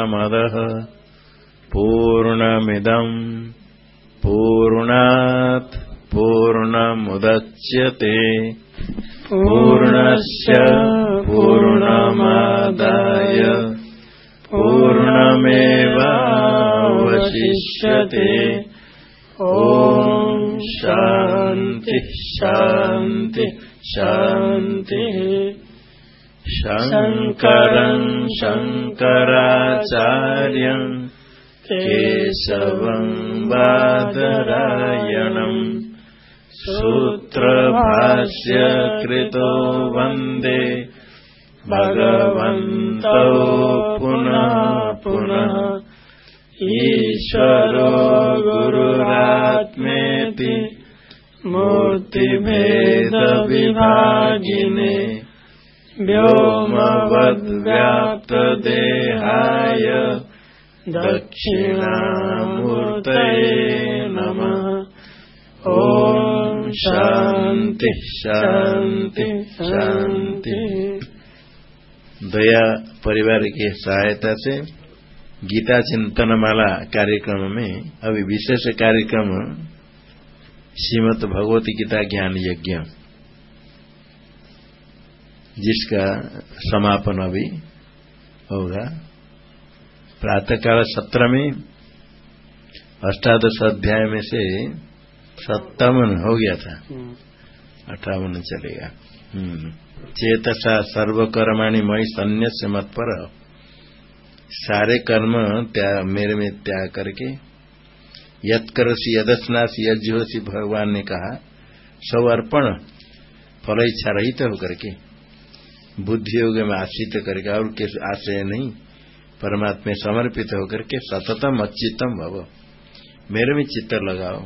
पूर्णमदः पूर्णमिदम् पूर्णात् पूर्णमुदच्यते। पूर्णस्य पूर्णमादाय। पूर्णमेवावशिष्यते ॐ शान्तिः शान्तिः शान्तिः। शङ्कराचार्यम् केशवम् बादरायणम् सूत्रभाष्य कृतो वंदे भगवन्तौ पुनः पुनः ईश्वरो गुरुरात्मेति मूर्तिभेदविभागिने व्योमवद्व्याप्तदेहाय दक्षिणामूर्तये नमः। ॐ शान्ति शान्ति शान्ति। दया परिवार की सहायता से गीता चिंतन माला कार्यक्रम में, अभी विशेष कार्यक्रम, श्रीमद भगवती गीता ज्ञान यज्ञ। जिसका समापन अभी होगा। प्रातःकाल सत्र में अष्टादश अध्याय में से सत्तावन हो गया था। अठावन चलेगा। चेतसा सर्वकर्माणी मई सन्य से मत पर सारे कर्म त्याग मेरे में त्याग करके यत करोसी यदस्नासी यज्ञोसी भगवान ने कहा सब अर्पण फल इच्छा रहित होकर के बुद्धि योग में आश्रित करके और किस आश्रय नहीं परमात्मा समर्पित होकर के सततम अचितम भव। मेरे में चित्त लगाओ।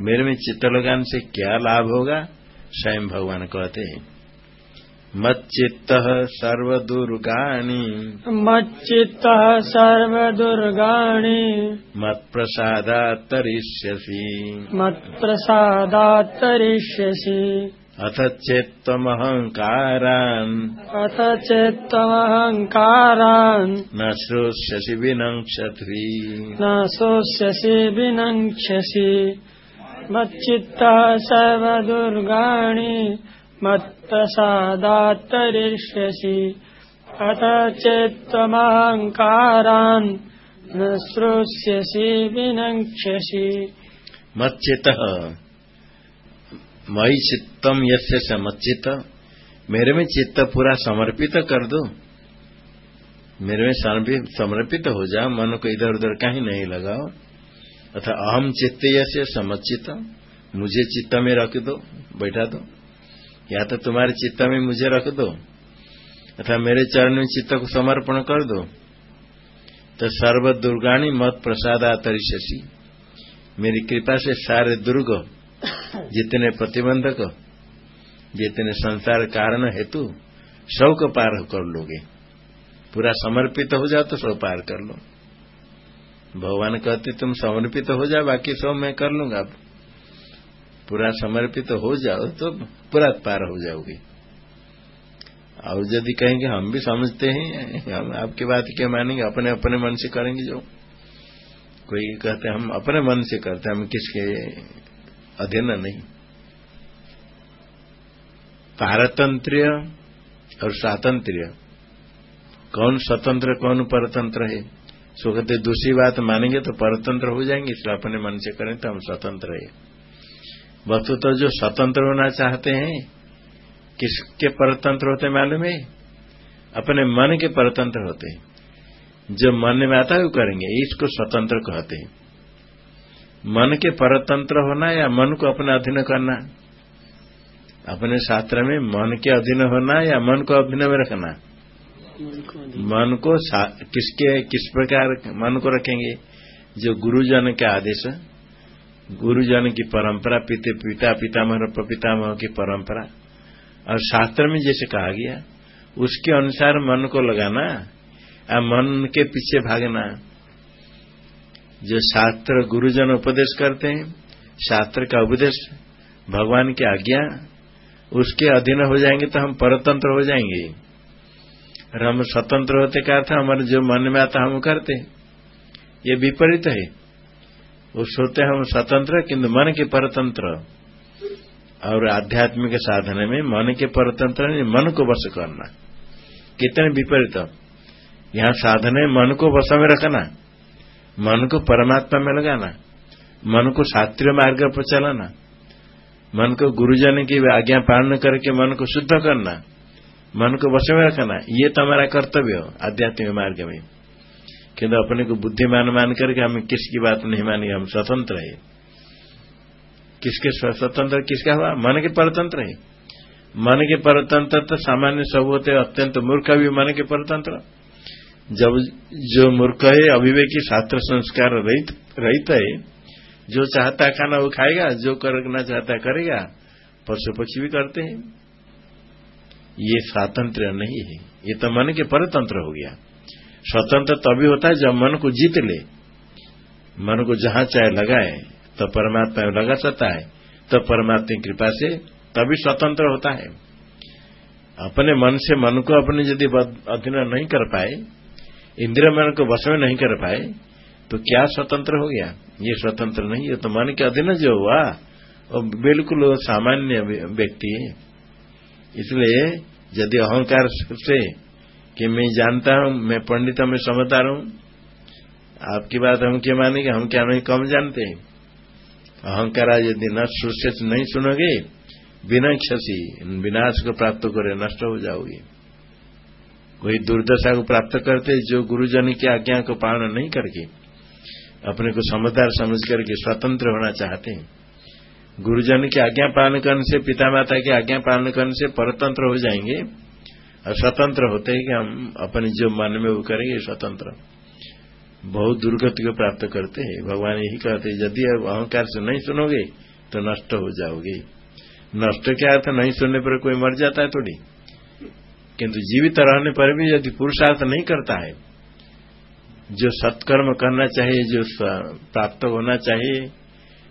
मेरे में चित्त लगाने से क्या लाभ होगा? स्वयं भगवान कहते हैं मच्चित्त सर्वदुर्गाणि। मच्चित्त सर्वदुर्गाणि। मत्प्रसादात्तरिष्यसि मत्प्रसादात्तरिष्यसि अथ चेत्त्वमहङ्कारान्। अथ चेत्त्वमहङ्कारान्। न श्रोष्यसि विनङ्क्षध्वी न शोष्यसि विनङ्क्ष्यसि। मच्चित्तः सर्वदुर्गाणि मत्प्रसादात्तरिष्यसि। अथ चेत्त्वमहङ्कारान् न श्रोष्यसि विनङ्क्ष्यसि। मच्चितः मई चित्तम यस्य स मच्चित मेरे में चित्त पूरा समर्पित कर दो। मेरे में समर्पित हो जाओ मन को इधर उधर कहीं नहीं लगाओ। अथा अहम चित्त यसे समचित मुझे चित्त में रख दो। बैठा दो। या तो तुम्हारे चित्त में मुझे रख दो। अथा मेरे चरण में चित्त को समर्पण कर दो। तो सर्व दुर्गाणी मत प्रसादातरिशि मेरी कृपा से सारे दुर्ग जितने प्रतिबंधक, जितने संसार कारण हेतु सबको पार कर लोगे। पूरा समर्पित हो जाओ तो सब पार कर लो। भगवान कहते, तुम समर्पित हो जाओ, बाकी सब मैं कर लूँगा। पूरा समर्पित हो जाओ तो पूरा पार हो जाओगे। और यदि कहेंगे, हम भी समझते हैं, हम आपकी बात क्या मानेंगे? अपने अपने मन से करेंगे जो? कोई कहते, हम अपने मन से करते हम किसके अधीन नहीं। पारतंत्र्य और स्वातंत्र्य। कौन स्वतंत्र, कौन परतंत्र है? सो कहते दूसरी बात मानेंगे तो परतंत्र हो जाएँगे, इसलिए अपने मन से करें तो हम स्वतंत्र है। वस्तु तो जो स्वतंत्र होना चाहते हैं, किसके परतंत्र होते मालूम है? अपने मन के परतंत्र होते हैं। जो मन में आता है वो करेंगे, इसको स्वतंत्र कहते हैं। मन के परतंत्र होना या मन को अपने अधीन करना? अपने शास्त्र में मन के अधीन होना या मन को अधीन में रखना? मन को किसके, किस प्रकार मन को रखेंगे? जो गुरुजन के आदेश, गुरुजन की परंपरा, पिते, पिता, पितामह पितामह की परंपरा, और शास्त्र में जैसे कहा गया, उसके अनुसार मन को लगाना और मन के पीछे भागना जो शास्त्र गुरुजन उपदेश करते हैं, शास्त्र का उपदेश, भगवान की आज्ञा, उसके अधीन हो जाएँगे तो हम परतंत्र हो जाएँगे। और हम स्वतंत्र होते क्या था हमारे जो मन में आता हम करते ये विपरीत है। उस होते हम स्वतंत्र, किंतु मन के परतंत्र। और आध्यात्मिक साधन में मन के परतंत्र नहीं, मन को वश करना। कितने विपरीत। यहाँ साधन मन को वश में रखना। मन को परमात्मा में लगाना मन को शास्त्रीय मार्ग पर चलाना मन को गुरुजन की आज्ञा पालन करके मन को शुद्ध करना मन को वश में रखना ये तो हमारा कर्तव्य हो आध्यात्मिक मार्ग में। किंतु अपने को बुद्धिमान मान करके हम किसकी बात नहीं मानेंगे, हम स्वतंत्र है। किसके स्वतंत्र, किसका हुआ? मन के परतंत्र है। मन के परतंत्र तो सामान्य सब होते अत्यंत मूर्ख भी मन के परतंत्र। जब जो मूर्ख है अभिवेकी शास्त्र संस्कार रहित है, जो चाहता खाना वो खाएगा, जो करना चाहता करेगा पशु पक्षी भी करते हैं। ये स्वातंत्र नहीं है। ये तो मन के परतंत्र हो गया। स्वतंत्र तभी होता है जब मन को जीत ले। मन को जहाँ चाहे लगाए तो परमात्मा में लगा सकता है। तो परमात्मा की कृपा से तभी स्वतंत्र होता है। अपने मन से मन को अपने यदि अधीन नहीं कर पाए इंद्रिय मन को वश में नहीं कर पाए तो क्या स्वतंत्र हो गया? ये स्वतंत्र नहीं है तो मन के अधीन जो हुआ, वो बिल्कुल सामान्य व्यक्ति है। इसलिए यदि अहंकार से कि मैं जानता हूँ, मैं पंडित हूँ, मैं समझदार हूँ, आपकी बात हम क्या मानेंगे? हम क्या नहीं, कम जानते अहंकार यदि न से नहीं सुनोगे बिना क्षसी विनाश को प्राप्त करे, नष्ट हो जाओगे। कोई दुर्दशा को प्राप्त करते जो गुरुजन की आज्ञा को पालन नहीं करके, अपने को समझदार समझ करके स्वतंत्र होना चाहते हैं। गुरुजन की आज्ञा पालन करने से पिता माता की आज्ञा पालन करने से परतंत्र हो जाएँगे, और स्वतंत्र होते हैं कि हम अपने जो मन में वो करेंगे, स्वतंत्र। बहुत दुर्गति को प्राप्त करते हैं। भगवान यही कहते हैं, यदि अहंकार से नहीं सुनोगे तो नष्ट हो जाओगे। नष्ट क्या अर्थ नहीं सुनने पर कोई मर जाता है थोड़ी। किंतु जीवित रहने पर भी यदि पुरुषार्थ नहीं करता है, जो सत्कर्म करना चाहिए, जो प्राप्त होना चाहिए,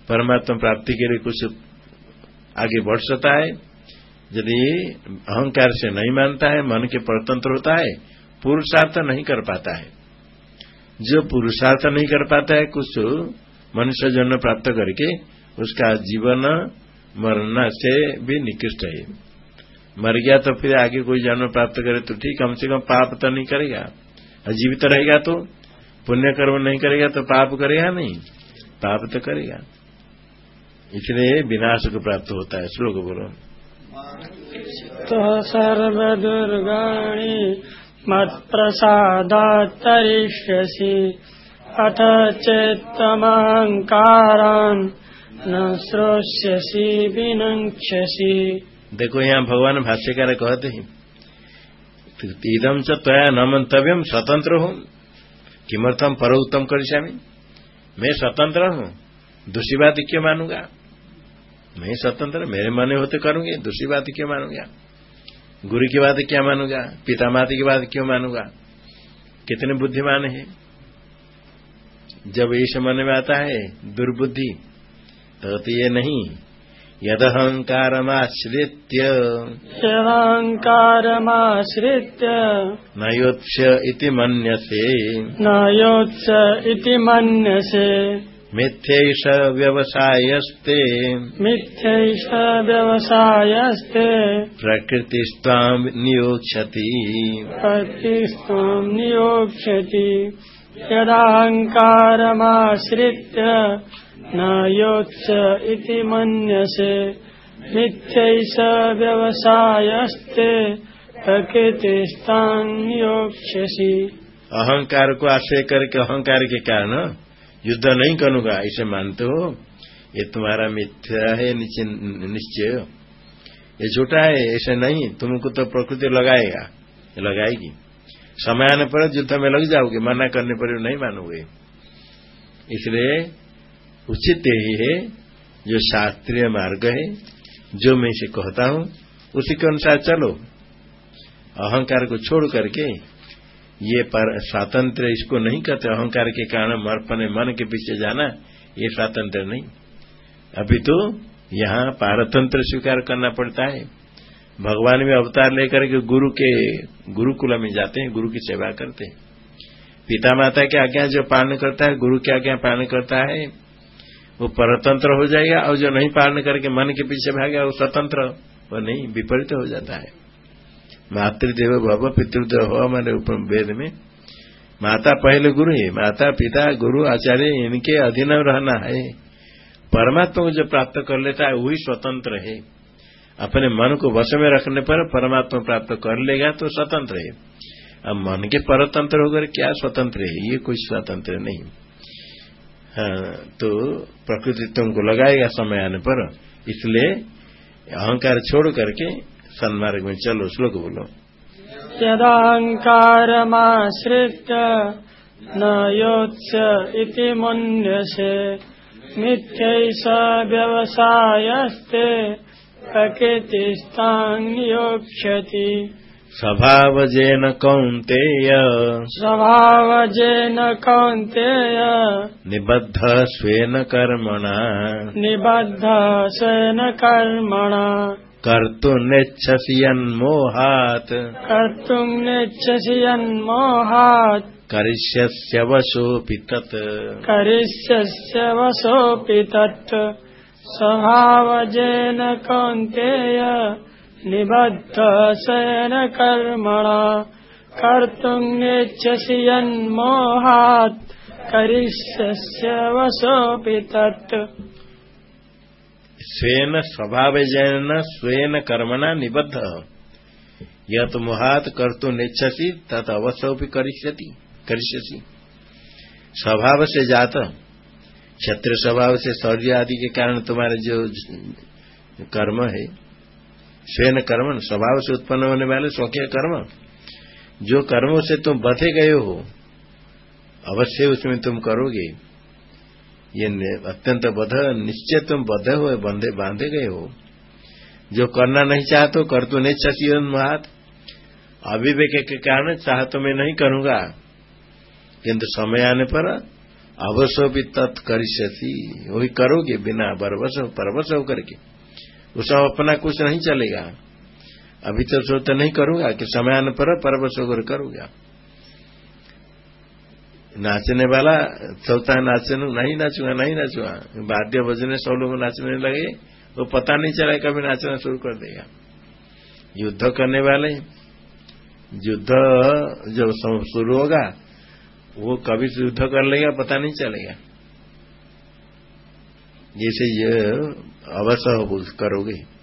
परमात्मा प्राप्ति के लिए कुछ आगे बढ़ सकता है, यदि अहंकार से नहीं मानता है, मन के परतंत्र होता है, पुरुषार्थ नहीं कर पाता है। जो पुरुषार्थ नहीं कर पाता है, कुछ मनुष्य जन्म प्राप्त करके, उसका जीवन मरना से भी निकृष्ट है। मर गया तो फिर आगे कोई जन्म प्राप्त करे तो ठीक, कम से कम पाप तो नहीं करेगा। जीवित रहेगा तो पुण्य कर्म नहीं करेगा तो पाप करेगा नहीं, पाप तो करेगा। इसलिए विनाश को प्राप्त होता है, श्लोक बोलो। तो सर्वदुर्गाणि मत्प्रसादात्तरिष्यसि, अथ चेत्तमहङ्कारान् न श्रोष्यसि विनक्ष्यसि देखो यहाँ भगवान भाष्यकार कहते हैं इदम च त्वया न मंतव्यम स्वतंत्र हूँ। किमर्थम पर उत्तम करिष्यामी? मैं स्वतंत्र हूँ दूसरी बात क्यों मानूँगा? मैं स्वतंत्र मेरे मन होते करूँगे दूसरी बात क्यों मानूँगा? गुरु की बात क्या मानूँगा? पिता माता की बात क्यों मानूँगा? कितने बुद्धिमान है? जब इस मन में आता है दुर्बुद्धि तो, तो ये नहीं यदहङ्कारमाश्रित्य। यदहङ्कारमाश्रित्य। न योत्स इति मन्यसे। न योत्स इति मन्यसे। मिथ्यैष व्यवसायस्ते। मिथ्यैष व्यवसायस्ते। प्रकृतिस्त्वाम् नियोक्ष्यति। प्रकृतिस्त्वाम् नियोक्ष्यति। यदाहङ्कारमाश्रित्य न योत्स इति मन्यसे। मिथ्यैष व्यवसायस्ते प्रकृतिस्तान अहंकार को आश्रय करके अहंकार के कारण युद्ध नहीं करूँगा ऐसे मानते हो ये तुम्हारा मिथ्या है निश्चय। ये झूठा है, ऐसे नहीं। तुमको तो प्रकृति लगाएगा। लगाएगी। समय आने पर युद्ध में लग जाओगे, मना करने पर नहीं मानोगे। इसलिए उचित यही है जो शास्त्रीय मार्ग है, जो मैं इसे कहता हूँ, उसी के अनुसार चलो। अहंकार को छोड़ करके ये पर स्वातंत्र इसको नहीं कहते। अहंकार के कारण अपने मन के पीछे जाना, ये स्वातंत्र नहीं। अभी तो यहाँ पारतंत्र स्वीकार करना पड़ता है। भगवान में अवतार लेकर के गुरु के गुरुकुल में जाते हैं, गुरु की सेवा करते हैं। पिता माता की आज्ञा जो पालन करता है, गुरु की आज्ञा पालन करता है वो परतंत्र हो जाएगा और जो नहीं पालन करके मन के पीछे भागेगा वो स्वतंत्र वो नहीं, विपरीत हो जाता है। मातृदेव भव, पितृदेव हो, हमारे ऊपर वेद में। माता पहले गुरु है, माता, पिता, गुरु, आचार्य, इनके अधीन रहना है। परमात्मा को जो प्राप्त कर लेता है, वही स्वतंत्र है। अपने मन को वश में रखने पर परमात्मा प्राप्त कर लेगा तो स्वतंत्र है। अब मन के परतंत्र होकर क्या स्वतंत्र है? ये कोई स्वतंत्र नहीं। तो प्रकृति तुमको लगाएगा समय आने पर, इसलिए अहंकार छोड़ करके सन्मार्ग में चलो, श्लोक बोलो। यदाहङ्कारमाश्रित्य न योत्स्य इति मन्यसे, मिथ्यैष व्यवसायस्ते प्रकृतिस्तान्योक्ष्यति स्वभावजेन कौन्तेय। स्वभावजेन कौन्तेय। निबद्ध स्वेन कर्मणा। निबद्ध सेन कर्मणा। कर्तुमिच्छसि यन्मोहात्। कर्तुम् नेच्छसि यन्मोहात्। करिष्यस्य वशोऽपि तत्। करिष्यस्य वशोऽपि तत्। स्वभावजेन कौन्तेय निबद्ध सेन कर्मणा कर्तुम् नेच्छसि यन्मोहात् करिष्यस्य तत्। स्वेन स्वभावजेन स्वेन कर्मणा निबद्ध। यह तो मोहात, कर्तु नेच्छसी, तत् अवश्य करिष्यति, करिष्यसी। स्वभाव से जात क्षत्रिय स्वभाव से शौर्य आदि के कारण तुम्हारे जो कर्म है स्वयं कर्म, स्वभाव से उत्पन्न होने वाले स्वकीय कर्म। जो कर्मों से तुम बधे गए हो, अवश्य उसमें तुम करोगे। ये अत्यंत बध निश्चय तुम बधे हो, बंधे बांधे गए हो। जो करना नहीं चाहते, कर तो नहीं छसी महात। अविवेक के कारण चाह तो मैं नहीं करूँगा। किंतु समय आने पर अवश्य भी तत्करिष्यति वही करोगे बिना बरबस परवश होकर के। उसमें अपना कुछ नहीं चलेगा। अभी तो सोच नहीं करूँगा कि समय आने पर परवश होकर करूँगा। नाचने वाला है, नाचने, नहीं नाचूँगा नहीं नाचूँगा। वाद्य बजने सब लोग नाचने लगे, वो पता नहीं चला कभी नाचना शुरू कर देगा। युद्ध करने वाले, युद्ध जब शुरू होगा, वो कभी युद्ध कर लेगा, पता नहीं चलेगा। जैसे ये अवश्य करोगे।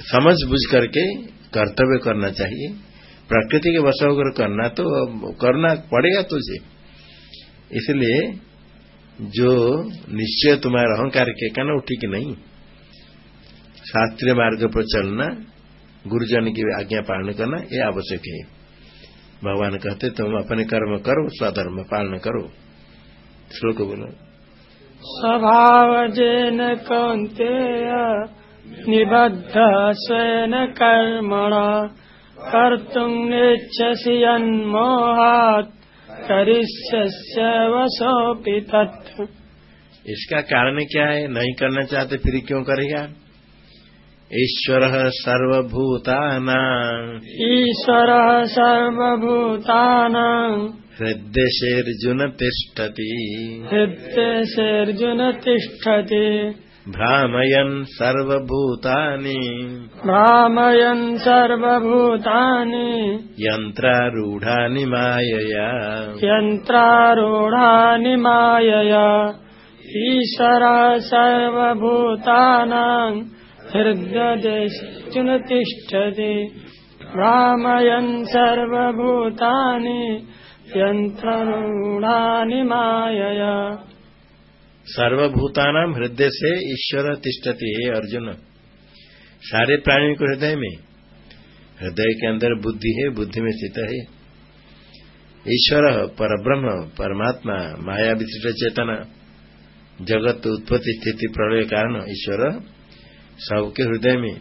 समझ बुझ करके कर्तव्य करना चाहिए। प्रकृति के वश होकर करना तो करना पड़ेगा तुझे। इसलिए जो निश्चय तुम्हारा अहंकार के कहना वो ठीक नहीं। शास्त्रीय मार्ग पर चलना, गुरुजन की आज्ञा पालन करना, ये आवश्यक है। भगवान कहते, तुम अपने कर्म करो, स्वधर्म पालन करो। श्लोक बोलो। स्वभावजेन कौन्तेय निबद्ध स्वेन कर्मणा कर्तुम् नेच्छसि यन्मोहात् करिष्यस्य वशोऽपि तत्। इसका कारण क्या है? नहीं करना चाहते फिर क्यों करेगा? ईश्वर सर्वभूतानाम् ईश्वरः सर्वभूतानाम् हृद्देशेऽर्जुन तिष्ठति हृद्देशेऽर्जुन तिष्ठति भ्रामयन् सर्वभूतानि। भ्रामयन् सर्वभूतानि। यन्त्रारूढानि मायया। यन्त्रारूढानि मायया। ईश्वरः सर्वभूतानाम् हृदयदेशर्जुन तिष्ठति भ्रामयन् सर्वभूतानि यन्त्रारूढानि मायया। सर्वभूतानाम हृदय से ईश्वर तिष्ठति, है अर्जुन। सारे प्राणियों के हृदय में, हृदय के अंदर बुद्धि है, बुद्धि में स्थित है। ईश्वर, परब्रह्म, परमात्मा, माया विशिष्ट चेतना, जगत उत्पत्ति, स्थिति, प्रलय, कारण, ईश्वर, सबके हृदय में।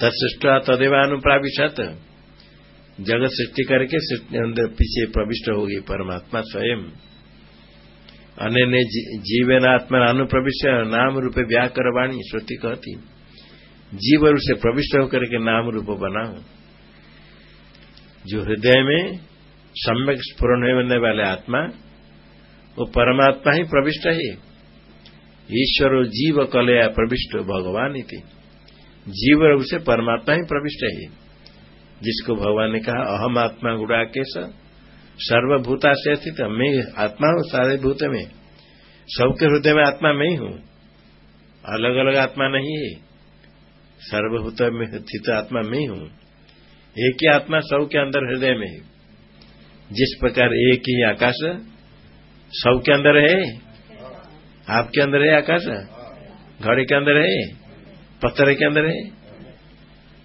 तत्सृष्टा तदेवानुप्राविशत। जगत सृष्टि करके अंदर पीछे प्रविष्ट होगी परमात्मा स्वयं। अन्य जीवन आत्मा अनुप्रविष्ट, नाम रूपे व्याकर वाणी श्रुति कहती, जीव रूप से प्रविष्ट होकर के नाम रूप बना जो हृदय में सम्यक स्फुरन होने वाले आत्मा, वो परमात्मा ही प्रविष्ट है। ईश्वर जीव कलया प्रविष्ट, भगवान थी जीव रूप से परमात्मा ही प्रविष्ट है। जिसको भगवान ने कहा, अहम आत्मा गुड़ाकेश सर्वभूता से स्थित, मैं आत्मा हूँ सारे भूत में। सबके हृदय में आत्मा मैं ही। हूँ अलग अलग आत्मा नहीं है। सर्वभूत में स्थित आत्मा मैं हूँ। एक ही आत्मा सब के अंदर हृदय में है। जिस प्रकार एक ही आकाश सब के अंदर है? आपके अंदर है आकाश? घड़े के अंदर है? पत्थर के अंदर है?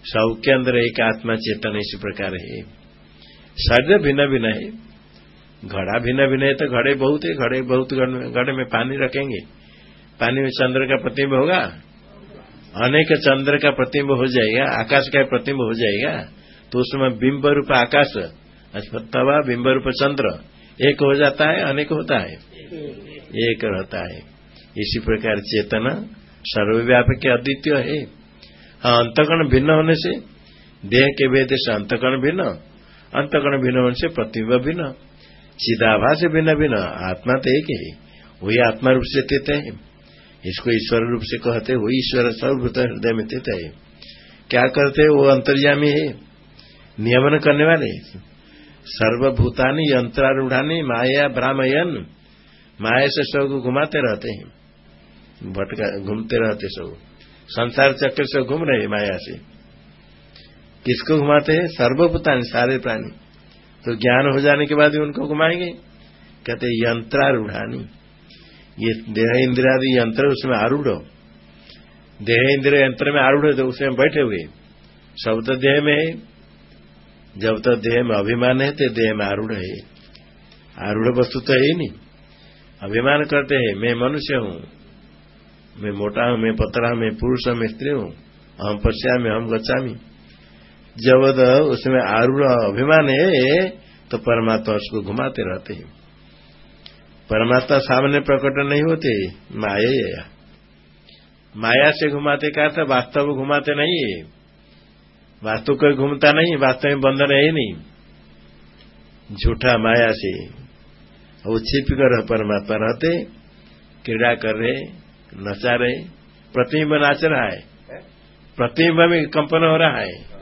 सब के अंदर एक आत्मा चेतन इसी प्रकार है। शरीर भिन्न भिन्न है। घड़ा भिन्न भिन्न है तो घड़े बहुत है, घड़े बहुत घड़े में पानी रखेंगे। पानी में चंद्र का प्रतिम्ब होगा। अनेक चंद्र का प्रतिम्ब हो जाएगा, आकाश का प्रतिम्ब हो जाएगा। तो उसमें बिंब रूप आकाश, तवा, बिंब रूप चंद्र, एक हो जाता है, अनेक होता है। एक रहता है। इसी प्रकार चेतना सर्वव्यापक अद्वितीय हाँ। अंतकरण भिन्न होने से, देह के भेद से अंतकरण भिन्न अंतकरण भिन्न होने से प्रतिबिंब भिन्न चिदाभा से भिन्न भिन्न, आत्मा तो एक है, वही आत्मा रूप से स्थित है। इसको ईश्वर रूप से कहते, वही ईश्वर सर्वभूत हृदय में स्थित है। क्या करते, वो अंतर्यामी है, नियमन करने वाले। सर्वभूतानी यंत्रारूढ़ानी माया ब्राह्मयन माया से सबको घुमाते रहते हैं। भटका, घूमते रहते सब। संसार चक्र से घूम रहे माया से। किसको घुमाते हैं? सर्वभूतानी सारे प्राणी। तो ज्ञान हो जाने के बाद ही उनको घुमाएँगे। कहते यंत्रारूढ़ानी। ये देह इंद्रियादि यंत्र, उसमें आरूढ़ देह इंद्र यंत्र में आरूढ़ तो उसमें बैठे हुए सब तो देह में है। जब तक तो देह में अभिमान है तो देह में आरूढ़ है। आरूढ़ वस्तु तो है ही नहीं। अभिमान करते हैं, मैं मनुष्य हूँ। मैं मोटा हूँ, मैं पतला हूँ, मैं पुरुष हूँ, मैं स्त्री हूँ। हम पश्या में हम गच्छामी। जब उसमें आरूढ़ अभिमान है तो परमात्मा उसको घुमाते रहते हैं। परमात्मा सामने प्रकट नहीं होते, माया माया से घुमाते क्या था वास्तव घुमाते नहीं है। वास्तु कोई घूमता नहीं, वास्तव में बंधन है ही नहीं। झूठा माया से वो छिप कर परमात्मा रहते, क्रीड़ा कर रहे नचा रहे, प्रतिबिंब नाच रहा है। प्रतिबिंब में कंपन हो रहा है।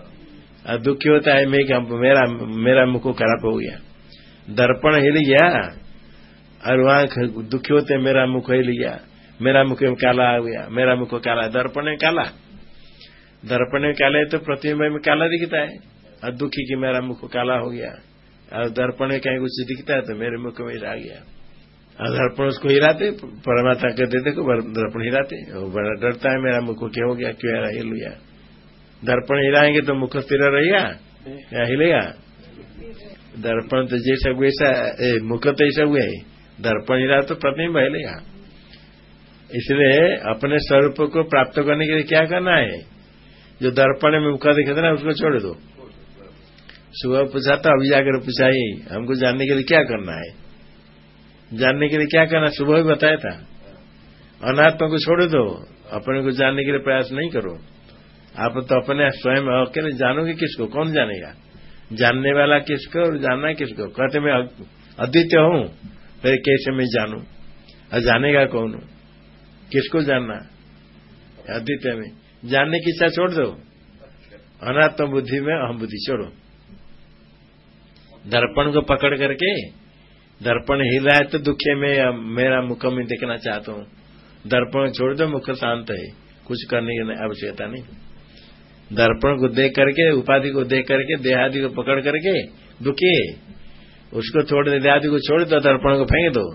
और दुखी होता है मैं मेरा मेरा मुख खराब हो गया। दर्पण हिल गया, और वहाँ दुखी होते, मेरा मुख हिल गया। मेरा मुख काला आ गया। मेरा मुख काला, दर्पण में काला। दर्पण में काला है तो प्रतिबिंब में काला दिखता है। और दुखी की मेरा मुख काला हो गया। और दर्पण में कहीं कुछ दिखता है तो मेरे मुख में आ गया। दर्पण उसको हिराते, परमात्मा के देते को दर्पण हिराते। वो बड़ा डरता है मेरा मुख क्या हो गया? क्यों हिल गया दर्पण हिलाएँगे तो मुख स्थिर रहेगा? या हिलेगा? दर्पण तो जैसा वैसा मुख तो ऐसा हुआ है। दर्पण हिला तो प्रतिबिंब हिलेगा इसलिए अपने स्वरूप को प्राप्त करने के लिए क्या करना है? जो दर्पण में मुखा दिखे ना, उसको छोड़ दो। सुबह पूछा था अभी जाकर पूछा ही, हमको जानने के लिए क्या करना है? जानने के लिए क्या करना सुबह भी बताया था। अनात्मा को छोड़ दो। अपने को जानने के लिए प्रयास नहीं करो। आप तो अपने स्वयं अकेले जानोगे किसको? कौन जानेगा? जानने वाला किसको और जानना किसको? कहते मैं अद्वितीय हूँ। फिर कैसे मैं जानू? और जानेगा कौन? किसको जानना अद्वितीय में। जानने की इच्छा छोड़ दो। अनात्म बुद्धि में अहम बुद्धि छोड़ो। दर्पण को पकड़ करके दर्पण हिला है तो दुखे में मेरा मुख में देखना चाहता हूँ। दर्पण छोड़ दो, मुख शांत है। कुछ करने की आवश्यकता नहीं। दर्पण को देख करके, उपाधि को देख करके, देहादि को पकड़ करके दुखी उसको छोड़ दे, देहादि को छोड़ दो, दर्पण को फेंक दो।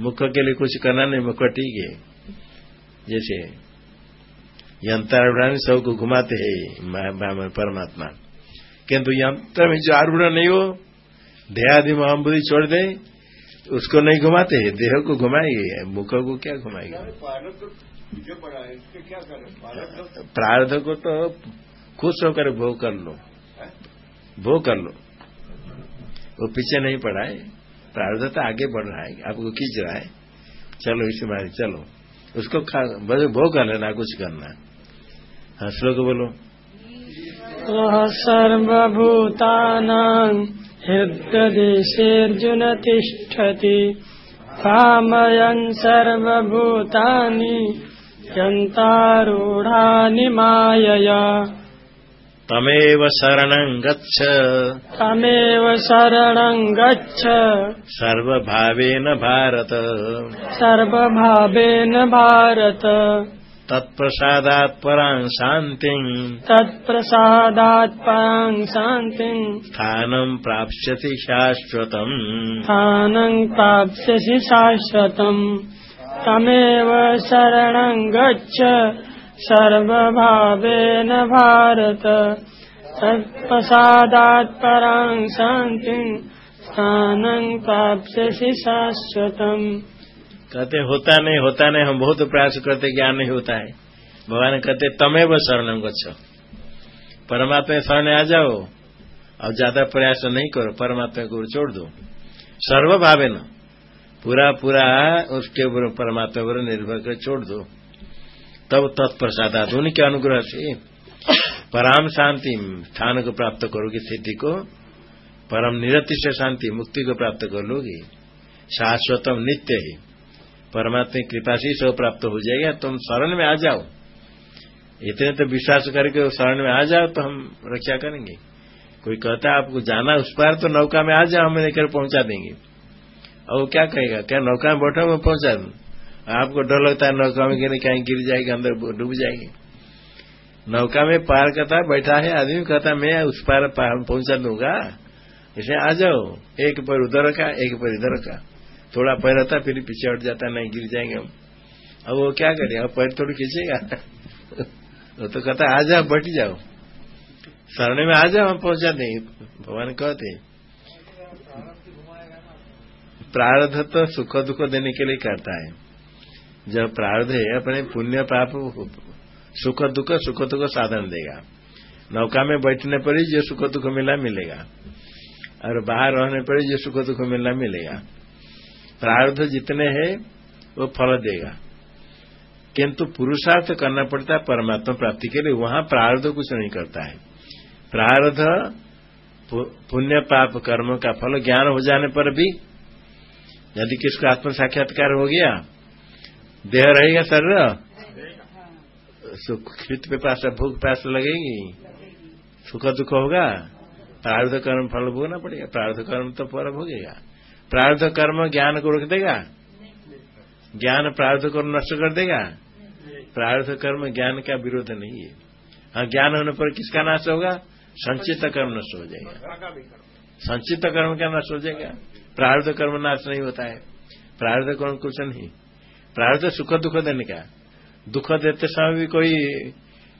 मुख के लिए कुछ करना नहीं, मुख ठीक है। जैसे यंत्रारूढ़ सबको घुमाते हैं परमात्मा। किंतु यंत्र में जो आरूढ़ नहीं हो, देहादि में बुद्धि छोड़ दे उसको नहीं घुमाते देह को घुमाएँगे मुख को क्या घुमाएँगे? प्रार्थ को तो खुश होकर भोग कर लो। भोग कर लो। वो पीछे नहीं पड़ा है। प्रार्थ तो आगे बढ़ रहा है आपको खींच रहा है। चलो इस बार चलो। उसको भोग कर लेना कुछ करना। हाँ श्लोक बोलो। सः सर्वभूतानां हृद्यदेशेऽर्जुन तिष्ठति कामयन् सर्वभूतानि यन्तारूढानि मायया। तमेव शरणं गच्छ। तमेव शरणं गच्छ। सर्वभावेन भारत। सर्वभावेन भारत तत्प्रसादात् परां शान्तिम् तत्प्रसादात् परां शान्तिम् स्थानं प्राप्स्यसि शाश्वतम्। स्थानं प्राप्स्यसि शाश्वतम्। तमेव शरणं गच्छ सर्वभावेन भारत। तत्प्रसादात् परां शान्तिम् स्थानं प्राप्स्यसि शाश्वतम् कहते, होता नहीं होता नहीं, हम बहुत प्रयास करते, ज्ञान नहीं होता है। भगवान कहते, तमेव शरणम गच्छ। परमात्मा शरण आ जाओ अब ज़्यादा प्रयास नहीं करो, परमात्मा को छोड़ दो। सर्व भावे न पूरा पूरा उसके ऊपर, परमात्मा पर निर्भर कर छोड़ दो। तब तत्प्रसादात के अनुग्रह से पराम शांति स्थान को प्राप्त करोगे स्थिति को। परम निरति से शांति मुक्ति को प्राप्त कर लोगे। शाश्वतम नित्य ही। परमात्मा की कृपा से सब प्राप्त हो जाएगा। तुम शरण में आ जाओ। इतने तो विश्वास करके शरण में आ जाओ तो हम रक्षा करेंगे। कोई कहता है, आपको जाना उस पार तो नौका में आ जाओ, हमें लेकर पहुँचा देंगे। और क्या कहेगा? क्या नौका में बैठो मैं पहुँचा दू? आपको डर लगता है, नौका में गिरे कहीं गिर जाएगी, अंदर डूब जाएगी। नौका में पार करता है, बैठा है, आदमी कहता है, मैं उस पार पहुँचा दूँगा। इसे आ जाओ। एक पर उधर का एक पर इधर का थोड़ा पैर रहता फिर पीछे हट जाता नहीं गिर जाएँगे हम। अब वो क्या करे? अब पैर थोड़ी खींचेगा? वो तो कहता आ जाओ, बैठ जाओ। शरण में आ जाओ, हम पहुँचा देंगे। भगवान कहते प्रारब्ध तो सुख दुख देने के लिए करता है। जब प्रारब्ध है, अपने पुण्य पाप, सुख दुख सुख दुख साधन देगा। नौका में बैठने पर ही जो सुख दुख मिला, मिलेगा। और बाहर रहने पर ही जो सुख दुख मिलना मिलेगा। प्रारब्ध जितने हैं, वो फल देगा। किंतु पुरुषार्थ करना पड़ता है, परमात्मा प्राप्ति के लिए। वहाँ प्रारब्ध कुछ नहीं करता है। प्रारब्ध पुण्य पाप कर्म का फल ज्ञान हो जाने पर भी, यदि किसको आत्म साक्षात्कार हो गया, देह रहेगा शरीर? सुख, खित पे पास भूख प्यास लगेगी। सुख दुख होगा। प्रार्थ कर्म फल भोगना पड़ेगा। प्रार्थ कर्म तो फल भोगेगा। प्रार्थ कर्म ज्ञान को रोक देगा? ज्ञान प्रार्थ कर्म नष्ट कर देगा? प्रार्थ कर्म ज्ञान का विरोध नहीं है। हाँ ज्ञान होने पर किसका नाश होगा? संचित कर्म नष्ट हो जाएगा। संचित कर्म का नष्ट हो जाएगा। प्रार्थ कर्म नाश नहीं होता है। प्रार्थ कर्म कुछ नहीं। प्रार्थ सुख दुख देने का। दुख देते समय भी कोई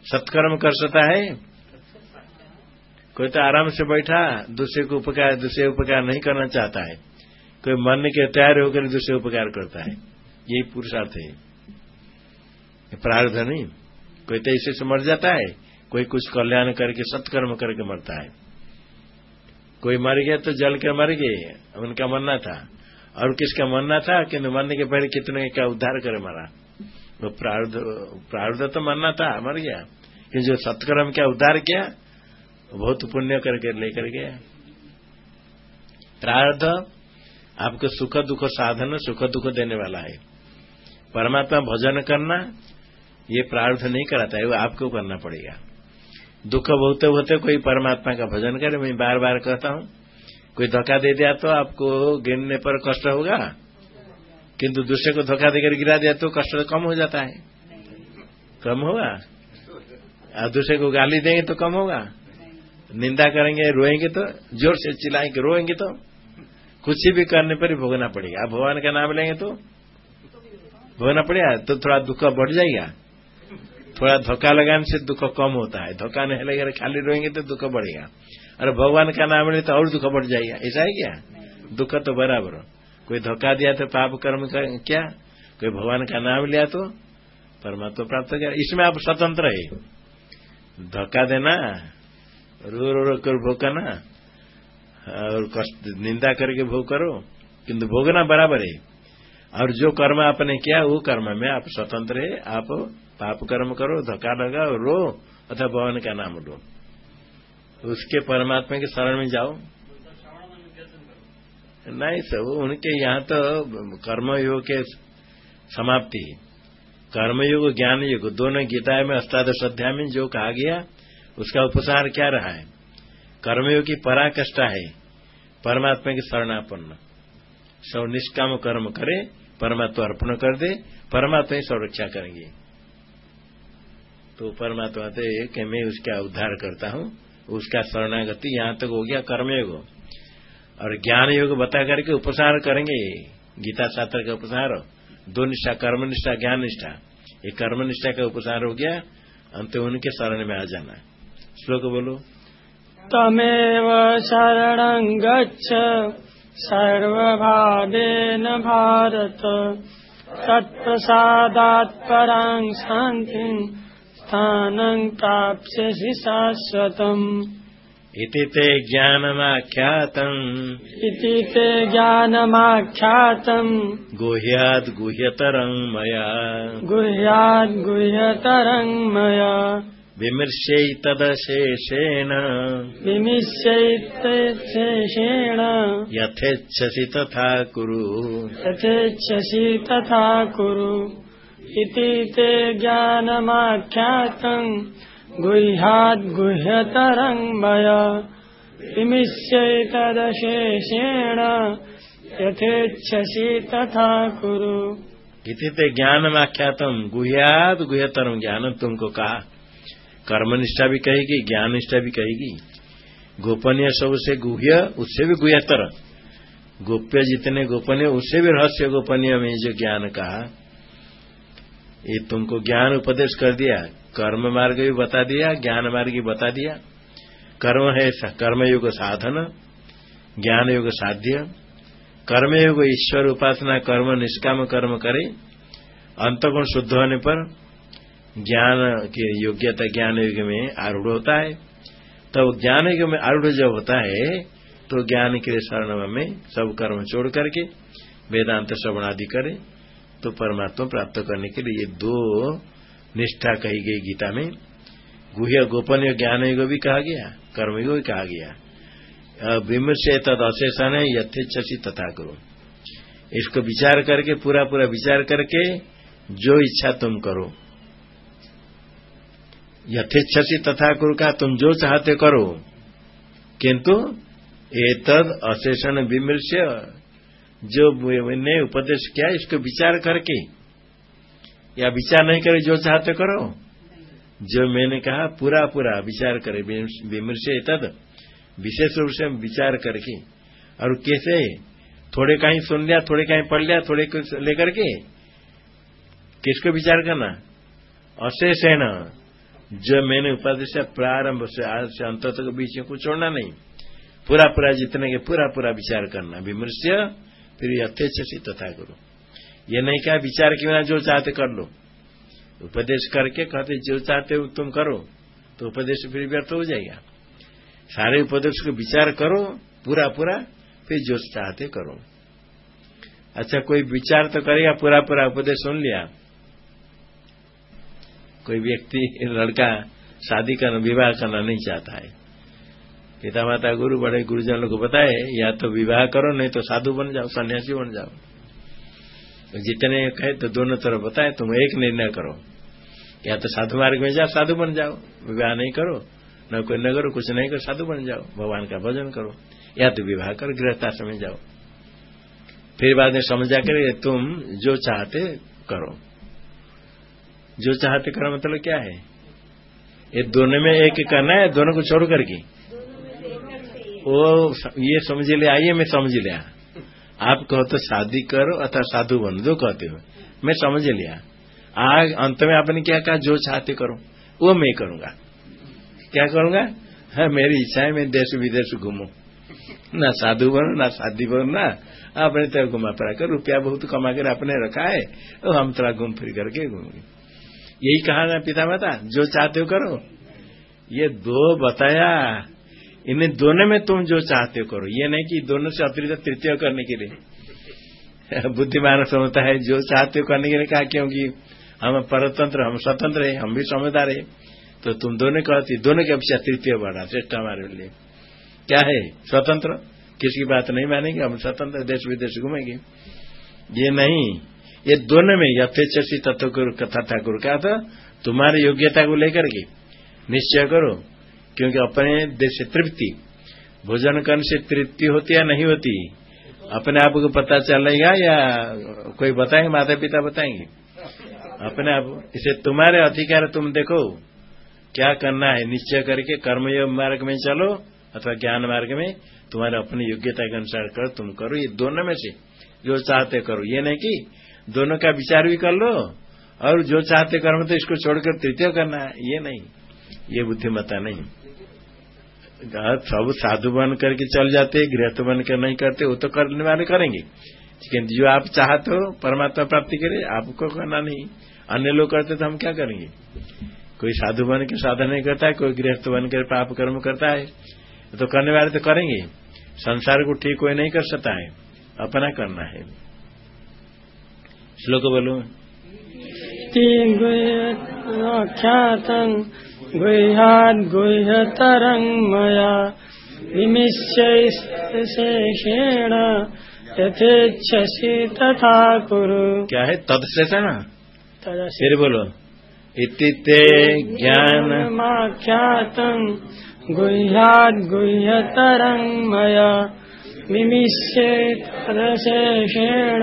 सत्कर्म कर सकता है? कोई तो आराम से बैठा, दूसरे को उपकार, दूसरे उपकार नहीं करना चाहता है। कोई मरने के तैयार होकर दूसरे उपकार करता है। यही पुरुषार्थ है। प्रार्थ नहीं। कोई तो से मर जाता है। कोई कुछ कल्याण करके, सत्कर्म करके मरता है। कोई मर गया तो जल के मर गए। उनका मरना था। और किसका मरना था? कि मरने के पहले कितने का उद्धार करे मरा। वो प्रार्थ प्रार्थ तो मरना था, मर गया। कि जो सत्कर्म क्या उद्धार किया बहुत पुण्य करके लेकर गया। प्रार्थ आपको सुख दुख साधन, सुख दुख देने वाला है। परमात्मा भजन करना, ये प्रार्थ नहीं कराता है वो आपको करना पड़ेगा। दुख होते होते कोई परमात्मा का भजन करे, मैं बार बार कहता हूँ, कोई धोखा दे दिया तो आपको गिरने पर कष्ट होगा। किंतु दूसरे को धोखा देकर गिरा दिया तो कष्ट कम हो जाता है। कम होगा? और दूसरे को गाली देंगे तो कम होगा। निंदा करेंगे, रोएँगे तो ज़ोर से चिल्लाएँगे, रोएँगे तो। कुछ भी करने पर भोगना पड़ेगा। आप भगवान का नाम लेंगे तो भोगना पड़ेगा? तो थोड़ा दुख बढ़ जाएगा। थोड़ा धोखा लगाने से दुख कम होता है। धोखा नहीं लगेगा खाली रोएँगे तो दुख बढ़ेगा। और भगवान का नाम ले तो और दुख बढ़ जाएगा। ऐसा है क्या? दुख तो बराबर कोई धोखा दिया तो पाप कर्म क्या? कोई भगवान का नाम लिया तो परमात्मा प्राप्त हो गया। इसमें आप स्वतंत्र है। धोखा देना रो रो कर भोग करना और कष्ट निंदा करके भोग करो, किंतु भोगना बराबर है। और जो कर्म आपने किया, वो कर्म में आप स्वतंत्र है, आप पाप कर्म करो, धोखा लगाओ रो, अथवा भवन का नाम लो उसके परमात्मा के शरण में जाओ। नहीं सब उनके यहाँ तो कर्मयोग के समाप्ति कर्मयोग ज्ञान युग दोनों गीता में अष्टादश अध्याय में जो कहा गया, उसका उपसार क्या रहा है? कर्मयोग की पराकष्ठा है, परमात्मा की शरणापन्न। सब निष्काम कर्म करे, परमात्मा अर्पण कर दे, परमात्मा ही संरक्षा करेंगे। तो परमात्मा से कि मैं उसका उद्धार करता हूँ, उसका शरणागति यहाँ तक हो गया, कर्मयोग और ज्ञान योग बता करके उपसार करेंगे गीता शास्त्र का उपसार दो निष्ठा कर्म निष्ठा ज्ञान निष्ठा ये कर्म निष्ठा का उपसार हो गया, अंत उनके शरण में आ जाना। श्लोक बोलो। तमेव शरणं गच्छ। सर्वभावेन भारत। तत्प्रसादात् परां शान्तिं स्थानं प्राप्स्यसि शाश्वतम्। इति ते ज्ञानमाख्यातम्। इति ते ज्ञानमाख्यातम्। गुह्याद् गुह्यतरम् मया। गुह्याद् गुह्यतरं मया विमर्शैतदशेषेण विमिष्यैतशेषेण यथेच्छसि तथा कुरु। यथेच्छसि तथा कुरु। इति ते ज्ञानमाख्यातम् गुह्याद् गुह्यतरं मया विमिष्यैतदशेषेण यथेच्छसि तथा कुरु। इति ते ज्ञानमाख्यातम गुह्याद गुह्यतरम ज्ञान तुमको कहा। कर्मनिष्ठा भी कहेगी ज्ञान निष्ठा भी कहेगी। गोपनीय सबसे गुह्य, उससे भी गुह्यतर। गोप्य जितने गोपनीय, उससे भी रहस्य गोपनीय में जो ज्ञान कहा, ये तुमको ज्ञान उपदेश कर दिया, कर्म मार्ग भी बता दिया, ज्ञान मार्ग भी बता दिया। कर्म है कर्मयुग साधन ज्ञान युग साध्य। कर्मयुग ईश्वर उपासना, कर्म निष्काम कर्म करे, अंतगुण शुद्ध होने पर ज्ञान के योग्यता ज्ञान युग में आरूढ़ होता है। तब तो ज्ञान युग में आरूढ़ जब होता है तो ज्ञान के शरण में सब कर्म छोड़ करके वेदांत श्रवण आदि करे तो परमात्मा प्राप्त करने के लिए ये दो निष्ठा कही गई गीता में। गुह्य गोपनीय ज्ञान युग भी कहा गया कर्मयुग भी कहा गया। विमर्श तद अशेषण है, यथेच्छसी तथा करो इसको विचार करके, पूरा पूरा विचार करके, जो इच्छा तुम करो। यथेच्छसी तथा करो का तुम जो चाहते करो। किंतु एतद अशेषण विमर्श जो मैंने उपदेश किया, इसको विचार करके, या विचार नहीं करे जो चाहते करो। जो मैंने कहा, पूरा पूरा विचार करे विमर्श तद विशेष रूप से विचार करके। और कैसे? थोड़े कहीं सुन लिया, थोड़े कहीं पढ़ लिया, थोड़े लेकर के, किसको विचार करना? अशेष है न जो मैंने उपदेश प्रारंभ से आज से अंत तक बीच में कुछ छोड़ना नहीं। पूरा पूरा जितने के पूरा पूरा विचार करना। विमर्श्य फिर यथेच से तथा करो। ये नहीं क्या विचार के बिना जो चाहते कर लो। उपदेश करके कहते, जो चाहते हो तुम करो। तो उपदेश फिर व्यर्थ हो जाएगा। सारे उपदेश को विचार करो पूरा पूरा फिर जो चाहते करो। अच्छा कोई विचार तो करेगा पूरा पूरा उपदेश सुन लिया। कोई व्यक्ति, लड़का शादी करना, विवाह करना नहीं चाहता है। पिता माता गुरु, बड़े गुरुजनों को बताए, या तो विवाह करो, नहीं तो साधु बन जाओ, सन्यासी बन जाओ। तो जितने कहे तो दोनों तरफ़ बताए, तुम एक निर्णय करो। या तो साधु मार्ग में जाओ, साधु बन जाओ। विवाह नहीं करो, न कोई न करो कुछ नहीं करो, साधु बन जाओ। भगवान का भजन करो। या तो विवाह करो, गृहस्थाश्रम में जाओ। फिर बाद में समझा कर, तुम जो चाहते करो। जो चाहते करो मतलब क्या है? ये दोनों में एक करना है, दोनों को छोड़ करके। वो ये समझ लिया आइए मैं समझ लिया आप कहो तो शादी करो अथवा साधु बनो जो कहते हो, मैं समझ लिया। आज अंत में आपने क्या कहा? जो चाहते करो, वो मैं करूँगा। क्या करूँगा? हाँ मेरी इच्छा है मैं देश विदेश घूमू। ना साधु बनो, ना शादी बनो, ना। आपने तो घुमा फिरा कर रुपया बहुत कमा कर आपने रखा है तो हम थोड़ा घूम फिर करके घूमेंगे। यही कहा ना पिता माता जो चाहते हो करो। ये दो बताया, इन्हें दोनों में तुम जो चाहते हो करो। ये नहीं कि दोनों से अतिरिक्त तृतीय करने के लिए। बुद्धिमान समझता है, जो चाहते हो करने के लिए कहा, क्योंकि हम परतंत्र, हम स्वतंत्र है, हम भी समझदार है। तो तुम दोनों कहती दोनों की अपेक्षा तृतीय बढ़ा, श्रेष्ठ हमारे लिए। क्या है? स्वतंत्र? किसी की बात नहीं मानेंगे, हम स्वतंत्र देश विदेश घूमेंगे। ये नहीं। ये दोनों में यथेची तत्व गुरु कथा ठाकुर क्या था, तुम्हारी योग्यता को लेकर के। निश्चय करो, क्योंकि अपने देश तृप्ति, भोजन करने से तृप्ति होती या नहीं होती, अपने आप को पता चलेगा या कोई बताएँगे माता पिता बताएँगे? अपने आप, इसे तुम्हारे अधिकार तुम देखो, क्या करना है? निश्चय करके कर्मयोग मार्ग में चलो, अथवा ज्ञान मार्ग में, तुम्हारे अपनी योग्यता के अनुसार करो, तुम करो, ये दोनों में से जो चाहते करो। ये नहीं कि दोनों का विचार भी कर लो, और जो चाहते कर्म तो इसको छोड़कर तृतीय करना है। ये नहीं, ये बुद्धिमता नहीं। सब साधु बन करके चल जाते, गृहस्थ बन कर नहीं करते, वो तो करने वाले करेंगे। लेकिन जो आप चाहते हो परमात्मा प्राप्ति के लिए, आपको करना नहीं। अन्य लोग करते तो हम क्या करेंगे? कोई साधु बन के साधन नहीं करता है, कोई गृहस्थ बन कर पाप कर्म करता है तो करने वाले तो करेंगे। संसार को ठीक कोई नहीं कर सकता है, अपना करना है। श्लोक बोलो। ख्यातम् गुह्याद् गुह्यतरम् मया। विमिश्यशेषेण यथेच्छसि तथा कुरु। क्या है? तदशेषण? फिर बोलो। इति ते ज्ञानमाख्यातम् गुह्याद् गुह्यतरम् मया। विमिश्ये तदशेषेण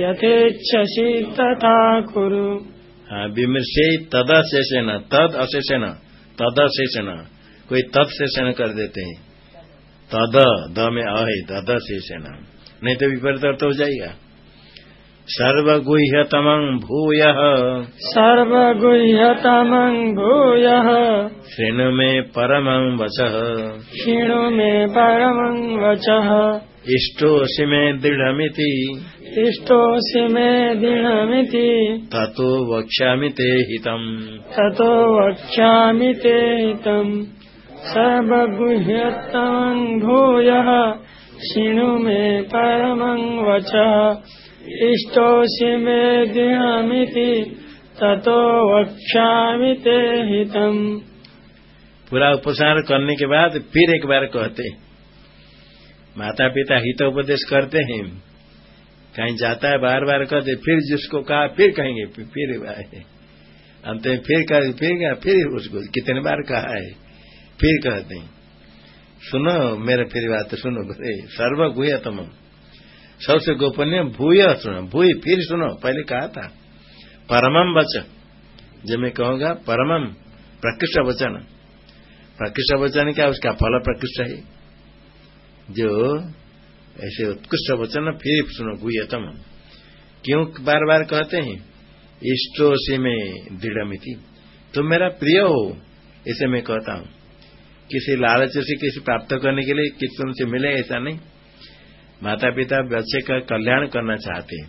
यथेच्छसि तथा कुरु। हाँ विमर्शे तद अशेषण तद अशेषण तद अशेषण कोई तद शेषण कर देते हैं। तद द में अ है तद शेषण नहीं तो विपरीत अर्थ हो जाएगा। सर्वगुह्यतम भूय। सर्वगुह्यतम भूय। शृणु में परम वच। क्षीणु में परम वच। इष्टोऽसि मे दृढ़मिति। इष्टोऽसि मे दृढमिति ततो वक्ष्यामि ते हितम्। ततो वक्ष्यामि ते हितम्। सर्वगुह्यतमम् भूयः शृणु मे परमं वचः। इष्टोऽसि मे दृढमिति ततो वक्ष्यामि ते हितम्। पूरा उपसार करने के बाद फिर एक बार कहते माता पिता हित उपदेश करते हैं। कहीं जाता है बार बार कहते, फिर जिसको कहा, फिर कहेंगे, फिर अंत में फिर कह, फिर क्या, फिर उसको कितने बार कहा है, फिर कहते हैं। सुनो मेरे फिर बात, सुनो सर्व गुह तम सबसे गोपनीय भूय सुनो, भूय, फिर सुनो, पहले कहा था परमम वचन जब मैं कहूँगा परमम प्रकृष्ट वचन। प्रकृष्ट वचन क्या, उसका फल प्रकृष्ट है? जो ऐसे उत्कृष्ट वचन फिर सुनो गुहतम क्यों बार बार कहते हैं, इष्टो से में दृढ़मिति। तुम मेरा प्रिय हो ऐसे मैं कहता हूँ। किसी लालच से किसी प्राप्त करने के लिए किसी तुमसे मिले ऐसा नहीं। माता पिता बच्चे का कल्याण करना चाहते हैं।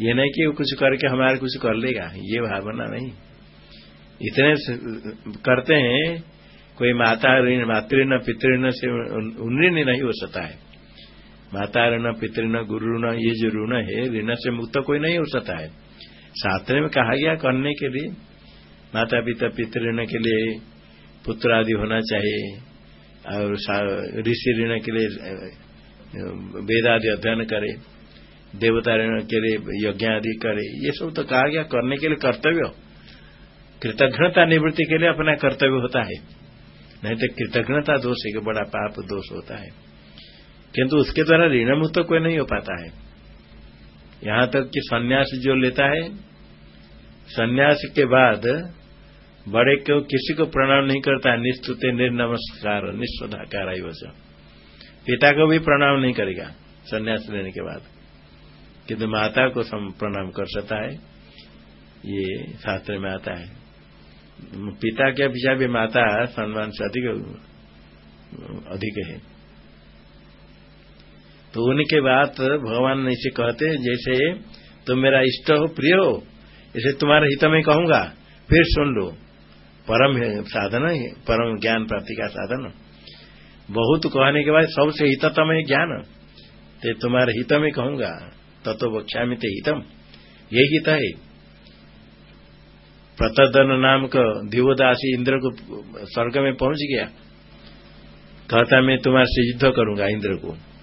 ये नहीं कि कुछ करके हमारे कुछ कर लेगा, ये भावना नहीं। इतने करते हैं, कोई माता ऋण मातृण पितृण से ऋण नहीं हो सकता है। माता ऋण पितृण गुरु ऋण ये जो ऋण है, ऋण से मुक्त कोई नहीं हो सकता है। शास्त्र में कहा गया करने के लिए माता पिता पितृण के लिए पुत्र आदि होना चाहिए, और ऋषि ऋण के लिए वेद आदि अध्ययन करे देवता ऋण के लिए यज्ञ आदि करे, ये सब तो कहा गया करने के लिए कर्तव्य। कृतज्ञता निवृत्ति के लिए अपना कर्तव्य होता है। नहीं तो कृतज्ञता दोष है बड़ा पाप दोष होता है। किंतु उसके द्वारा ऋण मुक्त कोई नहीं हो पाता है। यहाँ तक कि सन्यास जो लेता है, सन्यास के बाद बड़े को किसी को प्रणाम नहीं करता है निस्तुते निर्नमस्कार, निस्वधाकार वजह पिता को भी प्रणाम नहीं करेगा सन्यास लेने के बाद। किंतु माता को प्रणाम कर सकता है। ये शास्त्र में आता है। पिता के अभिषा भी माता सम्मान से अधिक अधिक है। तो उनके बाद भगवान इसे कहते जैसे, तुम मेरा इष्ट हो, प्रिय हो, इसे तुम्हारे हित में कहूँगा, फिर सुन लो। परम साधन है, परम ज्ञान प्राप्ति का साधन। बहुत कहने के बाद सबसे हिततम है ज्ञान। ते तुम्हारे हित में कहूँगा, तत्व बक्षा में ते हितम। यही हित है। प्रतदन नाम का दिवोदासी इंद्र को स्वर्ग में पहुँच गया। कहता, मैं तुम्हारे से युद्ध करूँगा इंद्र को।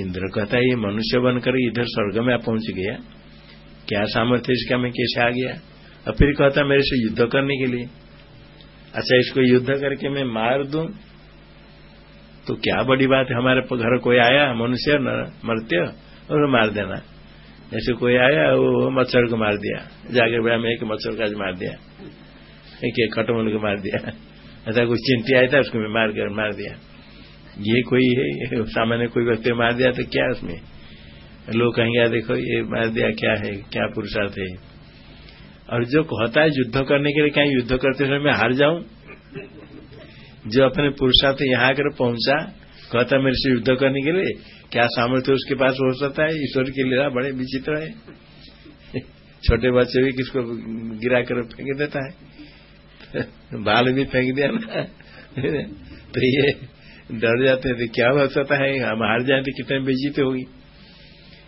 इंद्र कहता है, ये मनुष्य बनकर इधर स्वर्ग में आप पहुँच गया। क्या सामर्थ्य इसका मैं कैसे आ गया और फिर कहता मेरे से युद्ध करने के लिए। अच्छा इसको युद्ध करके मैं मार दू? तो क्या बड़ी बात है, हमारे घर कोई आया, मनुष्य मरते और मार देना। जैसे कोई आया, वो मच्छर को मार दिया। जाकर बड़ा में एक मच्छर का मार दिया। एक एक खटमन को मार दिया। ऐसा कुछ चिंटी आया था, उसको मैं मार कर, मार दिया। ये कोई है, सामान्य कोई व्यक्ति मार दिया तो क्या उसमें? लोग कहेंगे देखो, ये मार दिया, क्या है, क्या पुरुषार्थ है? और जो कहता है युद्ध करने के लिए, क्या युद्ध करते समय मैं हार जाऊँ? जो अपने पुरुषार्थ यहाँ आकर पहुँचा, कहता मेरे से युद्ध करने के लिए, क्या सामर्थ्य उसके पास? हो सकता है, ईश्वर की लीला बड़े विचित्र है। छोटे बच्चे भी किसको गिरा कर फेंक देता है? बाल भी फेंक दिया ना। तो ये डर जाते हैं तो क्या हो सकता है? हम हार जाए तो कितने बेजीते होगी?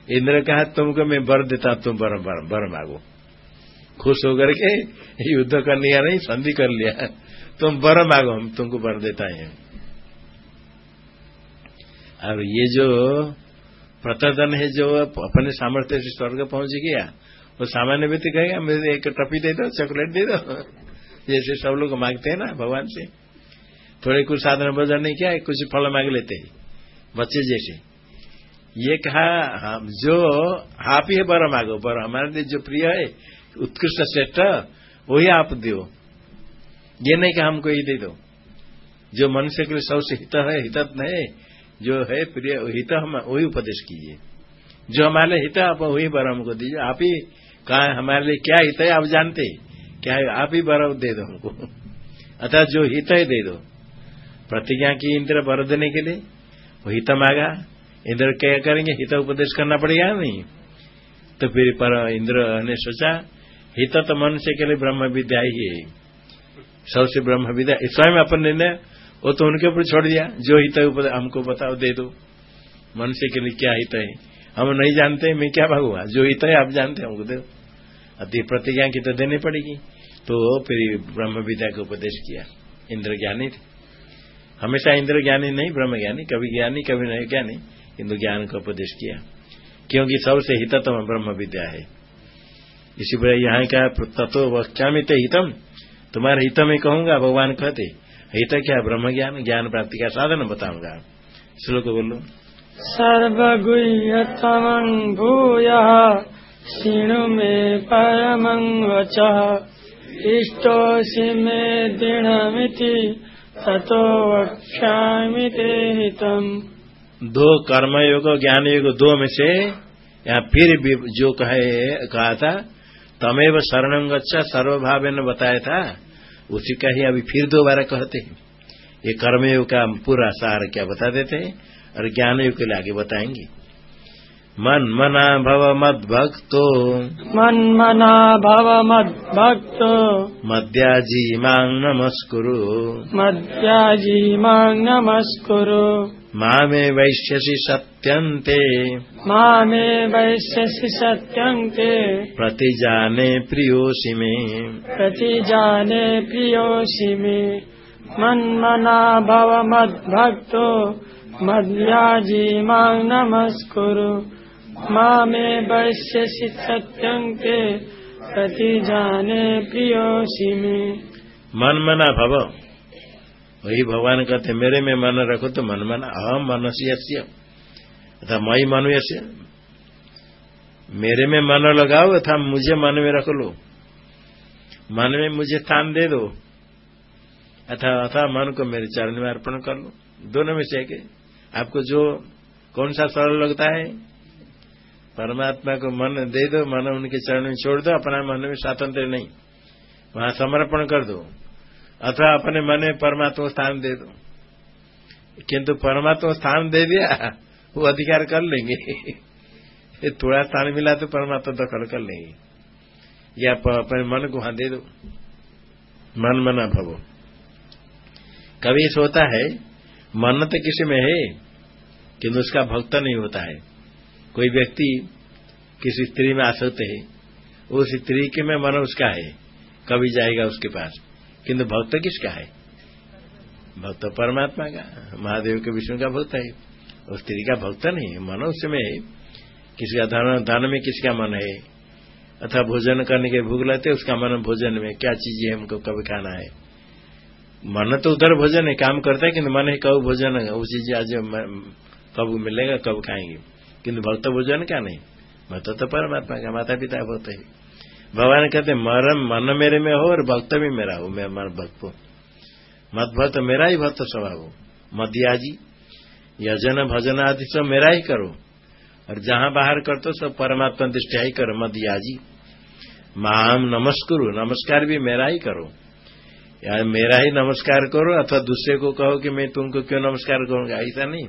इंद्र कहा तुमको मैं बर देता तुम बर बर, बर मांगो। खुश होकर के युद्ध कर लिया नहीं संधि कर लिया। तुम बर मांगो हम तुमको बर देता है। और ये जो प्रतदन है जो अपने सामर्थ्य से स्वर्ग पहुँच गया वो सामान्य व्यक्ति कहेगा मेरे एक टपी दे दो चॉकलेट दे दो। जैसे सब लोग मांगते हैं ना भगवान से। थोड़े कुछ साधन भोजन नहीं किया, कुछ फल मांग लेते हैं। बच्चे जैसे। ये कहा हम जो आप ही है बर मांगो बर हमारे लिए जो प्रिय है, उत्कृष्ट श्रेष्ठ, वही आप दो ये नहीं कि हमको ही दे दो। जो मनुष्य के लिए सबसे हित है हित है, जो है प्रिय हित हम, वही उपदेश कीजिए। जो हमारे लिए हित आप वही बर हमको दीजिए। आप ही कहा, हमारे लिए क्या हित है, आप जानते क्या है, आप ही बर दे दो हमको। अतः जो हित है, दे दो। प्रतिज्ञा की इंद्र बर देने के लिए। वो हित मांगा। इंद्र क्या करेंगे? हित उपदेश करना पड़ेगा नहीं? तो फिर पर इंद्र ने सोचा, हित तो मनुष्य के लिए ब्रह्म विद्या ही है। सबसे ब्रह्म विद्या। स्वयं अपन निर्णय, वो तो उनके ऊपर छोड़ दिया। जो हित हमको बताओ, दे दो। मनुष्य के लिए क्या हित है? हम नहीं जानते, मैं क्या भागूँगा जो हित है, आप जानते हमको दे। अति प्रतिज्ञा की तो देनी पड़ेगी। तो फिर ब्रह्म विद्या का उपदेश किया। इंद्र ज्ञानी थे। हमेशा इंद्र ज्ञानी नहीं, ब्रह्म ज्ञानी, कभी ज्ञानी, कभी नहीं ज्ञानी, इंद्र ज्ञान का उपदेश किया। क्योंकि सबसे हिततम ब्रह्म विद्या है। इसी पर यहाँ का तत्व वक्ष्यामित हितम। तुम्हारे हित में कहूँगा, भगवान कहते, हित क्या, ब्रह्म ज्ञान ज्ञान प्राप्ति का साधन बताऊँगा। श्लोक बोलो। सर्वगुह्यतम भूय, शृणु मे परम वच। इष्टोषि मे दृढ़मिति ततो ते हितम। दो कर्मयोग ज्ञान योग दो में से, यहाँ फिर भी जो कहे, कहा था, तमेव शरण गच्छा सर्वभाव ने बताया था, उसी का ही अभी फिर दोबारा कहते हैं। ये कर्मयोग का पूरा सार क्या बता देते हैं, और ज्ञान योग के लिए आगे बताएँगे। मन मना भव मद भक्तो मन मना भव मद भक्तो मद्याजी मांग नमस्कुरु। मद्याजी मांग नमस्कुरु। मामे वैश्यसि सत्यन्ते। मामे वैश्यसि सत्यन्ते। प्रतिजाने प्रियोसि मे। प्रतिजाने प्रियोसि मे। मन मना भव मद भक्तो मद्याजी मांग नमस्कुरु। मामे वैश्यसि सत्यं ते प्रति जाने प्रियोषि में। मन मना भव। वही भगवान कहते, मेरे में मन रखो तो मन मना। अहम मनस्य अथा मई मनुष्य मेरे में मन लगाओ अथा मुझे मन में रख लो। मन में मुझे स्थान दे दो। अथा अथा मन को मेरे चरण में अर्पण कर लो। दोनों में से आपको जो, कौन सा सरल लगता है परमात्मा को मन दे दो, मन उनके चरण में छोड़ दो, अपना मन में स्वातंत्र नहीं। वहाँ समर्पण कर दो। अथवा अपने मन में परमात्मा स्थान दे दो। किंतु परमात्मा स्थान दे दिया, वो अधिकार कर लेंगे। थोड़ा स्थान मिला तो परमात्मा दखल कर लेंगे। या अपने मन को वहाँ दे दो। मन मना भवो। कभी सोता है, मन तो किसी में है, किंतु उसका भक्त नहीं होता है। कोई व्यक्ति किसी स्त्री में आसक्त है उस स्त्री के में मन उसका है, कभी जाएगा उसके पास। किंतु भक्त किसका है? भक्त परमात्मा का, महादेव के विष्णु का भक्त है। उस स्त्री का भक्त नहीं है मन उसमें है। किसका धन धन में किसका मन है? अथवा भोजन करने के भूख लगते उसका मन भोजन में, क्या चीज़ है हमको कब खाना है? मन तो उधर भोजन है, काम करता है किन्तु मन है कब भोजन, वो चीज़ आज कब मिलेगा, कब खाएँगे। किन्तु भक्त भोजन क्या नहीं? भक्त तो परमात्मा का माता पिता भक्त है। भगवान कहते मरम, मन मेरे में हो और भक्त भी मेरा हो, मैं मन भक्त मत भक्त मेरा ही भक्त स्वभाव हो। मदियाजी यजन, भजन आदि सब मेरा ही करो। और जहाँ बाहर कर तो सब परमात्मा दृष्टि ही करो मदियाजी माम नमस्कुरु, नमस्कार भी मेरा ही करो। या मेरा ही नमस्कार करो, अथवा दूसरे को कहो कि मैं तुमको क्यों नमस्कार करूँगा? ऐसा नहीं।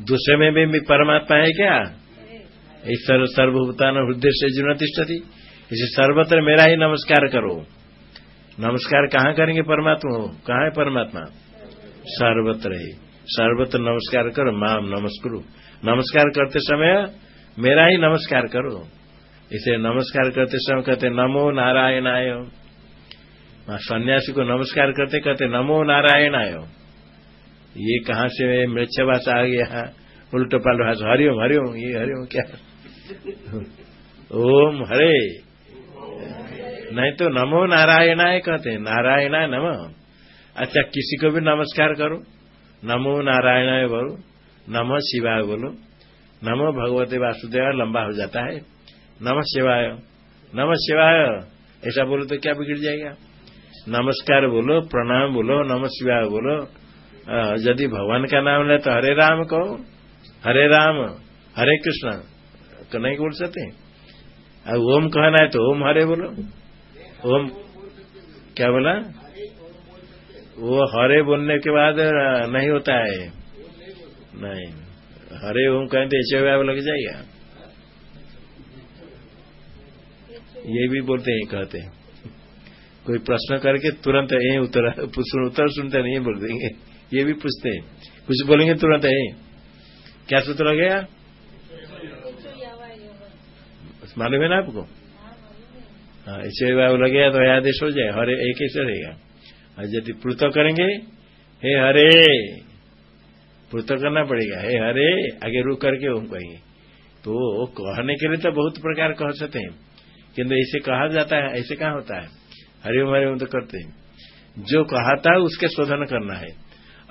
दूसरे में भी परमात्मा है क्या? ईश्वर सर्वभूतान हृदय से जुनतिष्ठती इसे सर्वत्र मेरा ही नमस्कार करो। नमस्कार कहाँ करेंगे परमात्मा? हो कहाँ है परमात्मा? सर्वत्र ही। सर्वत्र नमस्कार करो माम नमस्कुरु। नमस्कार करते समय मेरा ही नमस्कार करो। इसे नमस्कार करते समय कहते नमो नारायण आयो सन्यासी को नमस्कार करते कहते नमो नारायण आयो ये कहाँ से मृक्ष भाषा आ गया? उल्ट पल भाषा हरिओम हरिओम, ये हरिओम क्या? ओम हरे। नहीं तो नमो नारायणाय कहते हैं, नारायणाय नम। अच्छा किसी को भी नमस्कार करो। नमो नारायणाय बोलो, नमो शिवाय बोलो। नमो भगवते वासुदेव लंबा हो जाता है। नम शिवाय नम शिवाय। ऐसा बोलो तो क्या बिगड़ जाएगा? नमस्कार बोलो, प्रणाम बोलो, नम शिवाय बोलो। यदि भगवान का नाम ले तो हरे राम कहो हरे राम, हरे कृष्ण तो नहीं बोल सकते। अब ओम कहना है तो ओम हरे बोलो। ओम क्या बोला? वो हरे बोलने के बाद नहीं होता है। नहीं, हरे ओम कहें तो ऐसे व्याप लग जाएगा। ये भी बोलते हैं, कहते हैं। कोई प्रश्न करके तुरंत यही उत्तर उत्तर सुनते नहीं बोल देंगे। ये भी पूछते हैं। कुछ बोलेंगे तुरंत है क्या सूत्र हो गया? मालूम है ना आपको? हाँ ऐसे लग गया तो आदेश हो जाए, हरे एक ऐसे रहेगा। और यदि पृथक करेंगे, हे हरे पुत्र करना पड़ेगा, हे हरे, आगे रुक करके हम कहेंगे। तो कहने के लिए तो बहुत प्रकार कह सकते हैं, किंतु ऐसे कहा जाता है, ऐसे कहा होता है? हरिओम हरिओम तो करते हैं। जो कहा था उसके शोधन करना है।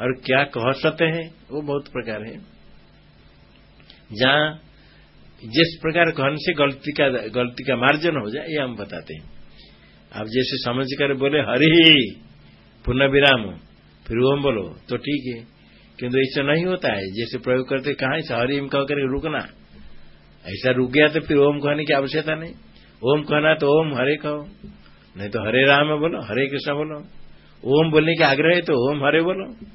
और क्या कह सकते हैं? वो बहुत प्रकार है। जहाँ जिस प्रकार कहने से गलती का गलती का मार्जन हो जाए, ये हम बताते हैं। आप जैसे समझ कर बोले, हरि पुनः विराम फिर ओम बोलो तो ठीक है। किंतु ऐसा नहीं होता है। जैसे प्रयोग करते, कहा से हरिम कह करके रुकना? ऐसा रुक गया तो फिर ओम कहने की आवश्यकता नहीं। ओम कहना तो ओम, हरे कहो। नहीं तो हरे राम बोलो, हरे कृष्ण बोलो। ओम बोलने के आग्रह है तो ओम, हरे बोलो।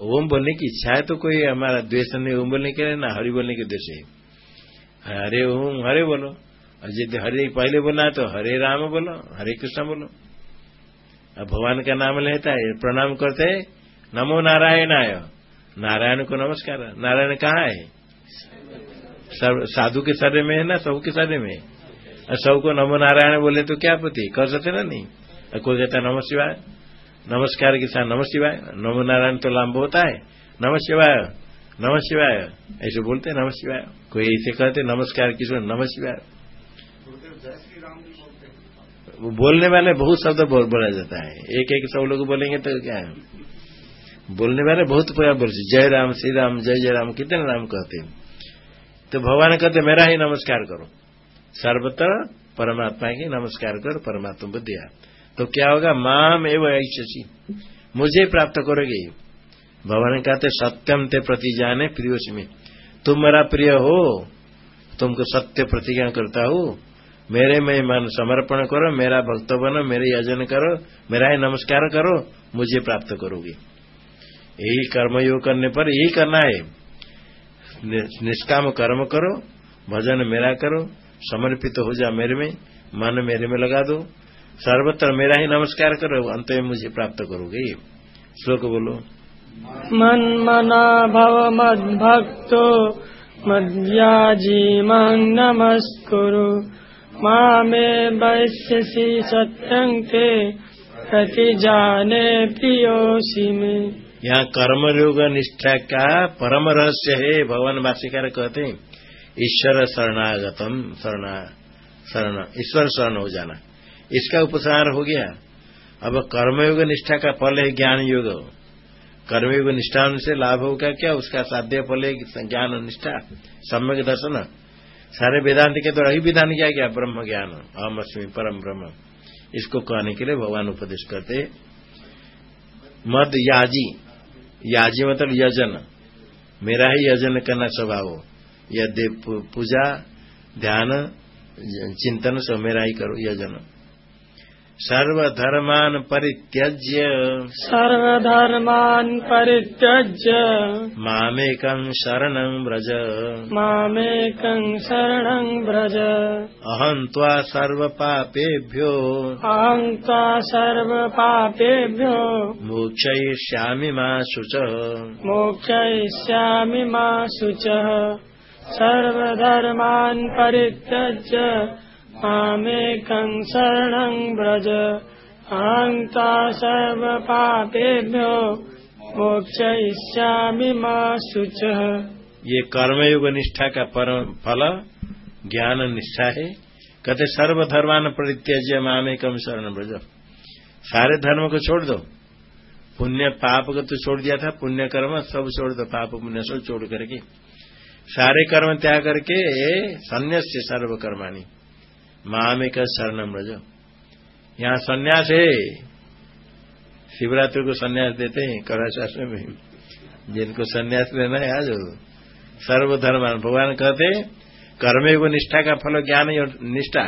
ओम बोलने की इच्छा है तो कोई हमारा द्वेष नहीं, ओम बोलने के लिए ना, हरि बोलने के द्वेष है हरे ओम, हरे बोलो। और यदि हरे पहले बोलना है तो हरे राम बोलो, हरे कृष्ण बोलो। अब भगवान का नाम लेता है, प्रणाम करते है। नमो नारायण आय नारायण को नमस्कार। नारायण कहाँ है? साधु के शरीर में है ना, सब के शरीर में? सबको नमो नारायण बोले तो क्या पति कर सकते ना नहीं? कोई कहता नमो शिवाय। नमस्कार के साथ नमः शिवाय, नमो नारायण तो लाभ होता है। नम शिवाय नम शिवाय। ऐसे बोलते नमः शिवाय। कोई ऐसे कहते नमस्कार किसको नम शिवाय। वो बोलने वाले बहुत शब्द बोला जाता है। एक एक सब लोग बोलेंगे तो क्या है? बोलने वाले बहुत प्रकार बोल जय राम, श्री राम, जय जय राम, कितने राम कहते हैं। तो भगवान कहते मेरा ही नमस्कार करो। सर्वत्र परमात्मा की नमस्कार करो, परमात्मा को दिया तो क्या होगा? माम एवं ऐसी मुझे प्राप्त करोगे। भगवान कहते सत्यम ते प्रति जाने प्रियोश में तुम मेरा प्रिय हो, तुमको सत्य प्रतिज्ञा करता हूँ। मेरे में मन समर्पण करो, मेरा भक्त बनो, मेरे यजन करो, मेरा ही नमस्कार करो, मुझे प्राप्त करोगे। यही कर्मयोग करने पर यही करना है। निष्काम कर्म करो, भजन मेरा करो, समर्पित हो जा मेरे में, मन मेरे में लगा दो। सर्वत्र मेरा ही नमस्कार करो अंत में मुझे प्राप्त करोगे। श्लोक बोलो। मन मना भव मद भक्तो मद्याजी मंग नमस्कुरु। मामे वैश्यसि सत्यं ते प्रति जाने प्रियोषि में। यहाँ कर्मयोग निष्ठा का परम रहस्य है भगवान भाष्यकार कहते हैं ईश्वर शरणागतम शरणा शरण ईश्वर शरण हो जाना। इसका उपसार हो गया। अब कर्मयोग निष्ठा का फल है ज्ञान योग। कर्मयोग निष्ठा से लाभ होगा क्या? उसका साध्य फल है ज्ञान निष्ठा, सम्यक दर्शन। सारे वेदांत के द्वारा ही विधान किया गया, ब्रह्म ज्ञान। अहम परम ब्रह्म। इसको कहने के लिए भगवान उपदेश करते मद याजी। याजी मतलब यजन। मेरा ही यजन करना स्वभाव। यदि पूजा, ध्यान, चिंतन, सब मेरा ही करो, यजन। सर्वधर्मान परित्यज्य। सर्वधर्मान् परित्यज्य। मामेकं शरणं व्रज। मामेकं शरणं व्रज। अहं त्वा सर्वपापेभ्यो। अहं त्वा सर्वपापेभ्यो। मोक्षयिष्यामि मा शुचः। मोक्षयिष्यामि मा शुचः। सर्वधर्मान् परित्यज्य। मामेकं शरणं व्रज। त्वा सर्वपापेभ्यो मोक्षयिष्यामि मा शुचः। ये कर्मयोग निष्ठा का परम फल ज्ञान निष्ठा है। कहते, सर्वधर्मान परित्यज्य मामेकम शरण व्रज। सारे धर्म को छोड़ दो। पुण्य पाप को तो छोड़ दिया था, पुण्य कर्म सब छोड़ दो, पाप पुण्य सब छोड़ करके। सारे कर्म त्याग करके संन्यास सर्व कर्माणी मामेक शरणम व्रज यहाँ संन्यास है। शिवरात्रि को संन्यास देते हैं कड़ा शास्त्र में। जिनको संन्यास लेना है, आज सर्वधर्म भगवान कहते कर्मयोग निष्ठा का फल, ज्ञान निष्ठा।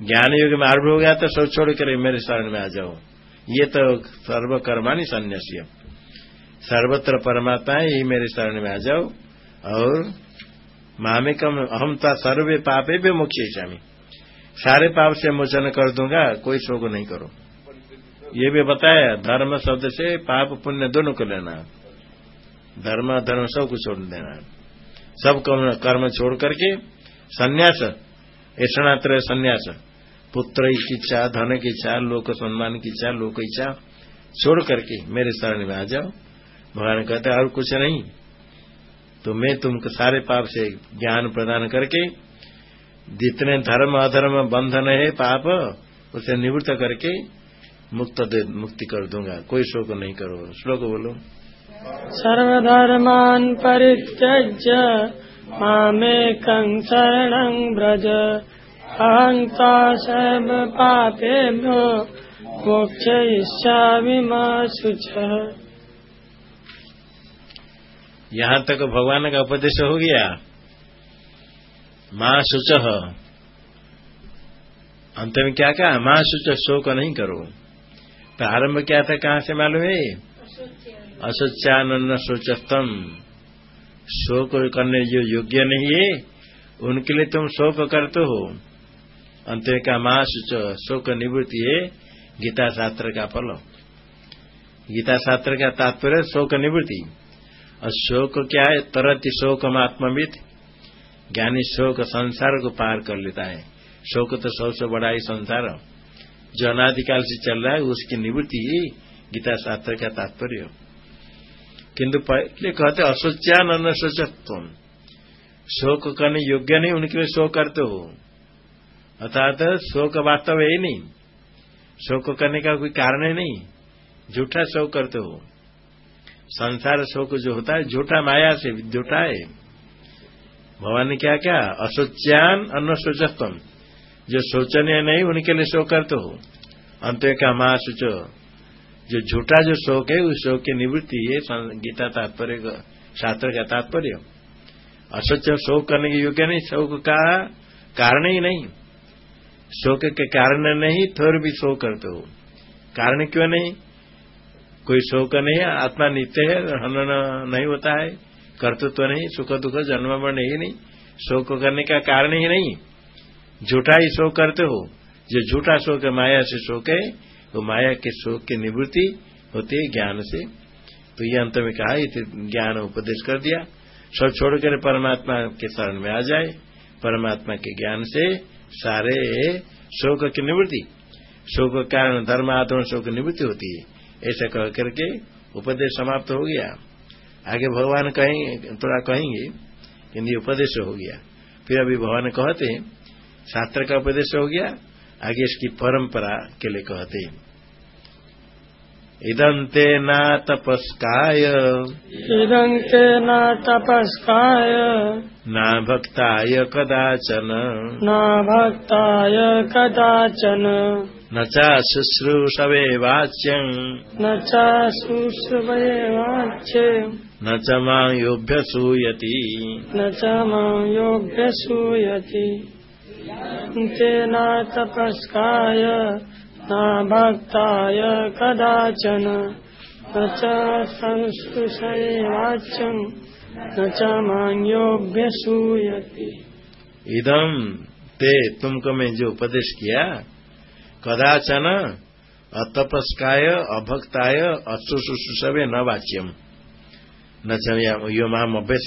ज्ञान योग में आरभ हो गया तो सब छोड़ कर मेरे शरण में आ जाओ। ये तो सर्वकर्मानी संन्यासी सर्वत्र परमात्मा है यही मेरे शरण में आ जाओ। और मामिकम अहम ता सर्वे पापे भी मोक्ष स्वामी सारे पाप से मोचन कर दूँगा, कोई शोक नहीं करो। ये भी बताया, धर्म शब्द से पाप पुण्य दोनों को लेना। धर्म धर्म सबको छोड़ देना। सब कर्म छोड़ करके संन्यास ऐसा संन्यास, पुत्र की इच्छा, धन की इच्छा, लोक सम्मान की इच्छा, लोक इच्छा, छोड़ करके मेरे शरण में आ जाओ। भगवान कहते और कुछ नहीं। तो मैं तुमको सारे पाप से ज्ञान प्रदान करके जितने धर्म अधर्म बंधन है पाप उसे निवृत्त करके मुक्त दे मुक्ति कर दूँगा। कोई शोक नहीं करो। श्लोक बोलो। सर्वधर्मान परित्यज्य मामेकं शरणं व्रज। अहं ता सर्व पापेभ्यो मोक्षयिष्यामि यहाँ तक भगवान का उपदेश हो गया। माँ शुच। अंत में क्या कहा? माँ शुच शोक नहीं करो। प्रारंभ क्या था? कहाँ से मालूम है? असोचानन शोचस्तम। शोक करने जो योग्य नहीं है उनके लिए तुम शोक करते हो। अंत में कहा माँ शुच शोक निवृत्ति है। गीता शास्त्र का फल। गीता शास्त्र का तात्पर्य शोक निवृत्ति। और शोक क्या है? तरत शोकम आत्मविद ज्ञानी शोक संसार को पार कर लेता है। शोक तो सबसे बड़ा ही संसार। जो अनादिकाल से चल रहा है, उसकी निवृत्ति ही गीता शास्त्र का तात्पर्य। किंतु पहले कहते असोच्यान न तुम शोक करने योग्य नहीं, उनके लिए शोक करते हो। अर्थात शोक वास्तव है ही नहीं। शोक करने का कोई कारण है नहीं। झूठा शोक करते हो। संसार शोक जो होता है, झूठा माया से, झूठा है। भगवान ने क्या क्या असोच्यान अन्न सोचस्तम जो शोचनीय नहीं, उनके लिए शोक करते हो। अंत का माँ जो झूठा जो शोक है, उस शोक की निवृत्ति ये गीता तात्पर्य शास्त्र का तात्पर्य। असोच शोक करने के योग्य नहीं, शोक का कारण ही नहीं। शोक के कारण नहीं थोर भी शोक करते हो। कारण क्यों नहीं? कोई शोक नहीं आत्मा नित्य है, हनन नहीं होता है। कर्तृत्व नहीं, सुख दुख जन्म मरण ही नहीं। शोक करने का कारण ही नहीं। झूठा ही शोक करते हो। जो झूठा शोक है, माया से शोक है, वो माया के शोक की निवृत्ति होती है ज्ञान से। तो ये अंत में कहा ज्ञान उपदेश कर दिया। सब छोड़कर परमात्मा के शरण में आ जाए। परमात्मा के ज्ञान से सारे शोक की निवृत्ति। शोक कारण धर्म आत्म शोक निवृत्ति होती है। ऐसा कह करके उपदेश समाप्त हो गया। आगे भगवान कहेंगे थोड़ा कहेंगे किंतु उपदेश हो गया। फिर अभी भगवान कहते हैं शास्त्र का उपदेश हो गया आगे इसकी परंपरा के लिए कहते इदंते न तपस्काय। इदन्ते न तपस्काय। न भक्ताय कदाचन। न भक्ताय कदाचन। न च शुश्रूषवे वाच्यम्। न च शुश्रवे वाच्ये न च माँ योऽभ्यसूयति न च माँ योऽभ्यसूयति तेन तपस्काय न भक्ताय कदाचन। न च संस्पृशये वाच्यम्। न च माँ योऽभ्यसूयति इदम ते तुमको मैं जो उपदेश किया कदाचन अतपस्काय, अभक्ताय अशुश्रूषवे न वाच्यम। न यो माम अभ्यस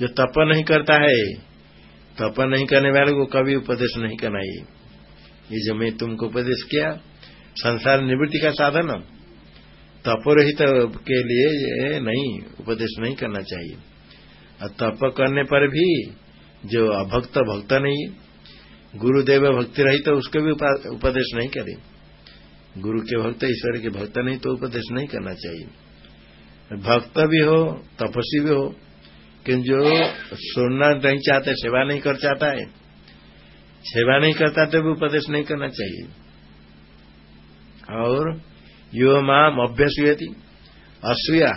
जो तप नहीं करता है, तप नहीं करने वाले को कभी उपदेश नहीं करना ये ये जो मैं तुमको उपदेश किया, संसार निवृत्ति का साधन, तपोरहित के लिए नहीं, उपदेश नहीं करना चाहिए। और तप करने पर भी जो अभक्त, भक्त नहीं गुरुदेव भक्ति रही तो उसको भी उपदेश नहीं करे। गुरु के भक्त, ईश्वर के भक्त नहीं तो उपदेश नहीं करना चाहिए। भक्त भी हो, तपस्वी भी हो कि जो सुनना नहीं चाहते, सेवा नहीं कर चाहता है, सेवा नहीं करता तो भी उपदेश नहीं करना चाहिए। और यो माम अभ्यस असूया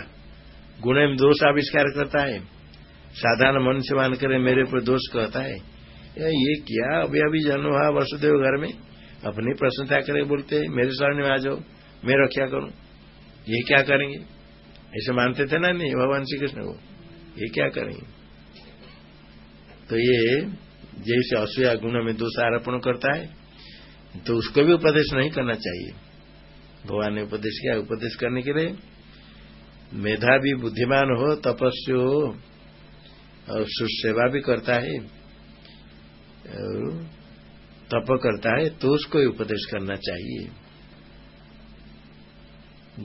गुण में दोष आविष्कार करता है। साधारण मनुष्य मान करे, मेरे पर दोष कहता है। ये क्या, अभी अभी जन्म हुआ वसुदेव घर में। अपनी प्रशंसा करे बोलते, मेरे सामने में आ जाओ, मैं रक्षा करूँ। ये क्या करेंगे? ऐसे मानते थे ना, नहीं, भगवान श्री कृष्ण को। ये क्या करेंगे? तो ये जैसे असूया गुण में दोष आरोपण करता है तो उसको भी उपदेश नहीं करना चाहिए। भगवान ने उपदेश किया, उपदेश करने के लिए मेधा भी बुद्धिमान हो, तपस्वी हो, और सुसेवा भी करता है। तप करता है तो उसको ही उपदेश करना चाहिए।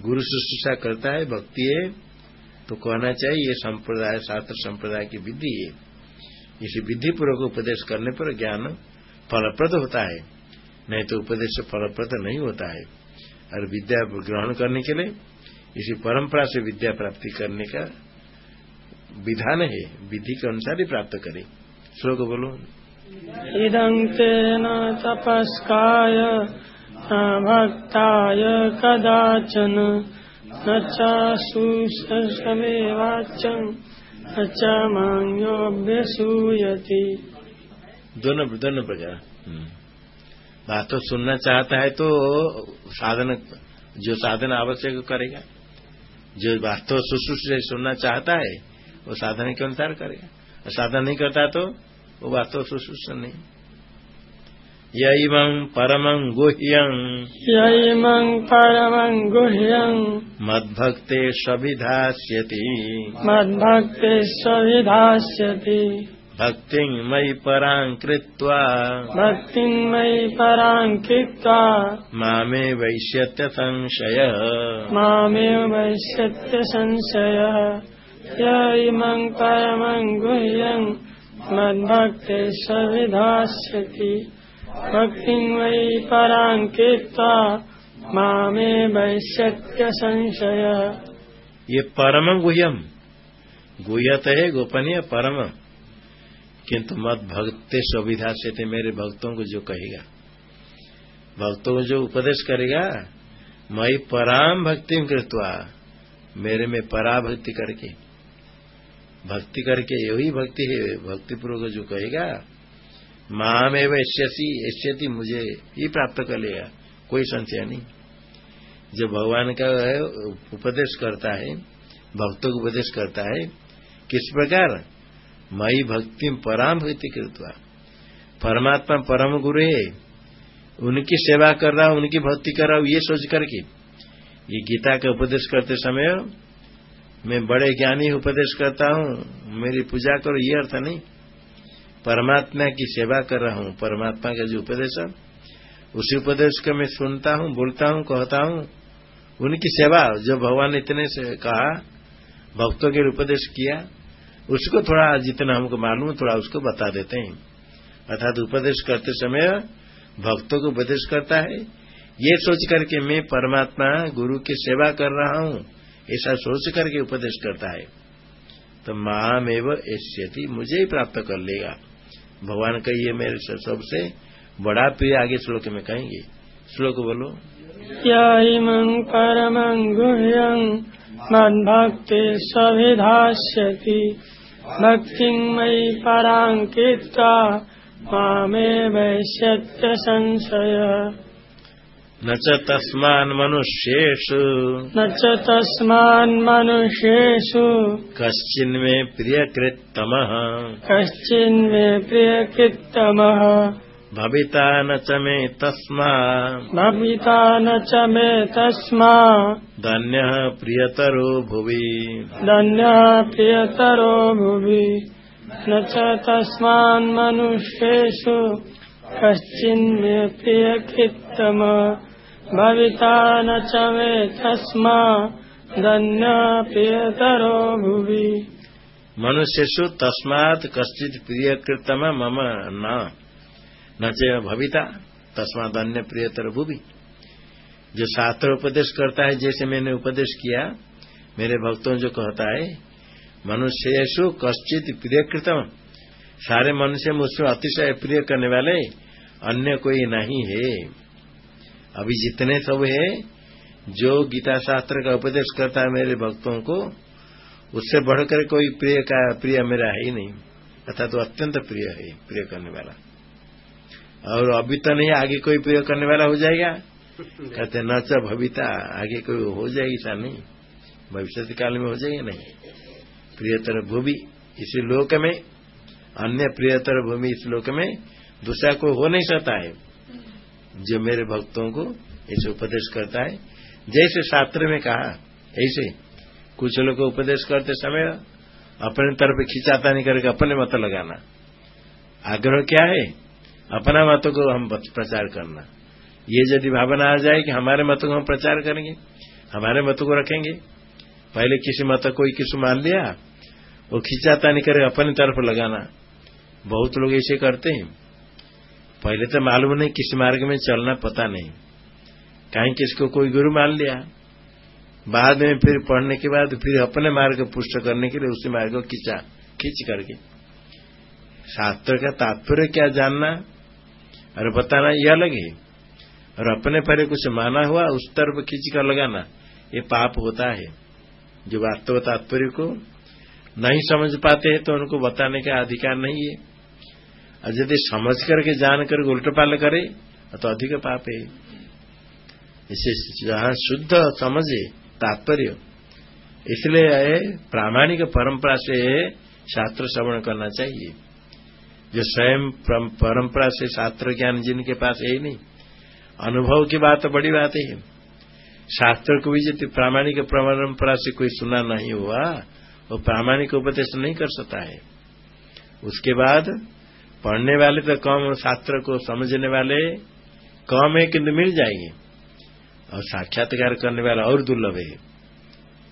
गुरु शुश्रूषा करता है, भक्ति है तो कहना चाहिए, ये संप्रदाय, शास्त्र संप्रदाय की विधि है। इसी विधि पूर्वक उपदेश करने पर ज्ञान फलप्रद होता है, नहीं तो उपदेश फलप्रद नहीं होता है। और विद्या ग्रहण करने के लिए, इसी परंपरा से विद्या प्राप्ति करने का विधान है, विधि के अनुसार ही प्राप्त करें। श्लोक बोलो। इदं तेन तपस्काय भक्ताय कदाचन न च न च मांग्योऽभ्यसूयति दोनों दोनों प्रकार बात तो सुनना चाहता है तो साधन, जो साधन आवश्यक करेगा। जो वास्तव सुश्रूष से सुनना चाहता है, वो साधन के अनुसार करेगा। और साधन नहीं करता तो वो वास्तव सुश्रूष नहीं। यम परम गुह्यं। यैमं परमं गुह्यं। मद्भक्ते सविधास्यति। मद्भक्ते सविधास्यति। भक्तिं मयि परां कृत्वा। भक्तिं मयि परां कृत्वा। मामे वैश्यत्य संशय। मामेव वैश्यत्य संशयः। य इमं परमं गुह्यं। मद्भक्ते सविधास्यति। भक्तिं वै परां कृत्वा मामे वैश्यत्य संशयः ये परम गुह्यम गुह्यत है गोपनीय परम। किंतु मत भक्ते सुविधा से थे मेरे भक्तों को जो कहेगा। भक्तों को जो उपदेश करेगा मई पराम भक्ति कृतवा मेरे में पराभक्ति करके भक्ति करके यही भक्ति है। भक्ति पूर्वक जो कहेगा माम एवं ऐश्यसी ऐश्यति मुझे ही प्राप्त कर लेगा कोई संशय नहीं। जो भगवान का उपदेश करता है, भक्तों को उपदेश करता है, किस प्रकार? मई भक्ति पराम भक्ति कृतवा। परमात्मा परम गुरु है। उनकी सेवा कर रहा हूँ उनकी भक्ति कर रहा हूँ ये सोच करके। ये गीता का उपदेश करते समय मैं बड़े ज्ञानी उपदेश करता हूँ, मेरी पूजा करो, ये अर्थ नहीं। परमात्मा की सेवा कर रहा हूँ, परमात्मा का जो उपदेश है, उसी उपदेश को मैं सुनता हूँ, बोलता हूँ, कहता हूँ। उनकी सेवा, जो भगवान इतने से कहा, भक्तों के उपदेश किया, उसको थोड़ा जितना हमको मालूम थोड़ा उसको बता देते हैं। अर्थात उपदेश करते समय भक्तों को उपदेश करता है। ये सोच करके मैं परमात्मा, गुरु की सेवा कर रहा हूँ। ऐसा सोच करके उपदेश करता है। तो माम एवं ऐसी मुझे ही प्राप्त कर लेगा। भगवान का ये मेरे सबसे बड़ा प्रिय आगे श्लोक में कहेंगे। श्लोक बोलो। परमं गुह्यं, मद्भक्ति सविधास्यति। भक्तिं मयि पराङ्कित्वा मामे वैश्यत्य संशय न च तस्मान् मनुष्येषु। न च तस्मान् मनुष्येषु। कश्चिन्मे प्रियकृत्तमः। कश्चिन्मे प्रियकृत्तमः। भविता न च मे तस्मा। भविता न च मे तस्मा। धन्यः प्रियतरो भुवि। धन्यः प्रियतरो भुवि। न च तस्मान् मनुष्येषु। कश्चिन्मे प्रियकृत्तमः भविता न च तस्मा धन्य प्रियतरो भुवि। मनुष्यसु तस्मात् कश्चित प्रियकृतम मम न। न च भविता तस्मात अन्य प्रियतर भूवि। जो शास्त्र उपदेश करता है, जैसे मैंने उपदेश किया, मेरे भक्तों जो कहता है मनुष्यसु कश्चित प्रियकृतम। सारे मनुष्य मुझसे अतिशय प्रिय करने वाले, अन्य कोई नहीं है। अभी जितने सब है, जो गीता शास्त्र का उपदेश करता है मेरे भक्तों को, उससे बढ़कर कोई प्रिय का, प्रिय मेरा है ही नहीं। अर्थात तो अत्यंत प्रिय है, प्रिय करने वाला। और अभी तो नहीं, आगे कोई प्रिय करने वाला हो जाएगा? कहते, न च भविता आगे कोई हो जाएगी, ऐसा नहीं। भविष्य काल में हो जाएगा नहीं। प्रियतर भूमि इसी लोक में, अन्य प्रियतर भूमि इस लोक में, दूसरा कोई हो नहीं सकता है। जो मेरे भक्तों को ऐसे उपदेश करता है। जैसे शास्त्र में कहा, ऐसे कुछ लोग को उपदेश करते समय अपने तरफ़ खिंचाता नहीं करके अपने मत लगाना। आग्रह क्या है? अपना मतों को हम प्रचार करना। ये यदि भावना आ जाए कि हमारे मतों को हम प्रचार करेंगे, हमारे मतों को रखेंगे, पहले किसी मत कोई किसी मान लिया, वो खिंचाता नहीं करे अपनी तरफ़ लगाना। बहुत लोग ऐसे करते हैं। पहले तो मालूम नहीं किस मार्ग में चलना, पता नहीं। कहीं किसको कोई गुरु मान लिया। बाद में फिर पढ़ने के बाद फिर अपने मार्ग पुष्ट करने के लिए उसी मार्ग को खींचा, खींच करके। शास्त्र का तात्पर्य क्या जानना? और बताना, यह अलग है। और अपने पहले कुछ माना हुआ, उस तरफ़ खींच कर लगाना, ये पाप होता है। जो वास्तव तात्पर्य को नहीं समझ पाते हैं तो उनको बताने का अधिकार नहीं है। और यदि समझ करके जान कर उल्ट पाल करे तो अधिक पाप है। इसे जहाँ शुद्ध समझे, तात्पर्य। इसलिए प्रामाणिक परंपरा से शास्त्र श्रवण करना चाहिए। जो स्वयं परंपरा से शास्त्र ज्ञान जिनके पास है ही नहीं। अनुभव की बात बड़ी बात है। शास्त्र को भी यदि प्रामाणिक परंपरा से कोई सुना नहीं हुआ, वो प्रामाणिक उपदेश नहीं कर सकता है। उसके बाद पढ़ने वाले तो कम शास्त्र को समझने वाले कम है किंतु मिल जाएँगे। और साक्षात्कार करने वाला और दुर्लभ है।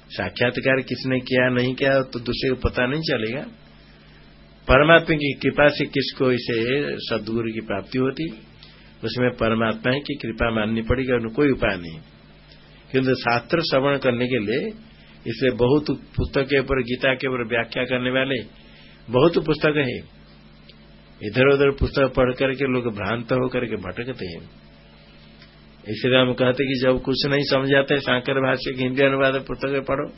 साक्षात्कार किसने किया, नहीं किया तो दूसरे को पता नहीं चलेगा। परमात्मा की कृपा से किसको इसे सदगुरु की प्राप्ति होती? उसमें परमात्मा की कृपा माननी पड़ेगी और कोई उपाय नहीं। किंतु शास्त्र श्रवण करने के लिए इसे बहुत पुस्तक के ऊपर, गीता के ऊपर व्याख्या करने वाले बहुत पुस्तक है। इधर उधर पुस्तक पढ़ करके लोग भ्रांत होकर के भटकते हैं। इसलिए हम कहते कि जब कुछ नहीं समझ आता शांकर भाष्य की हिंदी अनुवाद पुस्तक पढ़ो।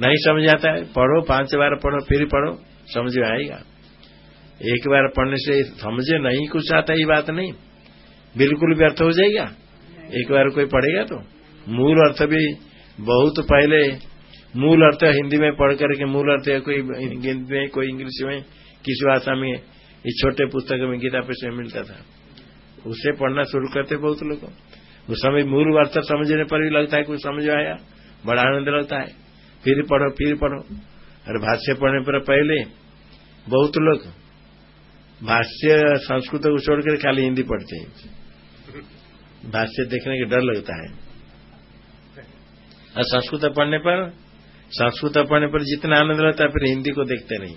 नहीं समझ आता है, पढ़ो, पाँच बार पढ़ो, फिर पढ़ो, समझ में आएगा। एक बार पढ़ने से समझे नहीं कुछ आता ये बात नहीं। बिल्कुल व्यर्थ हो जाएगा। एक बार कोई पढ़ेगा तो। मूल अर्थ भी बहुत पहले, मूल अर्थ हिंदी में पढ़ करके मूल अर्थ कोई हिंदी में, कोई इंग्लिश में, किसी भाषा में इस छोटे पुस्तक में गीता पे मिलता था। उसे पढ़ना शुरू करते बहुत लोग। उस समय मूल अर्थ समझने पर भी लगता है कुछ समझ आया, बड़ा आनंद लगता है। फिर पढ़ो फिर पढ़ो। और भाष्य पढ़ने पर पहले बहुत लोग भाष्य संस्कृत को छोड़कर खाली हिंदी पढ़ते हैं। भाष्य देखने के डर लगता है। और संस्कृत पढ़ने पर, संस्कृत पढ़ने पर जितना आनंद रहता है, फिर हिंदी को देखते नहीं।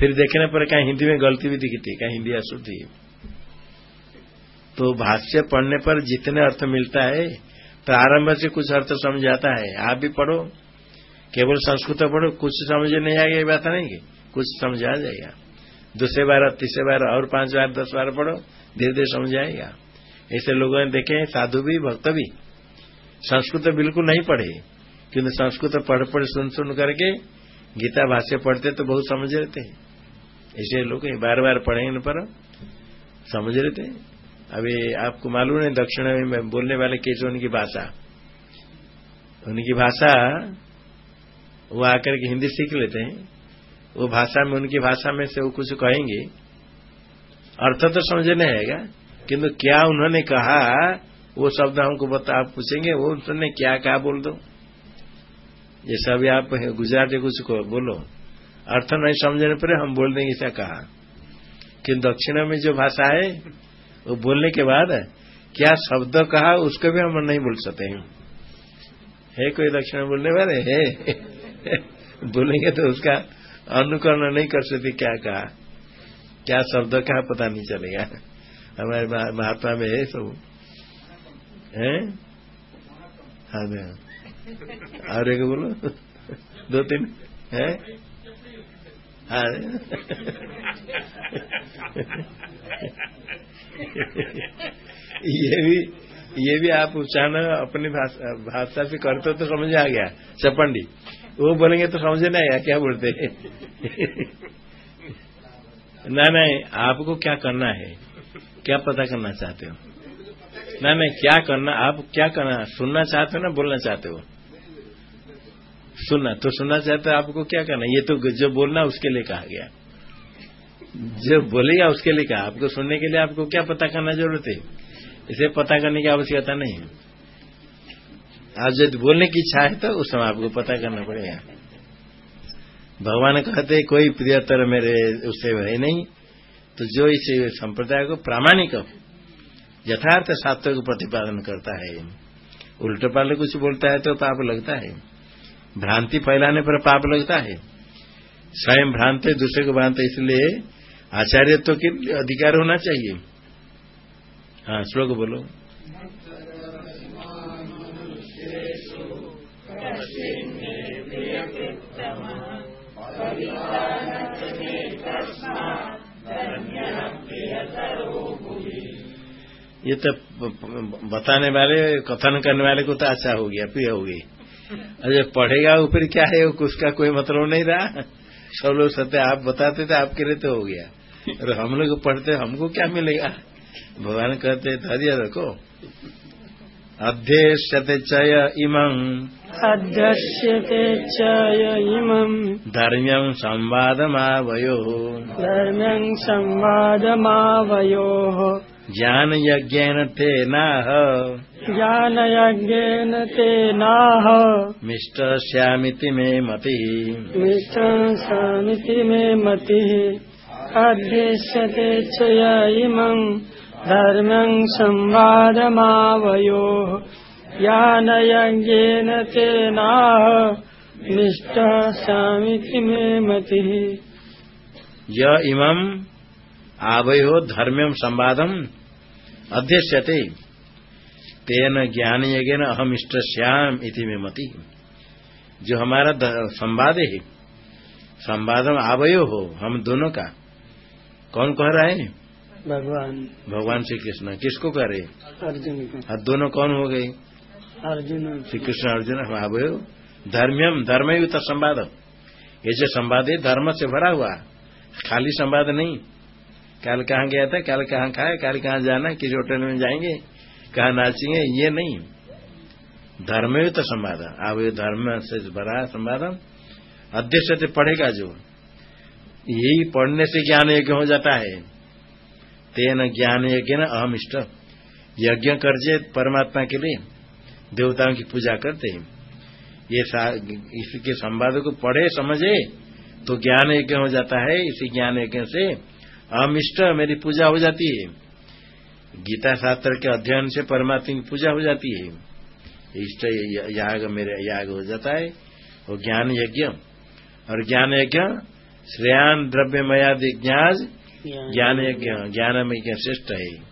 फिर देखने पर कहीं हिंदी में गलती भी दिखती है कहीं हिंदी अशुद्धि। तो भाष्य पढ़ने पर जितने अर्थ मिलता है, प्रारंभ से कुछ अर्थ समझ आता है। आप भी पढ़ो, केवल संस्कृत पढ़ो, कुछ समझ नहीं आएगा बात नहीं कुछ समझ आ जाएगा। दूसरे बार, तीसरे बार, और पाँच बार, दस बार पढ़ो, धीरे धीरे समझ आएगा। ऐसे लोगों ने देखे साधु भी, भक्त भी। संस्कृत बिल्कुल नहीं पढ़े, किंतु संस्कृत पढ़ पढ़ सुन सुन करके गीता भाष्य पढ़ते तो बहुत समझ रहे ऐसे लोग बार बार पढ़ेंगे पर। समझ रहे थे? अभी आपको मालूम है, दक्षिण में बोलने वाले कैसे उनकी भाषा। उनकी भाषा, वो आकर के हिंदी सीख लेते हैं। वो भाषा में, उनकी भाषा में से वो कुछ कहेंगे। अर्थ तो समझ नहीं आएगा किंतु क्या उन्होंने कहा, वो शब्द हमको बता, आप पूछेंगे, वो उन्होंने क्या कहा बोल दो। जैसे अभी आप गुजराती कुछ को बोलो। अर्थ नहीं समझने पर हम बोल देंगे, क्या कहा? कि दक्षिण में जो भाषा है, वो बोलने के बाद क्या शब्द कहा, उसको भी हम नहीं बोल सकते हैं। है कोई दक्षिण बोलने वाले, है, बोलेंगे तो उसका अनुकरण नहीं कर सकते, क्या कहा? क्या शब्द कहा, पता नहीं चलेगा। हमारे महात्मा में है सब। है? हाँ और एक बोलो। दो तीन। है हाँ? ये भी ये भी आप उच्चारण अपनी भाषा से करते तो समझ आ गया, चपंडी। वो बोलेंगे तो समझ नहीं आया, क्या बोलते ना नहीं आपको क्या करना है? क्या पता करना चाहते हो? ना नहीं क्या करना, आप क्या करना, सुनना चाहते हो ना बोलना चाहते हो? सुनना तो सुनना चाहते हो आपको क्या करना ये तो जो बोलना उसके लिए कहा गया। जो बोलेगा उसके लिए कहा? आपको सुनने के लिए आपको क्या पता करना ज़रूरत है? इसे पता करने की आवश्यकता नहीं है। आज यदि बोलने की इच्छा है तो उस समय आपको पता करना पड़ेगा। भगवान कहते कोई प्रियतर मेरे, उससे है नहीं। तो जो इस संप्रदाय को प्रामाणिक यथार्थ शास्त्र को प्रतिपादन करता है, उल्टे पाले कुछ बोलता है तो पाप लगता है। भ्रांति फैलाने पर पाप लगता है। स्वयं भ्रांत है दूसरे को भ्रांत, इसलिए आचार्य तो के अधिकार होना चाहिए। हाँ श्लोक बोलो। ये तो बताने वाले, कथन करने वाले को तो अच्छा हो गया, प्रिय हो गई। अरे पढ़ेगा ऊपर क्या है? उसका कोई मतलब नहीं रहा। सब लोग सत्य आप बताते थे आपके लिए तो हो गया। और हम लोग पढ़ते हमको क्या मिलेगा? भगवान कहते धैर्य रखो। अध्यक्षते चय इमं। अध्यक्षते चय इमं। धर्म्यं संवादमावयोः। धर्म्यं संवादमावयोः। ज्ञानयज्ञेन तेनाह। ज्ञानयज्ञेन तेनाह मिष्टस्यामिति मे मतिः। मिष्टस्यामिति मे मतिः। अध्यक्षते च य इमम् धर्मम् संवादमावयोः। ज्ञानयज्ञेन तेनाह निष्ठसामिति मे मतिः। य इमम् आवयो धर्म्यम संवादम अध्यक्षते तेन ज्ञान यज्ञ अहम इष्ट श्याम इति में मति। जो हमारा संवाद है संवादम आवयो हो हम दोनों का कौन कह रहा है? भगवान। भगवान श्री कृष्ण किसको कह रहे? अर्जुन को। और दोनों कौन हो गए? अर्जुन। श्री कृष्ण अर्जुन हम आवयो। धर्म्यम धर्मयुक्त संवाद ये जो संवाद है धर्म से भरा हुआ। खाली संवाद नहीं। कल कहाँ गया था कल कहाँ खाए कल कहाँ जाना किस होटल में जाएँगे? कहा नाचेंगे ये नहीं। धर्मयुक्त संवाद अब ये धर्म से भरा संवाद अध्यक्ष से पढ़ेगा जो। यही पढ़ने से ज्ञान यज्ञ हो जाता है। तेन ज्ञान यज्ञ न अहम इष्ट यज्ञ करजे परमात्मा के लिए। देवताओं की पूजा करते हैं। ये इसके संवाद को पढ़े, समझे तो ज्ञान यज्ञ हो जाता है। इसी ज्ञान यज्ञ से हम इष्ट मेरी पूजा हो जाती है। गीता शास्त्र के अध्ययन से परमात्मा की पूजा हो जाती है। इष्ट याग मेरे याग हो जाता है, वो ज्ञान यज्ञ। और ज्ञान यज्ञ, श्रेयान द्रव्य मयादि ज्ञान ज्ञान यज्ञ, ज्ञान में श्रेष्ठ है।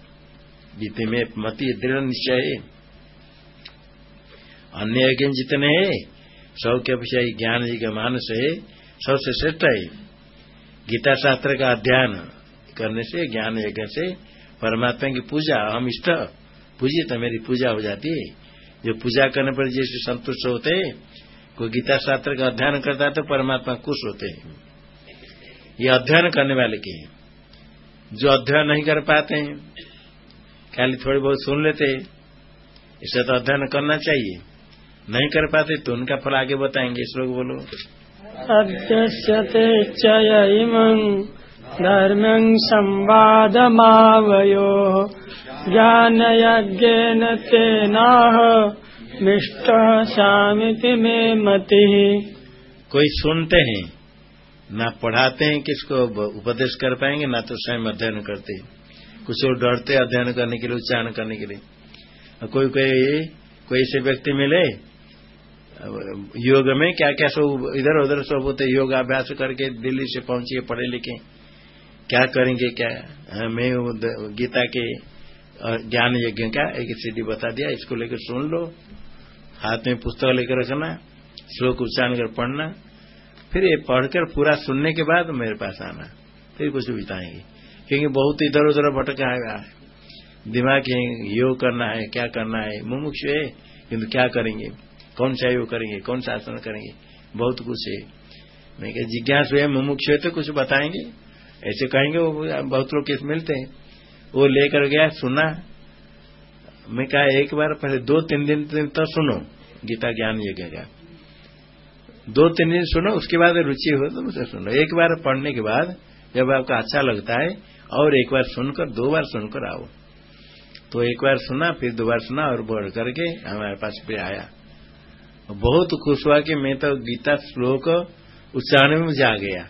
गीते में मति दृढ़ निश्चय है। अन्य यज्ञ जितने हैं सौ के विषय ज्ञान जी का मानस है, सबसे श्रेष्ठ है। गीता शास्त्र का अध्ययन करने से, ज्ञान यज्ञ से परमात्मा की पूजा हम इष्ट। पूजिए तो मेरी पूजा हो जाती। है जो पूजा करने पर जैसे संतुष्ट होते, कोई गीता शास्त्र का अध्ययन करता है तो परमात्मा खुश होते। हैं ये अध्ययन करने वाले के। जो अध्ययन नहीं कर पाते हैं खाली थोड़ी बहुत सुन लेते हैं इसे तो अध्ययन करना चाहिए। नहीं कर पाते तो उनका फल आगे बताएँगे, श्लोक बोलो। अध्यस्यते चय धर्म्यं संवादमावयो। ज्ञानयज्ञेन तेनाह मिष्ट शामिति में मति। कोई सुनते हैं? ना पढ़ाते हैं किसको उपदेश कर पाएँगे, ना तो स्वयं अध्ययन करते हैं। कुछ लोग डरते अध्ययन करने के लिए, उच्चारण करने के लिए। कोई कोई कोई ऐसे व्यक्ति मिले? योग में क्या क्या सब इधर उधर सब होते योग अभ्यास करके दिल्ली से पहुँचे पढ़े लिखे क्या करेंगे क्या? हाँ, मैं गीता के ज्ञान यज्ञ का एक सीढ़ी बता दिया इसको लेकर सुन लो। हाथ में पुस्तक लेकर रखना श्लोक उच्चारण कर पढ़ना फिर ये पढ़कर पूरा सुनने के बाद मेरे पास आना फिर कुछ बिताएँगे। क्योंकि बहुत इधर उधर भटका है। दिमाग है योग करना है क्या करना है? मुमुक्ष है किन्तु क्या करेंगे? कौन सा योग करेंगे? कौन सा आसन करेंगे? बहुत कुछ है। मैं जिज्ञास है मुमुक्ष है तो कुछ बताएँगे। ऐसे कहेंगे, वो बहुत लोग किस मिलते हैं। वो लेकर गया, सुना। मैं कहा, एक बार पहले, दो तीन दिन तक तो सुनो, गीता ज्ञान यज्ञ का। दो तीन दिन सुनो, उसके बाद रुचि हो तो मुझे सुनो। एक बार पढ़ने के बाद, जब आपको अच्छा लगता है, और एक बार सुनकर, दो बार सुनकर आओ। तो एक बार सुना, फिर दो बार सुना, और बढ़ करके हमारे पास फिर आया। बहुत खुश हुआ कि मैं तो गीता श्लोक उच्चारण में मुझे आ गया।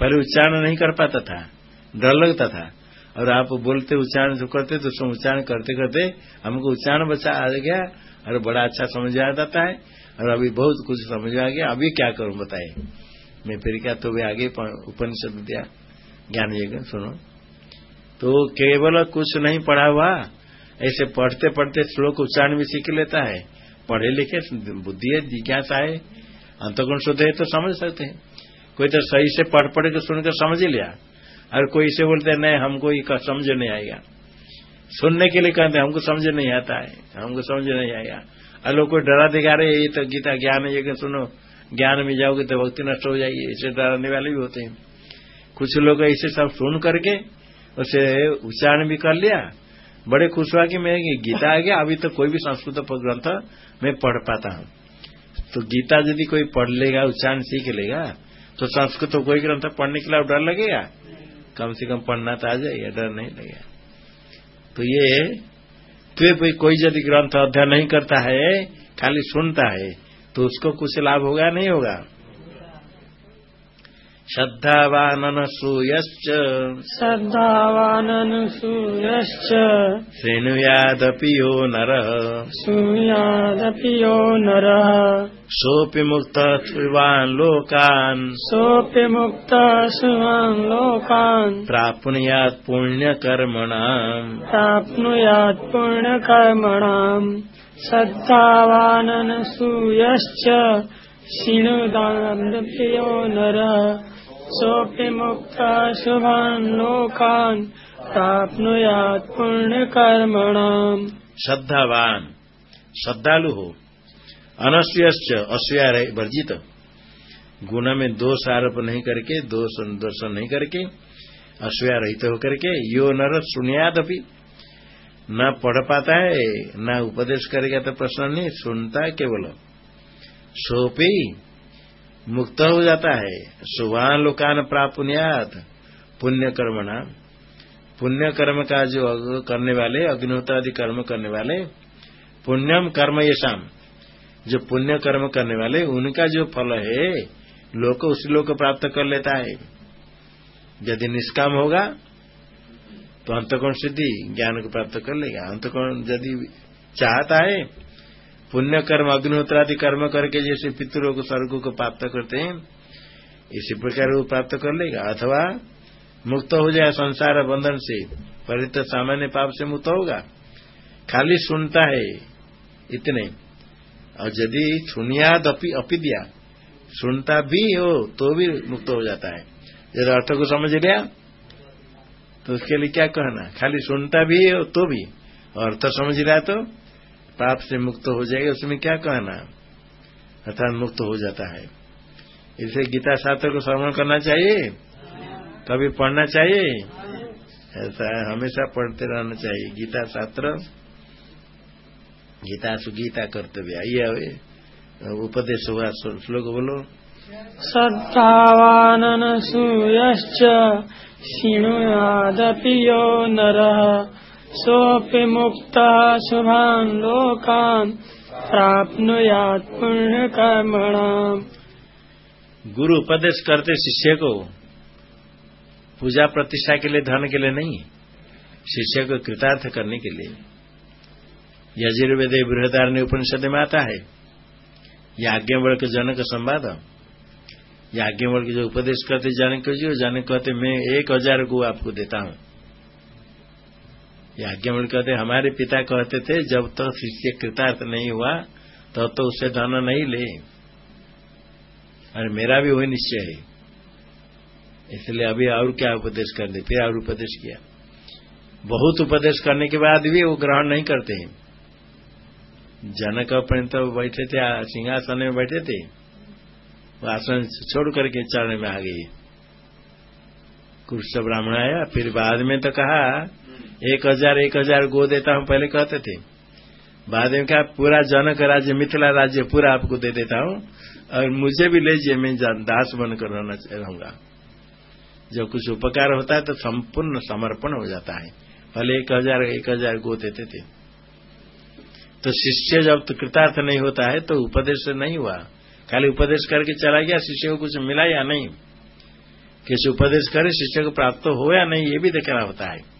पहले उच्चारण नहीं कर पाता था। डर लगता था। और आप बोलते, उच्चारण जो करते तो उसमें उच्चारण करते करते हमको उच्चारण बचा, आ गया, और बड़ा अच्छा समझ आ जाता है। और अभी बहुत कुछ समझ आ गया। अभी क्या करूँ बताए मैं फिर क्या तो वे आगे उपनिषद दिया। ज्ञान यज्ञ सुनो। तो केवल कुछ नहीं पढ़ा हुआ, ऐसे पढ़ते पढ़ते श्लोक उच्चारण भी सीख लेता है। पढ़े लिखे, बुद्धि है, जिज्ञासा है। अंतगुण शुद्ध है तो समझ सकते हैं। कोई तो सही से पढ़ पढ़ के सुनकर समझ लिया। और कोई इसे बोलते नहीं, हमको ये समझ नहीं आएगा। सुनने के लिए कहते हमको समझ नहीं आता है, हमको समझ नहीं आएगा। और लोग कोई डरा दिखा रहे ये तो गीता ज्ञान है, ये सुनो, ज्ञान में जाओगे तो भक्ति नष्ट हो जाएगी। इसे डराने वाले भी होते हैं। कुछ लोग इसे सब सुन करके उसे उच्चारण भी कर लिया। बड़े खुश हुआ कि मैं गीता आ गया, अभी तो कोई भी संस्कृत ग्रंथ मैं पढ़ पाता हूँ। तो गीता यदि कोई पढ़ लेगा, उच्चारण सीख लेगा तो संस्कृत तो कोई ग्रंथ पढ़ने के लिए डर लगेगा? कम से कम पढ़ना तो आ जाएगा, डर नहीं लगेगा। तो ये तो कोई यदि ग्रंथ अध्ययन नहीं करता है, खाली सुनता है तो उसको कुछ लाभ होगा, नहीं होगा? श्रद्धावाननसूयश्च। श्रद्धावाननसूयश्च। शृणुयादपि यो नरः। शृणुयादपि यो नरः। सोऽपि मुक्तः सुवान् लोकान्। सोऽपि मुक्तः सुवान् लोकान्। प्राप्नुयात् पुण्यकर्मणाम्। प्राप्नुयात् पुण्यकर्मणाम्। श्रद्धावाननसूयश्च। शृणुदानन्दप्रियो नरः। सोऽपि मुक्तः शुभान् लोकान् प्राप्नुयात् पुण्यकर्मणाम्। श्रद्धावान। श्रद्धालु। हो अनस्यश्च अस्या वर्जित। गुण में दोष आरोप नहीं करके, दोष दर्शन नहीं करके अस्या रहित होकर के, यो नर सुनियाद अभी न पढ़ पाता है, न उपदेश करेगा तो प्रश्न नहीं, सुनता केवल। सोपी मुक्त हो जाता है। सुभान लोकान प्रापुण्यात पुण्य कर्मणा पुण्य कर्म का जो करने वाले अग्निहोत्र आदि कर्म करने वाले, पुण्यम कर्म ये शाम जो पुण्य कर्म करने वाले, उनका जो फल है, लोक उसी लोक प्राप्त कर लेता है। यदि निष्काम होगा तो अंतकोण सिद्धि ज्ञान को प्राप्त कर लेगा। अंतकोण यदि चाहता है पुण्य कर्म अग्निहोत्र आदि कर्म करके जैसे पितरों को, स्वर्ग को प्राप्त करते हैं, इसी प्रकार वो प्राप्त कर लेगा। अथवा मुक्त हो जाए संसार बंधन से परित सामान्य पाप से मुक्त होगा। खाली सुनता है इतने। और यदि सुनियाद अपिदिया, सुनता भी हो तो भी मुक्त हो जाता है। यदि अर्थ को समझ लिया तो उसके लिए क्या कहना? खाली सुनता भी हो तो भी। अर्थ समझ लिया तो पाप से मुक्त हो जाएगा, उसमें क्या कहना? अर्थात मुक्त हो जाता है। इसे गीता शास्त्र को श्रवण करना चाहिए? कभी पढ़ना चाहिए? ऐसा हमेशा पढ़ते रहना चाहिए। गीता शास्त्र, गीता सुगीता कर्तव्य आइए उपदेश हुआ, श्लोक बोलो। श्रद्धावाननसूयश्च शृणुयादपि यो नरः। सोऽपि मुक्तः शुभान् लोकान् प्राप्नुयात् पुण्यकर्मणाम्। गुरु उपदेश करते शिष्य को पूजा प्रतिष्ठा के लिए, धन के लिए नहीं, शिष्य को कृतार्थ करने के लिए। यजुर्वेद बृहदारण्य उपनिषद में आता है याज्ञवल के जनक संवाद। याज्ञवल के जो उपदेश करते, जनक जी, जनक कहते, मैं एक हज़ार गो आपको देता हूँ। याज्ञवल कहते हमारे पिता कहते थे जब तक तो शिष्य कृतार्थ नहीं हुआ तब तो, तो उससे धन नहीं ले। अरे मेरा भी वही निश्चय है। इसलिए अभी और क्या उपदेश कर दे फिर और उपदेश किया। बहुत उपदेश करने के बाद भी वो ग्रहण नहीं करते हैं। जनक अपने तो बैठे थे सिंहासन में बैठे थे। वो आसन छोड़ करके चरण में आ गई। कुछ ब्राह्मण आया फिर बाद में तो कहा एक हज़ार एक हज़ार गो देता हूँ, पहले कहते थे। बाद में कहा, पूरा जनक राज्य, मिथिला राज्य, पूरा आपको दे देता हूँ। और मुझे भी लीजिए, मैं दास बनकर रहना रहूँगा। जब कुछ उपकार होता है तो संपूर्ण समर्पण हो जाता है। पहले एक हज़ार एक हज़ार गो देते थे। तो शिष्य जब तो कृतार्थ नहीं होता है तो उपदेश नहीं हुआ। खाली उपदेश करके चला गया, शिष्य को कुछ मिला या नहीं? किसी उपदेश करे, शिष्य को प्राप्त हो या नहीं, ये भी देखना होता है।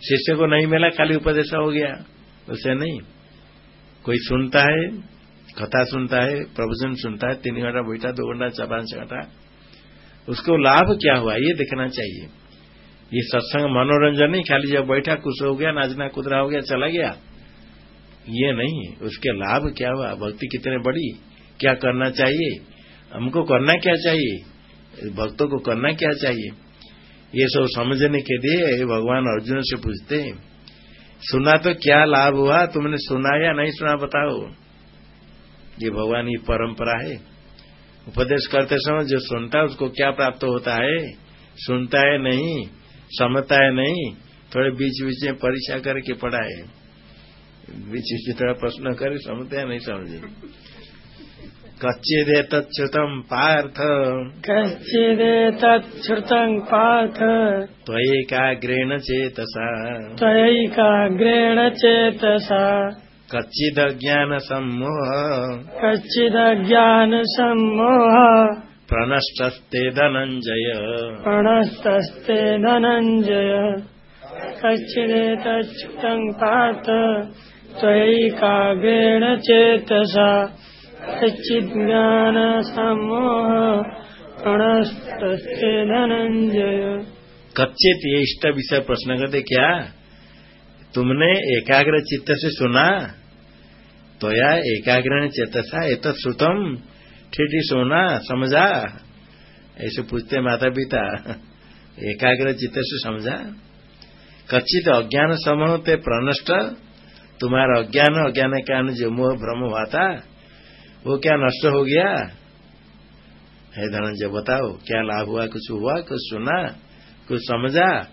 शिष्य को नहीं मिला, खाली उपदेश हो गया। उसे नहीं। कोई सुनता है, कथा सुनता है प्रवचन सुनता है, तीन घंटा बैठा, दो घंटा, चार पाँच घंटा। उसको लाभ क्या हुआ, ये देखना चाहिए। ये सत्संग मनोरंजन नहीं, खाली जब बैठा कुछ हो गया, नाचना कुदरा हो गया, चला गया। ये नहीं, उसके लाभ क्या हुआ, भक्ति कितने बड़ी, क्या करना चाहिए? हमको करना क्या चाहिए? भक्तों को करना क्या चाहिए? ये सब समझने के लिए भगवान अर्जुन से पूछते हैं, सुना तो क्या लाभ हुआ? तुमने सुना या नहीं सुना बताओ। ये भगवान की परंपरा है। उपदेश करते समय जो सुनता है, उसको क्या प्राप्त होता है? सुनता है नहीं, समझता है नहीं, थोड़े बीच बीच में परीक्षा करके पढ़ाए बीच बीच थोड़ा प्रश्न करे, समझते हैं, नहीं समझे। कच्चिदेतच्छ्रुतम् पार्थ। कच्चिदेतच्छ्रुतम् पार्थ। त्वयैकाग्रेण चेतसा। त्वयैकाग्रेण चेतसा कच्चिदज्ञानसम्मोह। कच्चिदज्ञानसम्मोह। प्रणष्टस्ते धनञ्जय। प्रणष्टस्ते धनञ्जय। कच्चिदेतच्छ्रुतम् पार्थ। त्वयैकाग्रेण चेतसा सच्चिज्ञान समोह प्रणस्तस्ते धनंजय कच्चित ये इष्ट विषय प्रश्न करते, क्या? तुमने एकाग्र चित्त से सुना? तो या एकाग्र चेतसा ये तो श्रुतम। ठीक सोना, समझा? ऐसे पूछते माता पिता एकाग्र चित्त से समझा? कच्चित अज्ञान समूह ते प्रनष्ट तुम्हारा अज्ञान अज्ञान के जो मोह भ्रम हुआ था वो क्या नष्ट हो गया? है धनंजय बताओ क्या लाभ हुआ? कुछ हुआ? कुछ सुना? कुछ समझा?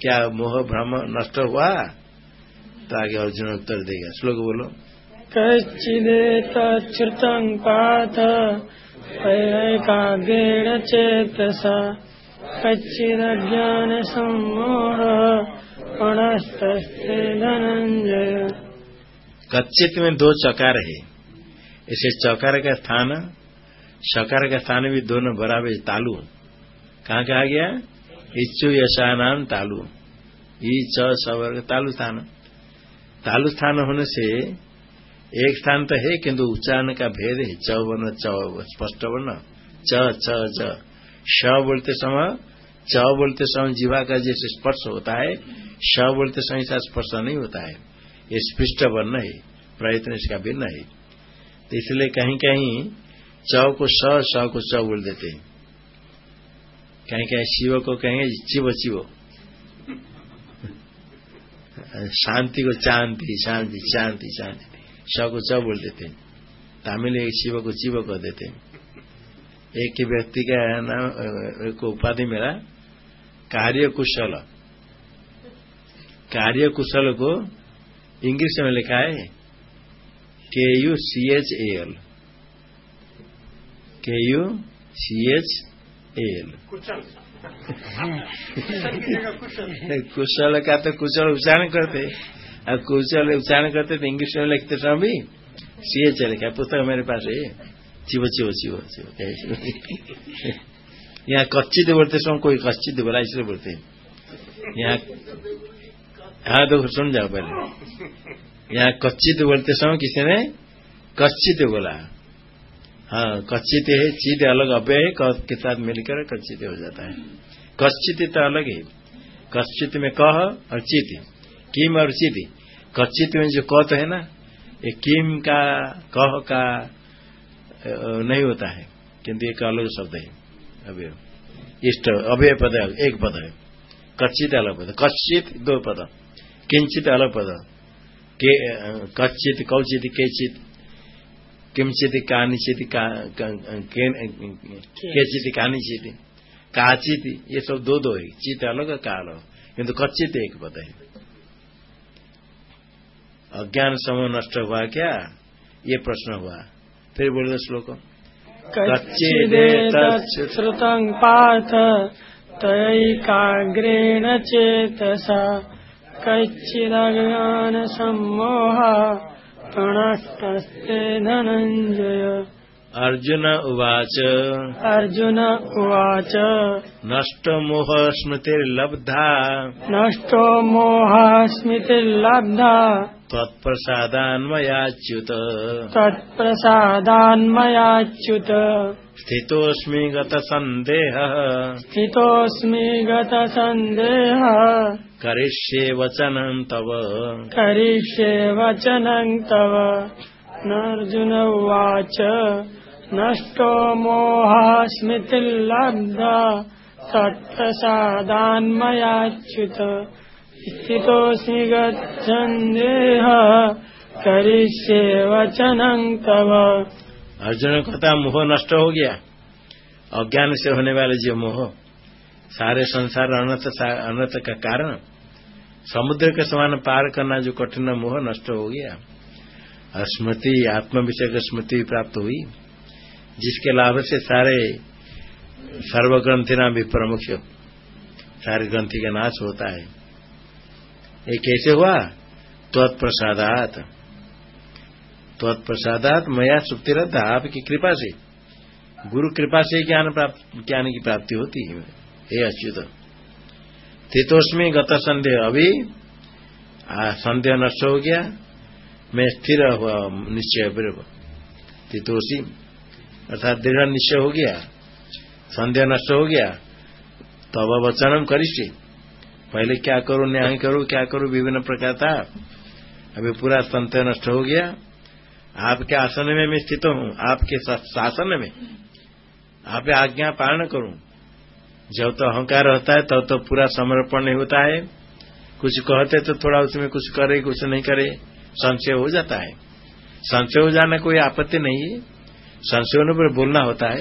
क्या मोह भ्रम नष्ट हुआ? तो आगे अर्जुन उत्तर देगा। श्लोक बोलो। कच्चिदेतच्छ्रुतं पाथ एकाग्रेण चेतसा। कच्चिदज्ञानसम्मोह प्रणस्तस्ते धनंजय। कच्चित में दो चकार है। इसे चौकार का स्थान, शकार का स्थान भी दोनों बराबर तालु कहाँ कहा गया? इच्छु यशानाम तालु। ई च सवर्ग तालु स्थान। तालु स्थान होने से एक स्थान तो है, किंतु उच्चारण का भेद है। च वर्ण, च स्पष्ट वर्ण। च च च। श बोलते समय, च बोलते समय जीवा का जैसे स्पर्श होता है, श बोलते समय ऐसा स्पर्श नहीं होता है। ये स्पृष्ट वर्ण है, प्रयत्न इसका भिन्न है। तो इसलिए कहीं कहीं च को स स को च बोल देते हैं। कहीं कहीं शिव को कहेंगे चिव चिव शांति को चांति शांति शांति शांति स को च बोल देते हैं। तमिल एक शिव को चिव कर देते हैं। एक ही व्यक्ति का नाम को उपाधि मेरा कार्य कुशल कार्य कुशल को इंग्लिश में लिखा है K U C H A L K U C H A L Kushal का तो कुशल उच्चारण करते और कुशल उच्चारण करते तो इंग्लिश में लिखते समय भी सी एच लिखा पुस्तक मेरे पास है चिव चिव चिव चिव यहाँ कच्चित बोलते समय कोई कच्चित बोला इसलिए बोलते यहाँ हाँ तो सुन जाओ पहले। यहाँ कच्चित बोलते समय किसी ने कच्चित बोला। हाँ कच्चित है, चित अलग अव्यय क साथ मिलकर कच्चित हो जाता है। कच्चित तो अलग है। कच्चित में कह और चित। किम और चित। कच्चित में जो क तो है ना, ये किम का कह का नहीं होता है, किंतु एक अलग शब्द है अवय इष्ट अभय पद, एक पद है। कच्चित अलग पद। कच्चित दो पद। किंचित अलग पद। के कच्चित कौचित केचित किमचित कानिचित केचित कानिचित काचित ये सब दो दो है चित अलग का अलग। किंतु कच्चित एक पद है। अज्ञान समय नष्ट हुआ क्या? ये प्रश्न हुआ। फिर बोलो श्लोक। कच्चिदेतच्छ्रुतं पार्थ तयैकाग्रेण चेतसा। कैच्चिदज्ञानसम्मोहा प्रणष्टस्ते धनञ्जय। अर्जुन उवाच। अर्जुन उवाच। नष्टमोह स्मृतिर्लब्धा नष्टो मोहास्मृतिर्लब्धा त्वत्प्रसादान्मयाच्युत तत्प्रसादान्मयाच्युत स्थितोऽस्मि गतसन्देहः। स्थितोऽस्मि गतसन्देहः। करिष्ये वचनं तव। करिष्ये वचनं तव। नार्जुन उवाच नष्टो मोहः स्मृतिर्लब्धा तत्प्रसादान्मयाच्युत स्थितोऽस्मि गच्छन्देह करिष्ये वचनं तव। अर्जुन कहता मोह नष्ट हो गया। अज्ञान से होने वाले जो मोह, सारे संसार अनंत अनंत का कारण, समुद्र के समान पार करना जो कठिन मोह नष्ट हो गया। स्मृति आत्म विषय स्मृति प्राप्त हुई, जिसके लाभ से सारे सर्वग्रंथि नाम भी प्रमुख, सारे ग्रंथि का नाश होता है। ये कैसे हुआ? त्वत्प्रसादात। त्वत्प्रसादात मया सुप्ति रहता आपकी कृपा से। गुरु कृपा से ज्ञान प्राप्त, ज्ञान की प्राप्ति होती है। हे अच्युत स्थितोष्मी गत संदेह अभी संदेह नष्ट हो गया, मैं स्थिर हुआ, निश्चय तितोषी अर्थात दृढ़ निश्चय हो गया, संदेह नष्ट हो गया तो अब वचनम करिष्य। पहले क्या करूँ, न्याय करो, क्या करूँ, विभिन्न प्रकार था। अभी पूरा संदेह नष्ट हो गया। आपके आसन में मैं स्थित हूँ आपके शासन में। आप आज्ञा पालन करूँ। जब तो अहंकार रहता है तब तो, तो पूरा समर्पण नहीं होता है। कुछ कहते तो थोड़ा उसमें कुछ करे कुछ नहीं करे संशय हो जाता है। संशय हो जाना कोई आपत्ति नहीं है। संशय होने पर बोलना होता है।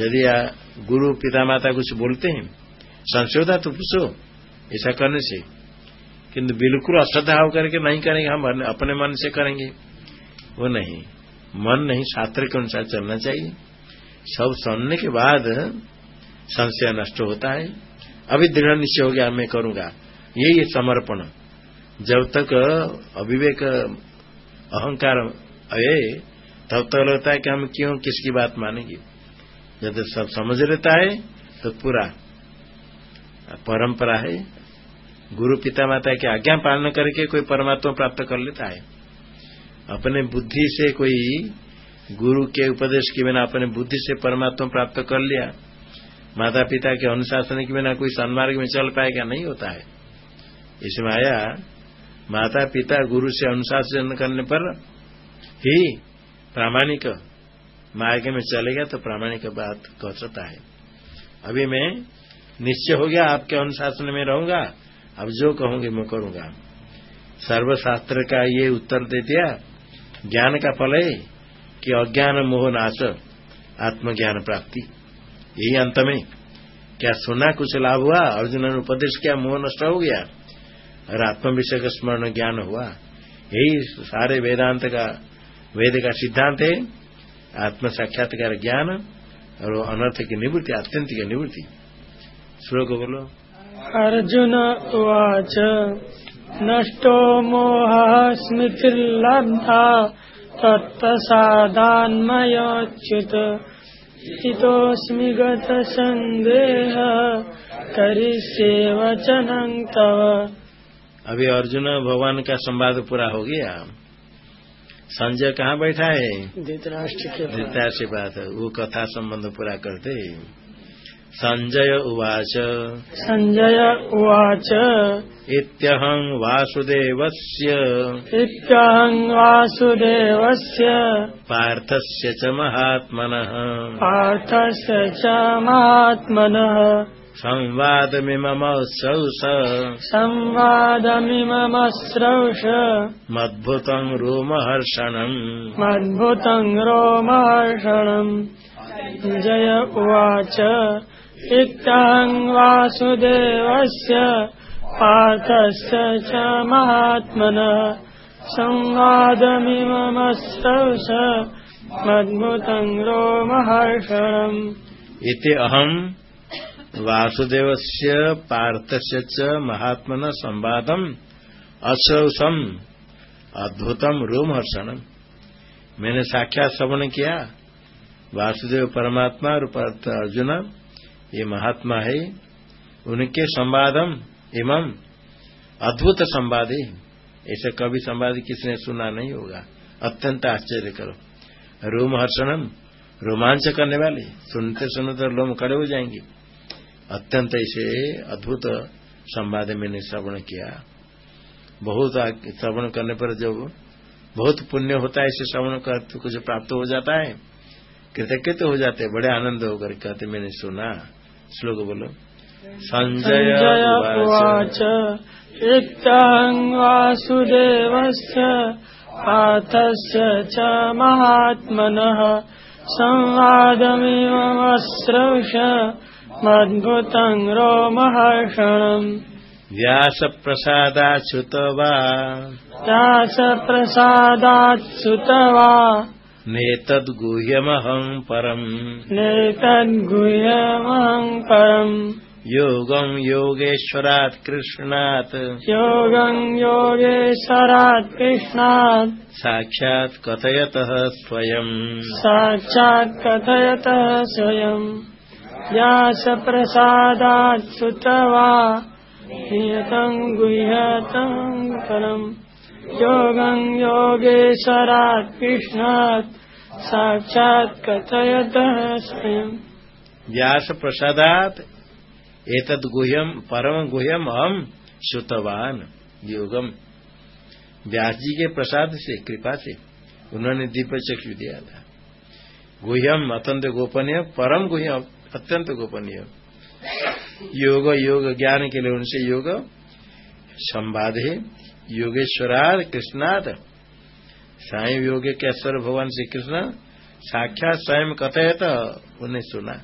यदि गुरु पिता माता कुछ बोलते हैं संशय होता तो पूछो ऐसा करने से। किंतु बिल्कुल अश्रद्धा होकर के नहीं करेंगे हम अपने मन से करेंगे। वो नहीं। मन नहीं, शास्त्र के अनुसार चलना चाहिए। सब सुनने के बाद संशय नष्ट होता है। अभी दृढ़ निश्चय हो गया, मैं करूँगा। यही समर्पण। जब तक अविवेक, अहंकार आए तब तक लगता है कि हम क्यों किसकी बात मानेंगे। जब सब समझ लेता है तो पूरा परंपरा है। गुरु पिता माता की आज्ञा पालन करके कोई परमात्मा प्राप्त कर लेता है। अपने बुद्धि से कोई गुरु के उपदेश के बिना अपने बुद्धि से परमात्मा प्राप्त कर लिया माता पिता के अनुशासन के बिना कोई सन्मार्ग में चल पाएगा नहीं होता है। इसमें आया माता पिता गुरु से अनुशासन करने पर ही प्रामाणिक मार्ग में चलेगा तो प्रामाणिक बात कह सकता है। अभी मैं निश्चय हो गया आपके अनुशासन में रहूँगा, अब जो कहूँगी मैं करूँगा। सर्वशास्त्र का ये उत्तर दे दिया ज्ञान का फल है कि अज्ञान मोह नाश आत्मज्ञान प्राप्ति। यही अंत में क्या सुना कुछ लाभ हुआ? अर्जुन ने उपदेश किया, मोह नष्ट हो गया और आत्म विषय का स्मरण ज्ञान हुआ। यही सारे वेदांत का, वेद का सिद्धांत है आत्म साक्षात्कार ज्ञान और अनर्थ की निवृत्ति, अत्यंत की निवृत्ति। श्लोक बोलो। अर्जुन नष्टो मोहः स्मृतिर्लब्धा तत्प्रसादान्मयोच्युत हितोऽस्मि गतसन्देहः करिष्ये वचनं तव। अभी अर्जुन भगवान का संवाद पूरा हो गया। संजय कहाँ बैठा है? धृतराष्ट्र के धृतराष्ट्र बात वो कथा संबंध पूरा करते संजय उवाच। सञ्जय उवाच। इत्यहं वासुदेवस्य। इत्यहं वासुदेवस्य। पार्थस्य च महात्मनः। पार्थस्य च महात्मनः। संवादमिममसौस। संवादमिममस्रौष मद्भुतं रोमहर्षणम्। मद्भुतं रोमहर्षणम्। जय उवाच इत्थं वासुदेवस्य पार्थस्य च महात्मनः। संवादमिममस्रौष मद्भुतं रोमहर्षणम्। इति अहम् वासुदेवस्य पार्थस्य च महात्मनः संवादम् अश्रौषम् अद्भुतम रोमहर्षणम्। मैंने साक्षात श्रवण किया। वासुदेव परमात्मा और अर्जुन ये महात्मा है, उनके संवादम एवं अद्भुत संवाद है। ऐसे कभी संवाद किसने सुना नहीं होगा। अत्यंत आश्चर्य करो। रोमहर्षणम रोमांच करने वाले, सुनते सुनते लोम खड़े हो जाएँगे। अत्यंत ऐसे अद्भुत संवाद मैंने श्रवण किया। बहुत श्रवण करने पर जब बहुत पुण्य होता है, ऐसे श्रवण कर तो कुछ प्राप्त हो जाता है। कृतज्ञ हो जाते बड़े आनंद होकर कहते मैंने सुना। श्लोक बोलो। संजय उवाच इत्थं वासुदेवस्य पार्थस्य च महात्मनः। संवादमिममस्रौष मद्भुतं रोमहर्षणम्। व्यासप्रसादाच्युत वा? व्यासप्रसादात् सुतवा नेतद्गुह्यमहं परम्। नेतद्गुह्यमहं परम् योगं योगेश्वरात् कृष्णात्। योगं योगेश्वरात् कृष्णात्। साक्षात् कथयतः स्वयम्। साक्षात् कथयतः स्वयम्। व्यासप्रसादात् श्रुतवा नियतं गुह्यतं परम् योगं योगेश्वरात् कृष्णात्। साक्षात् कथयतः स्वयम् व्यास प्रसादात एतद गुह्यम परम गुह्यम अहम श्रुतवान योगम। व्यास जी के प्रसाद से, कृपा से, उन्होंने दिव्य चक्षु दिया था। गुह्यम अत्यंत गोपनीय, परम गुह्यम अत्यंत गोपनीय। योग योग, ज्ञान के लिए उनसे योग, संवाद है। योगेश्वरार कृष्णाद साई योग के भगवान श्री कृष्ण, साक्षात स्वयं कथयत, उन्हें सुना।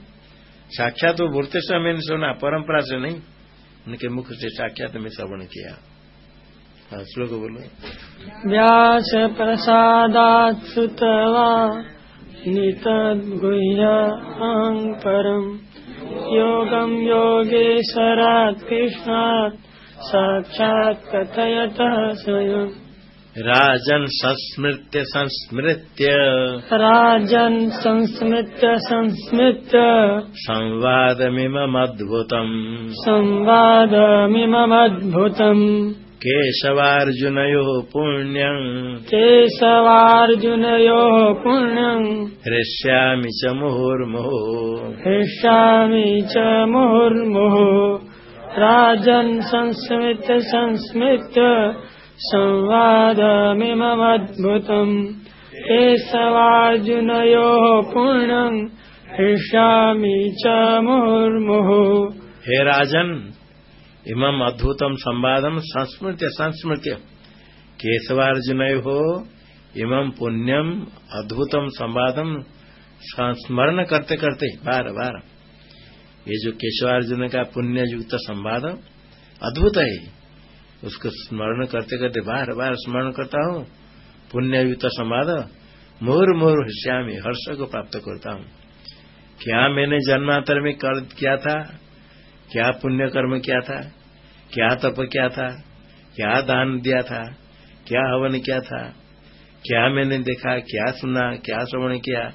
साक्षात वो बोलते समय मैंने सुना, परंपरा से नहीं। उनके मुख से साक्षात में श्रवण किया। हाँ श्लोक बोलो। व्यास प्रसादात् श्रुतवा नितद्गुह्यं परम्। योगं योगेश्वरात् कृष्णात् साक्षात् कथयतः स्वयम्। राजन् संस्मृत्य संस्मृत्य। राजन् संस्मृत्य संस्मृत्य। संवादमिममद्भुतम् संवादमिममद्भुतम् केशवार्जुनयोः पुण्यम्। केशवार्जुनयोः पुण्यम्। हृष्यामि च मुहुर्मुहुः। हृष्यामि च मुहुर्मुहुः। राजन् संस्मृत्य संस्मृत्य संवादमिममद्भुतम् केशवार्जुनयोः पुण्यम् हृष्यामि च मुहुर्मुहुः हे राजन, इमम अद्भुतम संवादम, संस्मृत्य संस्मृत्य। केशवार्जुन हो इमम पुण्यम, अद्भुतम संवादम, संस्मरण करते करते, बार बार। ये जो केशवार्जुन का पुण्य युक्त संवाद, अद्भुत है। उसको स्मरण करते करते बार बार स्मरण करता हूँ। पुण्य युक्त संवाद मोर मोर हृष्यामी हर्ष को प्राप्त करता हूँ। क्या मैंने जन्मांतर में कर किया था? क्या पुण्य कर्म किया था? क्या तप किया था? क्या दान दिया था? क्या हवन किया था? क्या मैंने देखा, क्या सुना, क्या श्रवण किया?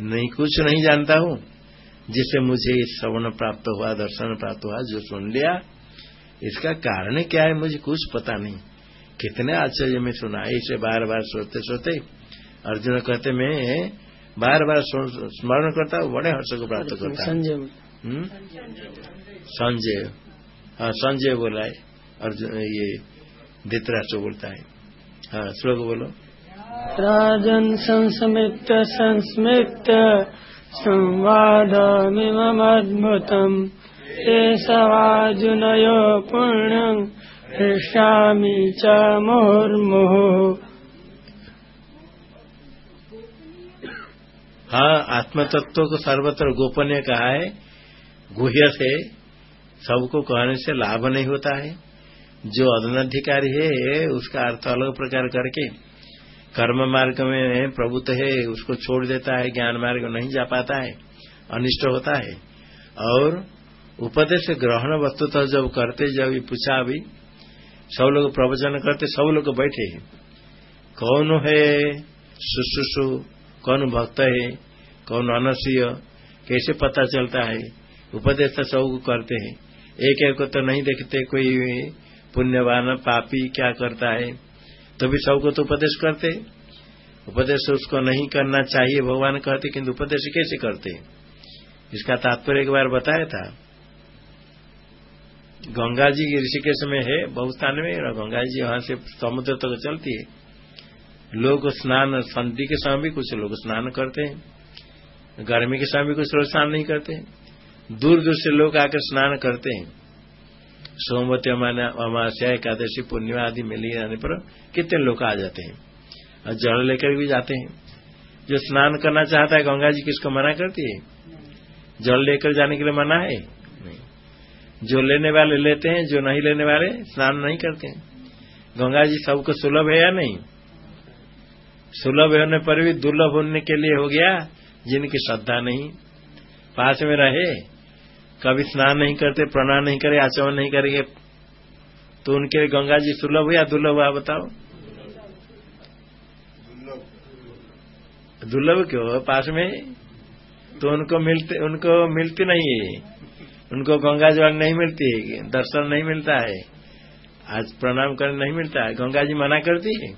नहीं, कुछ नहीं जानता हूँ। जिससे मुझे श्रवण प्राप्त हुआ, दर्शन प्राप्त हुआ, जो सुन लिया इसका कारण क्या है मुझे कुछ पता नहीं। कितने आश्चर्य में सुना। इसे बार बार सोते सोते अर्जुन कहते मैं बार बार स्मरण करता हूँ बड़े हर्ष को प्राप्त करता संजय। हूँ संजय। हाँ संजय बोला है। अर्जुन ये धृतराष्ट्र बोलता है। हाँ श्लोक बोलो। राजन् संस्मृत्य संस्मृत्य संवादमिममद्भुतम्। केशवार्जुनयो पुण्यम् हृष्यामि च मुहुर्मुहुः हाँ आत्मतत्व को सर्वत्र गोपनीय कहा है। गुह्य से सबको कहने से लाभ नहीं होता है। जो अदनाधिकारी है, उसका अर्थ अलग प्रकार करके कर्म मार्ग में प्रभुत्व है, उसको छोड़ देता है, ज्ञान मार्ग नहीं जा पाता है, अनिष्ट होता है। और उपदेश ग्रहण वस्तुतः जब करते, जब ये पूछा अभी सब लोग प्रवचन करते, सब लोग बैठे हैं। कौन है सुश्रुषु कौन भक्त है, कौन अनसीय, कैसे पता चलता है? उपदेश तो सब करते हैं। एक एक को तो नहीं देखते, कोई पुण्यवान, पापी क्या करता है? तो भी सबको तो उपदेश करते। उपदेश उसको नहीं करना चाहिए, भगवान कहते, किंतु उपदेश कैसे करते? इसका तात्पर्य एक बार बताया था। गंगा जी की ऋषिकेश में है बहुत स्थान में और गंगा जी वहाँ से समुद्र तक तो चलती है। लोग स्नान संधि के समय भी कुछ लोग स्नान करते हैं। गर्मी के समय भी कुछ लोग स्नान नहीं करते हैं। दूर दूर से लोग आकर स्नान करते हैं। सोमवती अमावस्या एकादशी पूर्णिमा आदि मिली जाने पर कितने लोग आ जाते हैं? और जल लेकर भी जाते हैं। जो स्नान करना चाहता है गंगा जी किसको मना करती है? जल लेकर जाने के लिए मना है? जो लेने वाले लेते हैं, जो नहीं लेने वाले, स्नान नहीं करते हैं। गंगा जी सबको सुलभ है या नहीं? सुलभ होने पर भी दुर्लभ होने के लिए हो गया, जिनकी श्रद्धा नहीं। पास में रहे, कभी स्नान नहीं करते, प्रणाम नहीं करे, आचमन नहीं करेंगे तो उनके लिए गंगा जी सुलभ या दुर्लभ हुआ बताओ। दुर्लभ क्यों? पास में तो उनको मिलते, उनको मिलती नहीं है। उनको गंगा जल नहीं मिलती है दर्शन नहीं मिलता है। आज प्रणाम करने नहीं मिलता है। गंगा जी मना करती है।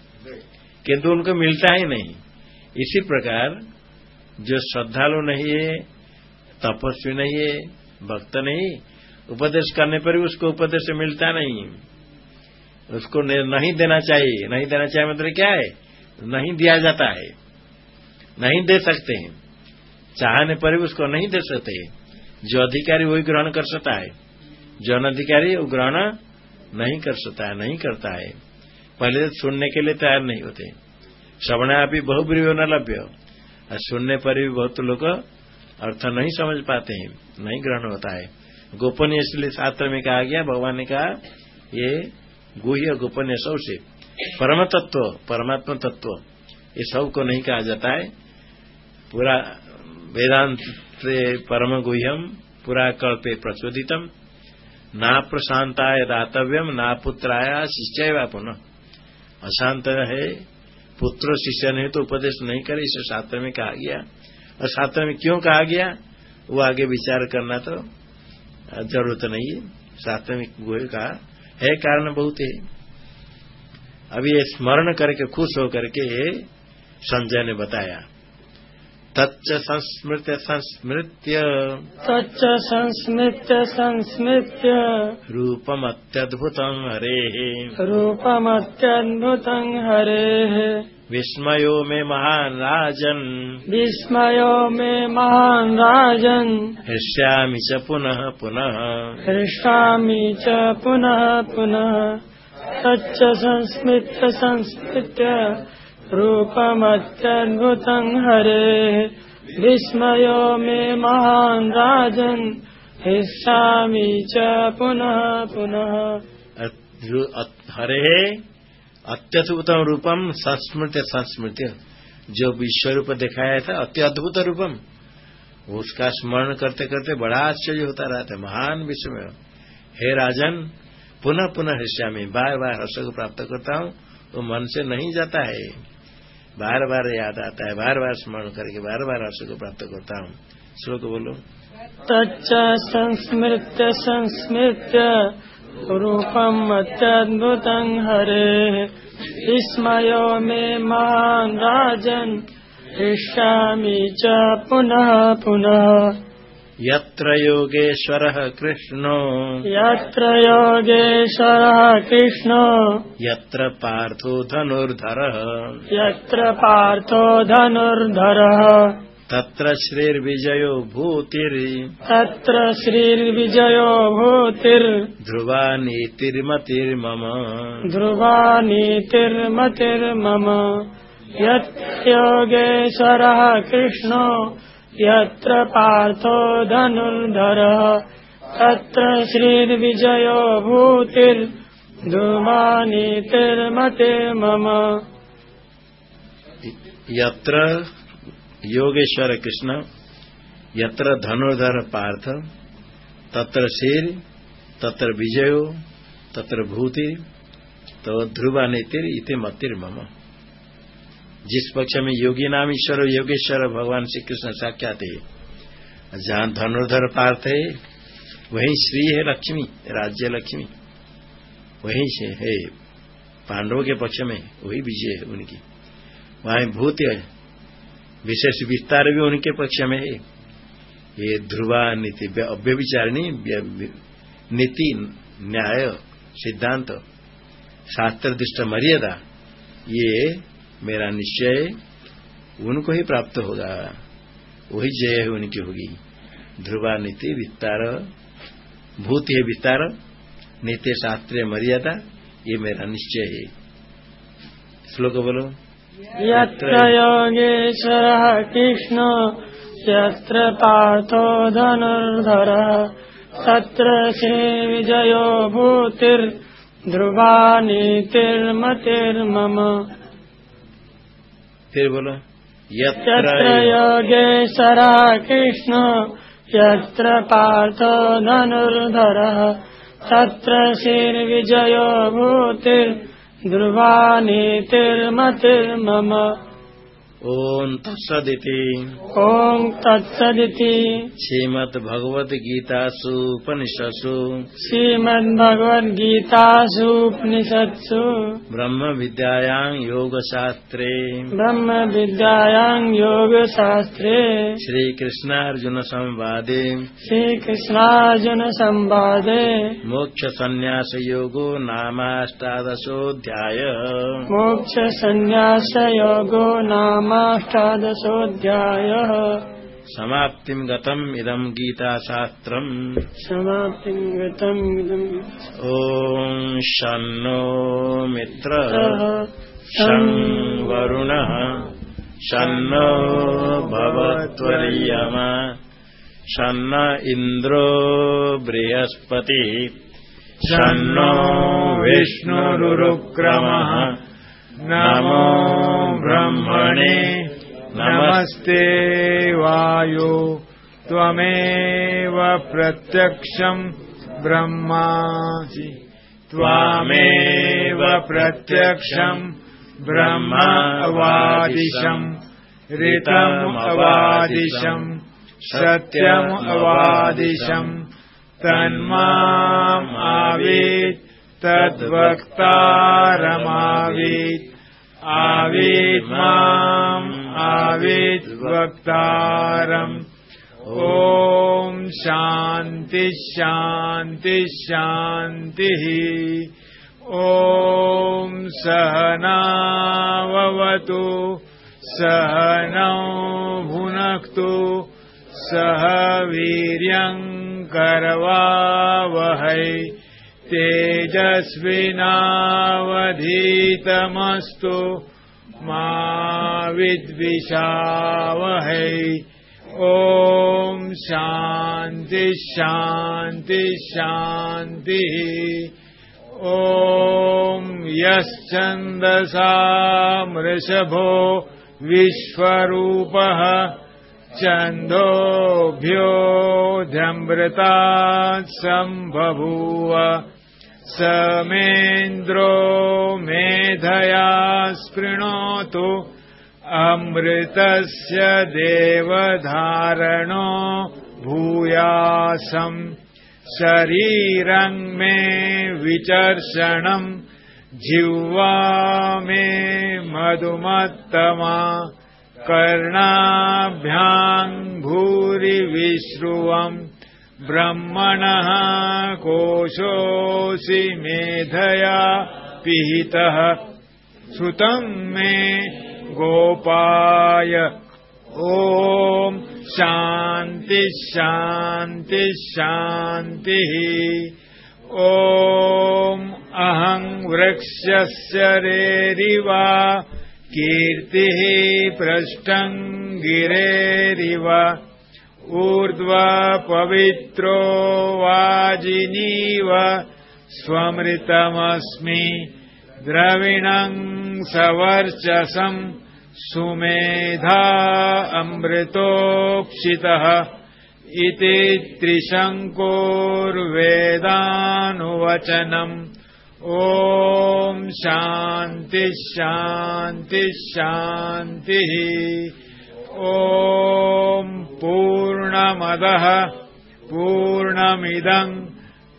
किंतु उनको मिलता ही नहीं। इसी प्रकार जो श्रद्धालु नहीं है, तपस्वी नहीं है, भक्त नहीं, उपदेश करने पर भी उसको उपदेश मिलता नहीं। उसको नहीं देना चाहिए। नहीं देना चाहिए मतलब क्या है? नहीं दिया जाता है। नहीं दे सकते हैं। चाहने पर भी उसको नहीं दे सकते जो अधिकारी वही ग्रहण कर सकता है। जो अनधिकारी वो ग्रहण नहीं कर सकता है, नहीं करता है। पहले सुनने के लिए तैयार नहीं होते। श्रवणा भी बहुब्री न लभ्य और सुनने पर भी बहुत लोग अर्थ नहीं समझ पाते हैं, नहीं ग्रहण होता है। गोपनीय इसलिए शास्त्र में कहा गया, भगवान ने कहा, ये गुह्य गोपनीय सबसे परम तत्व परमात्मा तत्व, ये सबको नहीं कहा जाता है। पूरा वेदांत से परम गुह्यम पूरा कल्पे प्रचोदितम। ना प्रशांताय दातव्यम, ना पुत्राया शिष्य पुनः। अशांत है, पुत्र शिष्य ने तो उपदेश नहीं करे, इसे शास्त्र में कहा गया। और शास्त्र में क्यों कहा गया? वो आगे विचार करना तो ज़रूरत नहीं है। शास्त्र में गोहे कहा, है कारण बहुत है। अभी ये स्मरण करके, खुश होकर के संजय ने बताया। तच्च संस्मृत्य संस्मृत्य। तच्च संस्मृत्य संस्मृत्य। रूपमत्यद्भुतं हरेः। रूपमत्यद्भुतं हरेः। विस्मयो मे महान् राजन्। विस्मयो मे महान् राजन्। हृष्यामि च पुनः पुनः। हृष्यामि च पुनः पुनः। तच्च संस्मृत्य संस्मृत्य रूपमत्यद्भुतं हरेः। विस्मयो मे महान् राजन् हिस्सामि च पुनः पुनः। हरे अत्यद्भुतम रूपम संस्मृत संस्मृत। जो विश्व रूप दिखाया था अति अद्भुत रूपम उसका स्मरण करते करते बड़ा आश्चर्य होता रहता है महान विश्व में। हे राजन, पुनः पुनः हिस्सा में बार बार हर्ष को प्राप्त करता हूँ तो मन से नहीं जाता है। बार बार याद आता है, बार बार स्मरण करके बार बार हर्ष को प्राप्त करता हूँ। श्लोक बोलो। तच्च संस्मृत संस्मृत रूपम अत्यद्भुत हरे। विस्मयो मे महान् राजन च पुनः पुनः। यत्र योगेश्वरः कृष्णो। यत्र योगेश्वरः कृष्णो। यत्र पार्थो धनुर्धरः। यत्र पार्थो धनुर्धरः। तत्र श्रीर्विजयो भूतिर्। तत्र श्रीर्विजयो भूतिर्। ध्रुवा नीतिर्मतिर्मम। ध्रुवा नीतिर्मतिर्मम। यत्योगेश्वरः कृष्णो। यत्र पार्थो धनुर्धरः, तत्र श्रीर्विजयो भूतिर्धूमानीतिर्मतिर्मम यत्र योगेश्वर कृष्ण, यत्र धनुर्धर पार्थ, तत्र शेर तत्र विजयो, तत्र भूति तो ध्रुवा नेतिर इति मतिर मम जिस पक्ष में योगी नाम ईश्वर योगेश्वर भगवान श्री कृष्ण साक्षात है, जहाँ धनुर्धर पार्थ है, वही श्री है लक्ष्मी, राज्य लक्ष्मी। वही से है, पांडवों के पक्ष में वही विजय है उनकी। वहाँ भूत विशेष विस्तार भी उनके पक्ष में है। ये ध्रुवा, नीति अव्यविचारणी नीति, न्याय, सिद्धांत, शास्त्र, दृष्ट मर्यादा, ये मेरा निश्चय उनको ही प्राप्त होगा। वही जय उनकी होगी। ध्रुवा नीति विस्तार, भूत है विस्तार नीति शास्त्रीय मर्यादा, ये मेरा निश्चय है। श्लोक बोलो। योगेश्वरः कृष्ण यत्र पार्थो धनुर्धरः तत्र श्रीविजयो भूतिर्ध्रुवा नीतिर्मतिर्मम। फिर बोलो यत्र योगेश्वरः कृष्ण यत्र पार्थो धनुर्धरः तत्र श्रीर्विजयो भूतिर्ध्रुवा नीतिर्मतिर्मम ओम तत्सदिति। ॐ तत्सदिति। श्रीमद्भगवद्गीतासु उपनिषत्सु। श्रीमद्भगवद्गीतासु उपनिषत्सु। ब्रह्म विद्यायां योगशास्त्रे। ब्रह्मविद्यायां योगशास्त्रे। श्रीकृष्णार्जुन संवादे श्रीकृष्णार्जुनसंवादे। मोक्षसन्न्यासयोगो नामाष्टादशोऽध्याय। मोक्षसन्न्यासयोगो नामाष्टादशोऽध्यायः समाप्तिम् गतम् इदम् गीताशास्त्रम्। समाप्तिं गतम् इदम् ॐ शन्नो मित्र। शं वरुणः शन्नो भवत्वर्यमा। शन्न इन्द्रो बृहस्पति। शन्नो विष्णुरुक्रमः। नमो ब्रह्मणे नमस्ते वायो त्वमेव प्रत्यक्षम् ब्रह्मासि त्वामेव प्रत्यक्षम् ब्रह्म अवादिशम् ऋतम् अवादिशम् सत्यम् अवादिशम् तन्माम् तद्वक्तारमावेत् आविद्माम् आविद्वक्तारम्। ॐ शान्तिः शान्तिः शान्तिः। ॐ सहनावतु सहनौ भुनक्तु सह वीर्यम् करवावहै। तेजस्विनावधीतमस्तु मा विद्विषावहै। ॐ शान्ति शान्ति शान्तिः। ॐ यश्चन्दसा मृषभो विश्वरूपः। छन्दोभ्योऽध्यमृतात् सम्बभूव समेन्द्रो मेधया स्पृणोतु। अमृतस्य देवधारणो भूयासम् शरीरम् मे विचर्षणम् जिह्वा मे मधुमत्तमा। कर्णाभ्याम् भूरिविश्रुवम् ब्रह्मणः कोशोऽसि मेधया पिहितः। श्रुतम् मे गोपाय। ॐ शान्ति शान्ति शान्तिः। ॐ अहम् वृक्षस्य रेरिवा कीर्तिः पृष्ठम् गिरेरिव ऊर्ध्व पवित्रो वाजिनीव स्वमृतमस्मि द्रविणम् सवर्चसम् सुमेधा अमृतोक्षितः इति त्रिशङ्कोर्वेदानुवचनम् ॐ शान्ति शान्ति शान्तिः ॐ पूर्णमदः पूर्णमिदम्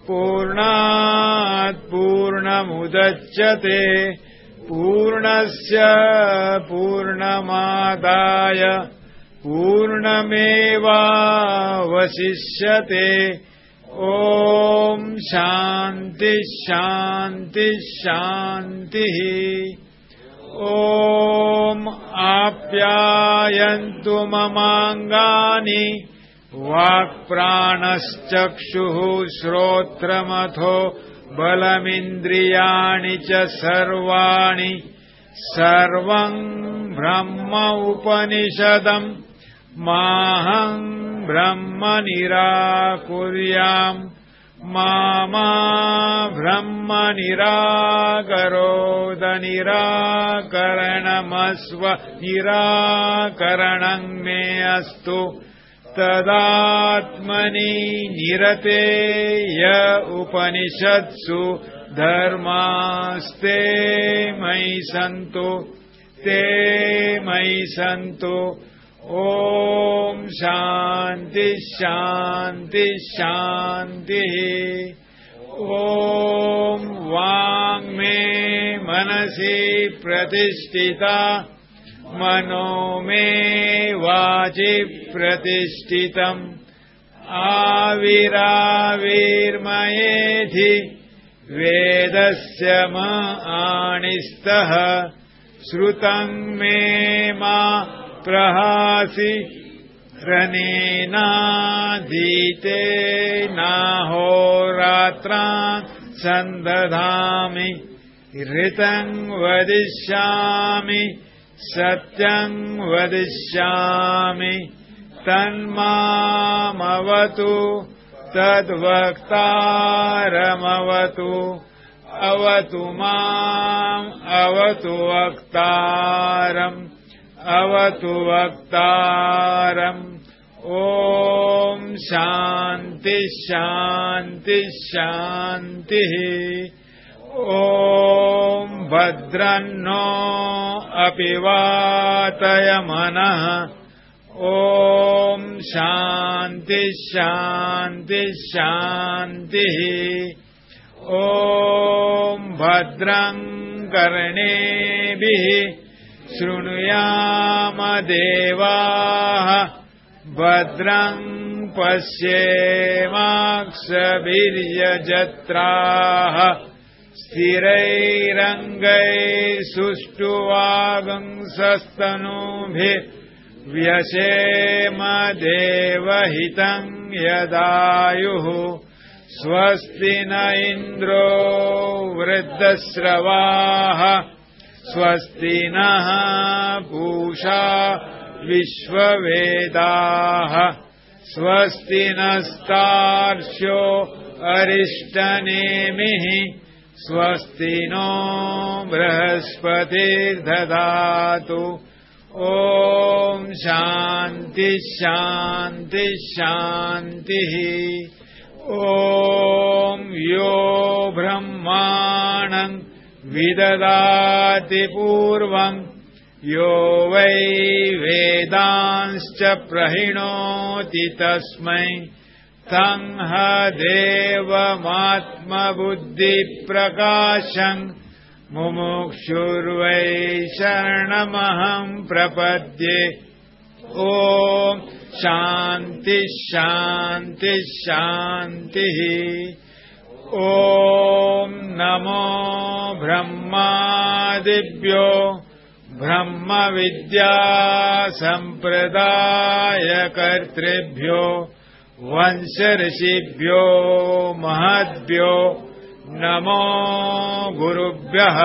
पूर्णात् पूर्णमुदच्यते पूर्णस्य पूर्णमादाय पूर्णमेवावशिष्यते ॐ शान्ति शान्ति शान्तिः ॐ आप्यायन्तु ममाङ्गानि वाक्प्राणश्चक्षुः श्रोत्रमथो बलमिन्द्रियाणि च सर्वाणि। सर्वम् ब्रह्म उपनिषदम् माहम् ब्रह्म निराकुर्याम् मा ब्रह्म निराकरोद निराकरणमस्व निराकरणम् मे अस्तु। तदात्मनि निरते य उपनिषत्सु धर्मास्ते मयि सन्तु। ते मयि सन्तु ॐ शान्ति शान्ति शान्तिः ॐ वाङ्मे मनसि प्रतिष्ठिता मनो मे वाचि प्रतिष्ठितम् आविराविर्मयेधि वेदस्य म आणिस्तः श्रुतम् मे मा प्रहासि रनेनाधीते नाहोरात्रान् सन्दधामि ऋतम् वदिष्यामि सत्यम् वदिष्यामि। तन्मामवतु तद्वक्तारमवतु अवतु माम् अवतु वक्तारम् अवतु वक्तारम् ॐ शान्ति शान्ति शान्तिः। ॐ भद्रन्नो अपि वातयमनः ॐ शान्ति शान्ति शान्तिः। ॐ भद्रम् कर्णेभिः शृणुयाम देवाः भद्रम् पश्येमाक्षभिर्यजत्राः स्थिरैरङ्गैः सुष्ठुवागुंसस्तनूभिः व्यशेम देवहितम् यदायुः। स्वस्ति न इन्द्रो वृद्धश्रवाः स्वस्ति नः पूषा विश्ववेदाः। स्वस्ति नस्तार्क्ष्यो अरिष्टनेमिः। स्वस्ति नो बृहस्पतिर्दधातु ॐ शान्ति शान्ति शान्तिः। ॐ यो ब्रह्माणम् विददाति पूर्वम् यो वै वेदांश्च प्रहिणोति तस्मै। तं ह देवमात्मबुद्धिप्रकाशम् मुमुक्षुर्वै शरणमहम् प्रपद्ये। ॐ शान्ति शान्ति शान्तिः ॐ नमो ब्रह्मादिभ्यो ब्रह्मविद्यासम्प्रदायकर्तृभ्यो वंशऋषिभ्यो महद्भ्यो नमो गुरुभ्यः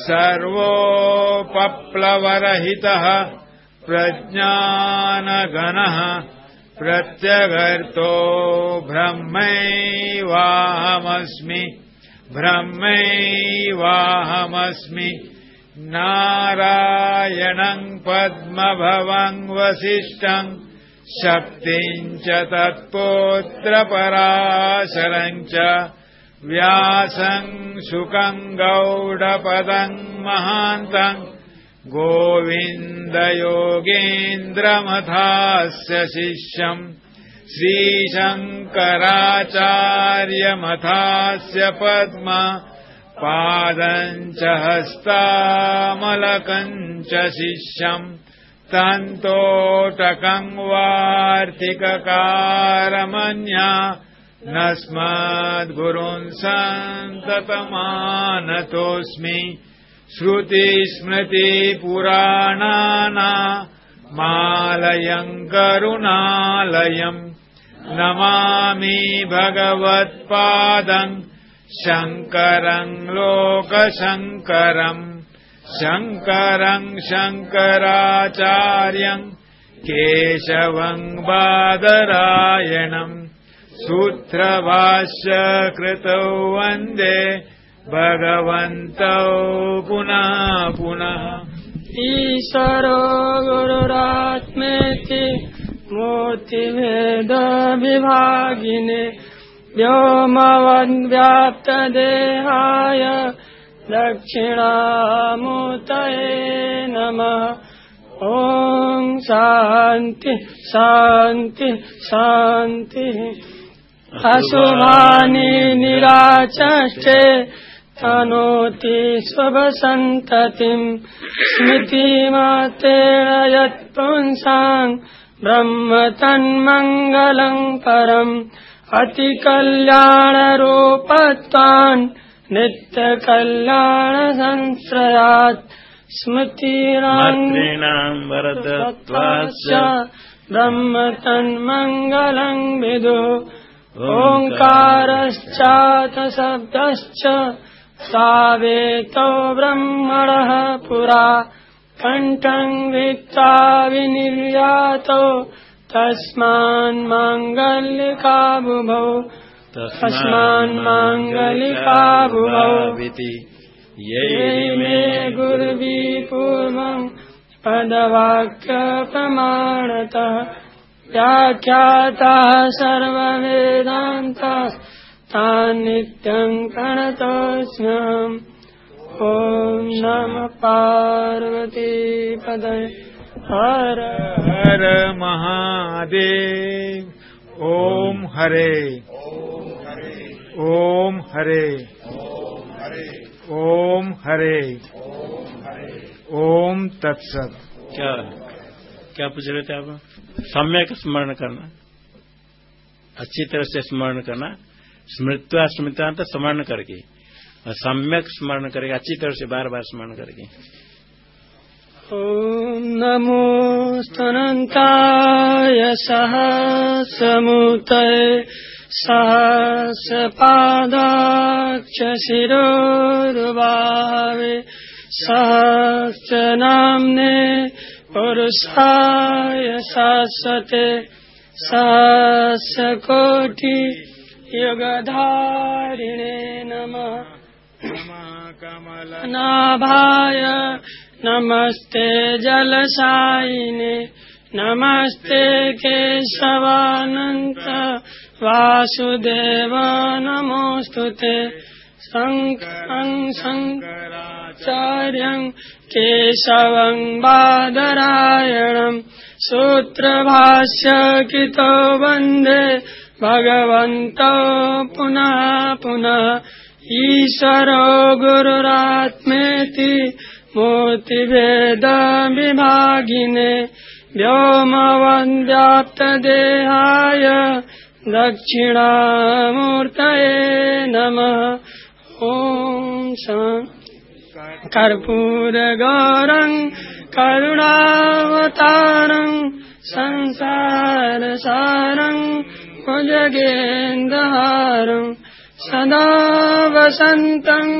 सर्वोपप्लवरहितः प्रज्ञानगणः प्रत्यगर्तो ब्रह्मैवाहमस्मि ब्रह्मैवाहमस्मि। नारायणम् पद्मभवम् वसिष्ठम् शक्तिम् च तत्पोत्रपराशरम् च व्यासम् शुकम् गौडपदम् महान्तम् गोविन्दयोगेन्द्रमथास्य शिष्यम् श्रीशङ्कराचार्यमथास्य पद्म पादम् च हस्तामलकम् च शिष्यम् तन्तोटकम् वार्तिककारमन्या नस्मद्गुरुन् सन्ततमानतोऽस्मि श्रुतिस्मृतिपुराणाना मालयम् करुणालयम् नमामि भगवत्पादम् शङ्करम् लोकशङ्करम् शङ्करम् शङ्कराचार्यम् केशवम् बादरायणम् सूत्रभाष्य कृतौ वन्दे भगवन्तौ पुनः पुनः। ईश्वरो गुरुरात्मेति मूर्तिभेदविभागिने व्योमवद्व्याप्तदेहाय दक्षिणामूर्तये नमः। ॐ शान्ति शान्ति शान्तिः। अशुभानि निराचष्टे तनोति स्वसन्ततिम् स्मृतिमात्रेण यत्पुंसाम् ब्रह्म तन्मङ्गलम् परम्। अतिकल्याणरूपत्वान् नित्यकल्याणसंश्रयात्। स्मृतिरान् मातॄणाम् वरदत्वाच्च ब्रह्म तन्मङ्गलम् विदुः। ओङ्कारश्चाथ शब्दश्च सावेतो ब्रह्मणः पुरा कण्ठम् वित्ता विनिर्यातो तस्मान्माङ्गल्यका बुभौ तस्मान्माङ्गलिका बुभौ इति ये ये मे गुर्वी पूर्वम् पदवाक्यप्रमाणतः व्याख्याताः सर्ववेदान्ताः तान् नित्यं ॐ नमः पार्वतीपदये हर हर महादेव। ओम हरे। ओम हरे। ओम हरे। ओम तत्सत। क्या क्या पूछ रहे थे आप? सम्यक स्मरण करना। अच्छी तरह से स्मरण करना। स्मृत्वा स्मृतांत स्मरण करके। सम्यक स्मरण करेगा अच्छी तरह से बार बार स्मरण करके। ॐ नमोऽस्तनन्ताय सहस्रमूर्तये सहस्रपादाक्ष शिरोरुभावे सहस्रनाम्ने पुरुषाय शाश्वते सहस्रकोटि युगधारिणे नमः। नाभाय नमस्ते जलशायिने। नमस्ते केशवानन्त वासुदेव नमोऽस्तु ते। शङ्कराचार्यं केशवं बादरायणम् सूत्रभाष्य कृतो वन्दे भगवन्तौ पुनः पुनः ईश्वरो गुरुरात्मेति मूर्तिभेदविभागिने व्योमवन्द्याप्तदेहाय दक्षिणामूर्तये नमः। ॐ कर्पूरगौरं करुणावतारं संसारसारं भुजगेन्दहारम् सदा वसन्तम्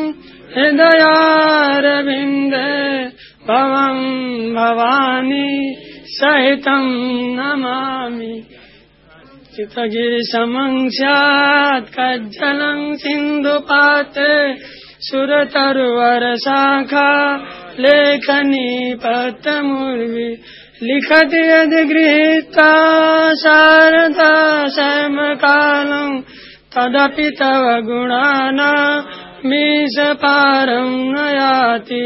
हृदयारविन्दे भवम् भवानी सहितम् नमामि। चितगिरिसमं स्यात् कज्जलम् सिन्धुपाते सुरतरुवरशाखा लेखनी पत्रमुर्वि लिखति यद्गृहीता शारदा शर्मकालम् तदपि तव गुणाना मीशपारं न याति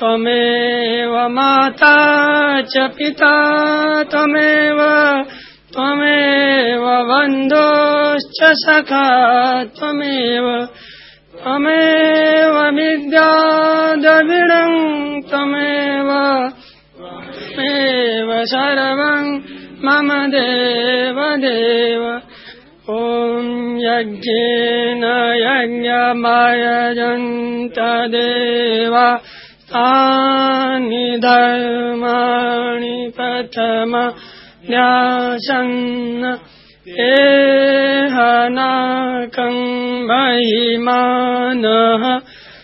त्वमेव माता च पिता त्वमेव त्वमेव बन्धोश्च सखा त्वमेव त्वमेव विद्यादविणं त्वमेव त्वमेव सर्वं मम देव देव। ॐ यज्ञेन यज्ञमयजन्त देवा। तानि धर्माणि प्रथम न्यासन्न। एहनाकं महिमानः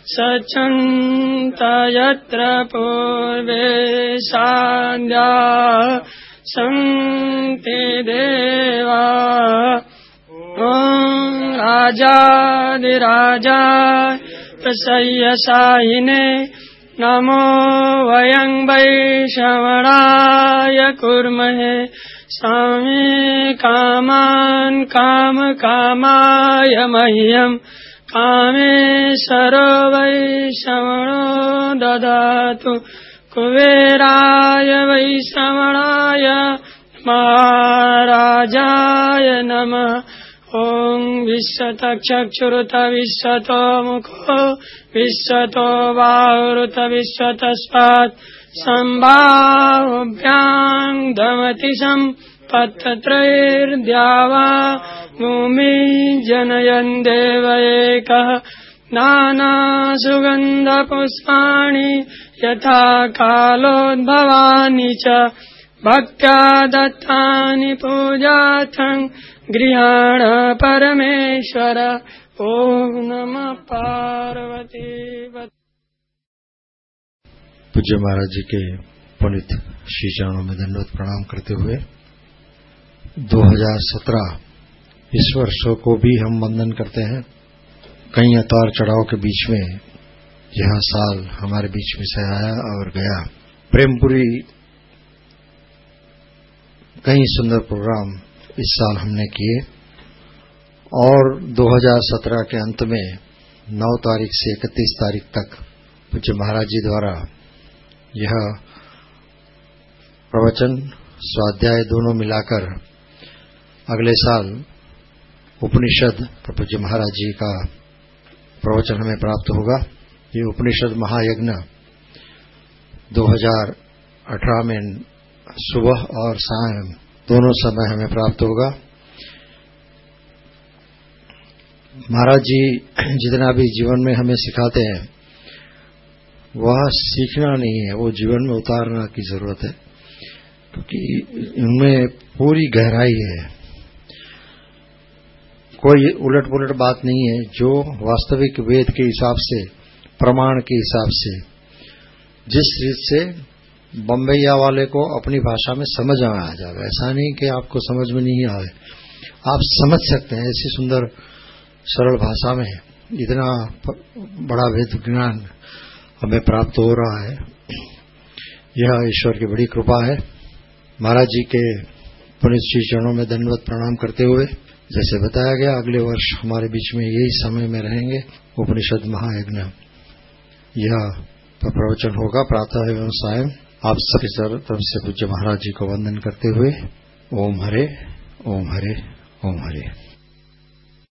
सचन्त यत्र पूर्वे सान्द्या सन्ति देवा। ॐ राजादिराजा प्रसय्यसायिने नमो वयं वै श्रवणाय कुर्महे। स्वामी कामान् कामकामाय मह्यम् कामेश्वरो वै श्रवणो ददातु। कुबेराय वै श्रवणाय महाराजाय नमः। ॐ विश्वतचक्षुरुत विश्वतो मुखो विश्वतो बाहुरुत विश्वतस्मात् सम्भाव्याम् दमति सम्पत्त्रैर्द्यावा भूमि जनयन् देव एकः। नानासुगन्धपुष्पाणि यथा कालोद्भवानि च। भक्त्या दत्तानि पूजार्थम् गृहाण परमेश्वर। ॐ नमः पार्वती पूज्य महाराज जी के पुनित श्री चरणों में दंडवत प्रणाम करते हुए 2017 इस वर्ष को भी हम वंदन करते हैं। कई अतार चढ़ाव के बीच में यह साल हमारे बीच में से आया और गया। प्रेमपुरी कई सुंदर प्रोग्राम इस साल हमने किए। और 2017 के अंत में 9 तारीख से 31 तारीख तक पूज्य महाराज जी द्वारा यह प्रवचन, स्वाध्याय दोनों मिलाकर अगले साल उपनिषद पूज्य महाराज जी का प्रवचन हमें प्राप्त होगा। ये उपनिषद महायज्ञ 2018 में सुबह और सायं दोनों समय हमें प्राप्त होगा। महाराज जी जितना भी जीवन में हमें सिखाते हैं, वह सीखना नहीं है, वो जीवन में उतारना की ज़रूरत है, क्योंकि इनमें पूरी गहराई है। कोई उलट पुलट बात नहीं है, जो वास्तविक वेद के हिसाब से, प्रमाण के हिसाब से, जिस रीत से बम्बैया वाले को अपनी भाषा में समझ में आ जाएगा ऐसा नहीं कि आपको समझ में नहीं आए। आप समझ सकते हैं, ऐसी सुंदर, सरल भाषा में इतना बड़ा वेद ज्ञान हमें प्राप्त हो रहा है। यह ईश्वर की बड़ी कृपा है। महाराज जी के पुनित श्री चरणों में दंडवत प्रणाम करते हुए जैसे बताया गया, अगले वर्ष हमारे बीच में यही समय में रहेंगे, उपनिषद महायज्ञ। यह प्रवचन होगा, प्रातः एवं सायं। आप सभी तरफ़ से पूज्य महाराज जी को वंदन करते हुए, ओम हरे ओम हरे ओम हरे।